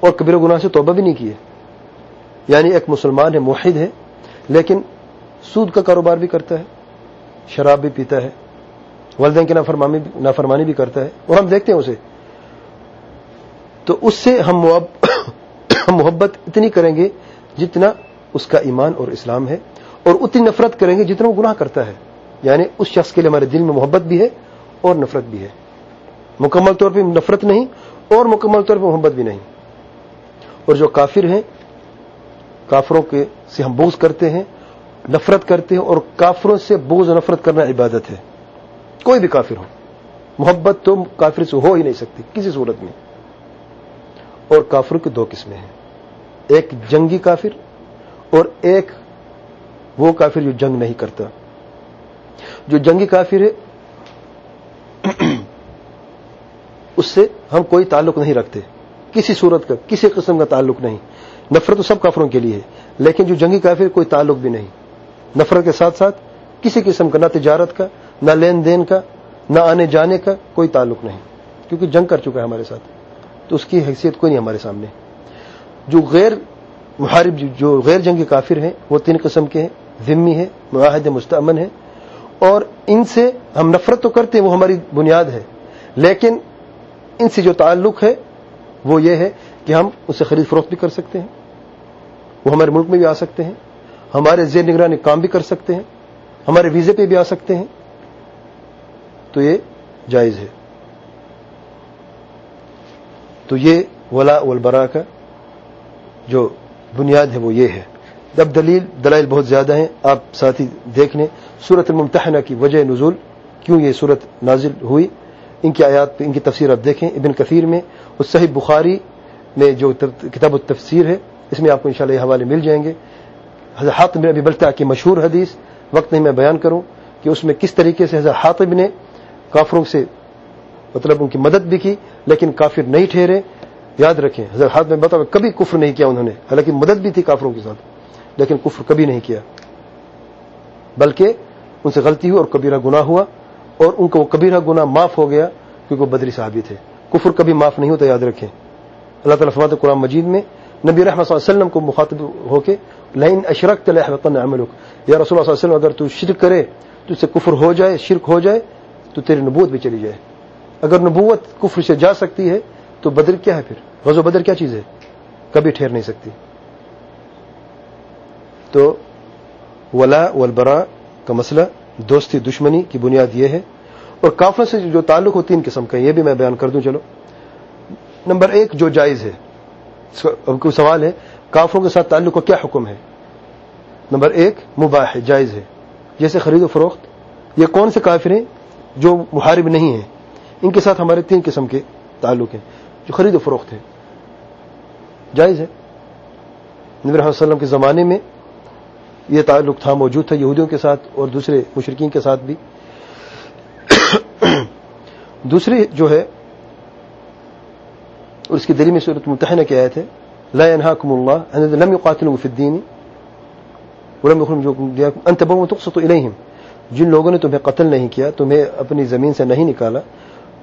اور کبیرہ گناہ سے توبہ بھی نہیں کیے۔ یعنی ایک مسلمان ہے، موحد ہے، لیکن سود کا کاروبار بھی کرتا ہے۔ شراب بھی پیتا ہے، والدین کی نافرمانی بھی کرتا ہے، اور ہم دیکھتے ہیں اسے۔ تو اس سے ہم محبت اتنی کریں گے جتنا اس کا ایمان اور اسلام ہے، اور اتنی نفرت کریں گے جتنا وہ گناہ کرتا ہے۔ یعنی اس شخص کے لیے ہمارے دل میں محبت بھی ہے اور نفرت بھی ہے۔ مکمل طور پہ نفرت نہیں، اور مکمل طور پہ محبت بھی نہیں۔ اور جو کافر ہیں، کافروں کے سے ہم بوز کرتے ہیں نفرت کرتے ہیں اور کافروں سے بوز نفرت کرنا عبادت ہے۔ کوئی بھی کافر ہو۔ محبت تو کافر سے ہو ہی نہیں سکتی، کسی صورت میں۔ اور کافروں کی دو قسمیں ہیں۔ ایک جنگی کافر اور ایک وہ کافر جو جنگ نہیں کرتا۔ جو جنگی کافر ہے، اس سے ہم کوئی تعلق نہیں رکھتے۔ کسی صورت کا، کسی قسم کا تعلق نہیں۔ نفرت تو سب کافروں کے لیے ہے، لیکن جو جنگی کافر کوئی تعلق بھی نہیں۔ نفرت کے ساتھ ساتھ کسی قسم کا، نہ تجارت کا، نہ لین دین کا، نہ آنے جانے کا کوئی تعلق نہیں، کیونکہ جنگ کر چکا ہے ہمارے ساتھ۔ تو اس کی حیثیت کوئی نہیں ہمارے سامنے۔ جو غیر محارب، جو غیر جنگی کافر ہیں، وہ تین قسم کے ہیں، ذمی ہے معاہد مستمن ہے اور ان سے ہم نفرت تو کرتے ہیں، وہ ہماری بنیاد ہے، لیکن ان سے جو تعلق ہے، وہ یہ ہے کہ ہم اسے خرید فروخت بھی کر سکتے ہیں۔ وہ ہمارے ملک میں بھی آ سکتے ہیں۔ ہمارے زیر نگرانی کام بھی کر سکتے ہیں، ہمارے ویزے پہ بھی آ سکتے ہیں۔ تو یہ جائز ہے۔ تو یہ ولا والبرا کا جو بنیاد ہے وہ یہ ہے۔ اب دلیل، دلائل بہت زیادہ ہیں۔ آپ ساتھی دیکھ لیں سورت الممتحنہ کی وجہ نزول کیوں یہ صورت نازل ہوئی؟ ان کی آیات پہ، ان کی تفسیر آپ دیکھیں۔ ابن کثیر میں اس صحیح بخاری میں جو کتاب التفسیر ہے، اس میں آپ کو انشاءاللہ یہ حوالے مل جائیں گے۔ حضرت حاطب ابی بلتا کی مشہور حدیث، وقت نہیں میں بیان کروں کہ اس میں کس طریقے سے حضرت حاطب نے کافروں سے مطلب ان کی مدد بھی کی، لیکن کافر نہیں ٹھہرے۔ یاد رکھیں، حضرت ہاتھ میں بتا کبھی کفر نہیں کیا انہوں نے، حالانکہ مدد بھی تھی کافروں کے ساتھ، لیکن کفر کبھی نہیں کیا۔ بلکہ ان سے غلطی ہوئی اور کبیرہ گناہ ہوا، اور ان کو وہ کبیرہ گناہ معاف ہو گیا کیونکہ وہ بدری صحابی تھے۔ کفر کبھی معاف نہیں ہوتا، یاد رکھیں۔ اللہ تعالیٰ فرمات قرآن مجید میں نبی رحمۃ صلی اللہ علیہ وسلم کو مخاطب ہو کے لائن اشرک یا رسول اللہ صلی اللہ علیہ وسلم، اگر تو شرک کرے، تو اس سے کفر ہو جائے، شرک ہو جائے، تو تیری نبوت بھی چلی جائے۔ اگر نبوت کفر سے جا سکتی ہے، تو بدر کیا ہے پھر؟ غزو بدر کیا چیز ہے؟ کبھی ٹھہر نہیں سکتی۔ تو ولا والبرا کا مسئلہ، دوستی دشمنی کی بنیاد یہ ہے۔ اور کافر سے جو تعلق ہو تین قسم کا یہ بھی میں بیان کر دوں، چلو۔ نمبر ایک، جو جائز ہے۔ کوئی سوال ہے؟ کافروں کے ساتھ تعلق کا کیا حکم ہے؟ نمبر ایک، مباح ہے جائز ہے۔ جیسے خرید و فروخت، یہ کون سے کافر ہیں جو محارب نہیں ہیں؟ ان کے ساتھ ہمارے تین قسم کے تعلق ہیں، جو خرید و فروخت ہے جائز ہے۔ نبی رحمۃ وسلم کے زمانے میں یہ تعلق تھا، موجود تھا، یہودیوں کے ساتھ اور دوسرے مشرقین کے ساتھ بھی۔ دوسری جو ہے اور اس کی دلی میں صورت متحنہ کی آئے تھے لا ينهاكم الله یعنی ان لم يقاتلوا في الدين ولم يخرجوا ان تبوا تقسطوا اليهم جن لوگوں نے تمہیں قتل نہیں کیا، تمہیں اپنی زمین سے نہیں نکالا،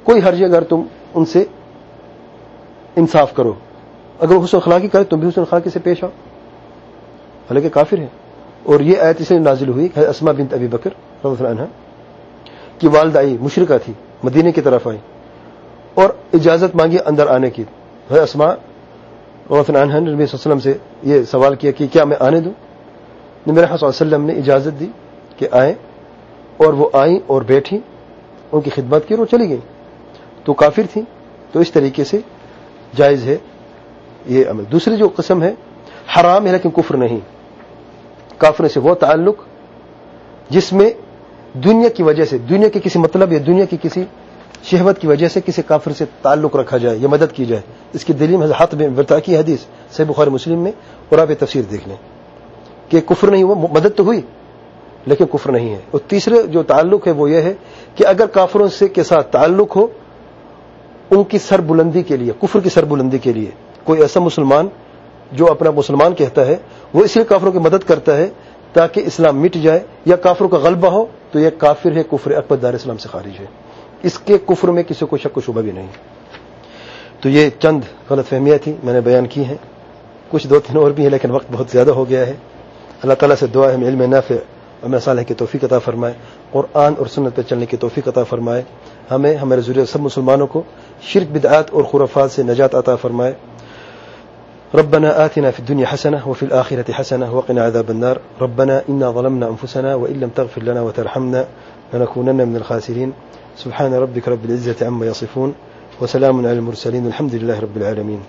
کوئی حرج اگر تم ان سے انصاف کرو؟ اگر حسن اخلاقی کرے، تم بھی حسن اخلاقی سے پیش آؤ۔ حالانکہ کافر ہے اور یہ آیت اسے نازل ہوئی اسما بنت ابی بکر رضی عنہ کی والدہ آئی مشرقہ تھی مدینے کی طرف آئی۔ اور اجازت مانگی اندر آنے کی۔ اسما رضی عنہ نبی علیہ وسلم سے یہ سوال کیا کہ کیا میں آنے دوں؟ نبی صلی اللہ علیہ وسلم نے اجازت دی کہ آئیں اور وہ آئیں اور بیٹھی ان کی خدمت کی اور چلی گئی تو کافر تھی تو اس طریقے سے جائز ہے یہ عمل۔ دوسری جو قسم ہے، حرام ہے لیکن کفر نہیں۔ کافر سے وہ تعلق جس میں دنیا کی وجہ سے، دنیا کے کسی مطلب یا دنیا کی کسی شہوت کی وجہ سے کسی کافر سے تعلق رکھا جائے یا مدد کی جائے، اس کی دلی میں ہاتھ میں برتا کی حدیث سے بخار مسلم میں اور آپ تفسیر دیکھ لیں۔ کہ کفر نہیں وہ مدد تو ہوئی، لیکن کفر نہیں ہے۔ اور تیسرے جو تعلق ہے وہ یہ ہے کہ اگر کافروں سے کے ساتھ تعلق ہو، ان کی سر بلندی کے لیے، کفر کی سر بلندی کے لیے کوئی ایسا مسلمان جو اپنا مسلمان کہتا ہے، وہ اس لیے کافروں کی مدد کرتا ہے تاکہ اسلام مٹ جائے یا کافروں کا غلبہ ہو، تو یہ کافر ہے، کفر اکبر دار اسلام سے خارج ہے۔ اس کے کفر میں کسی کو شک و شبہ بھی نہیں۔ تو یہ چند غلط فہمیاں تھیں میں نے بیان کی ہیں۔ کچھ دو تین اور بھی ہیں لیکن وقت بہت زیادہ ہو گیا ہے۔ اللہ تعالیٰ سے دعا ہے علم نافع عمل صالح کی توفیق عطا فرمائے۔ قرآن اور سنت پہ چلنے کی توفیق عطا فرمائے۔ ہمیں، ہمارے ضروری سب مسلمانوں کو شرک، بدعات اور خرافات سے نجات عطا فرمائے۔ ربنا آتنا في الدنيا حسنة وفي الآخرة حسنة وقنا عذاب النار۔ ربنا إنا ظلمنا أنفسنا وإن لم تغفر لنا وترحمنا لنكونن من الخاسرين۔ سبحان ربك رب العزة عما يصفون وسلام على المرسلين الحمد لله رب العالمين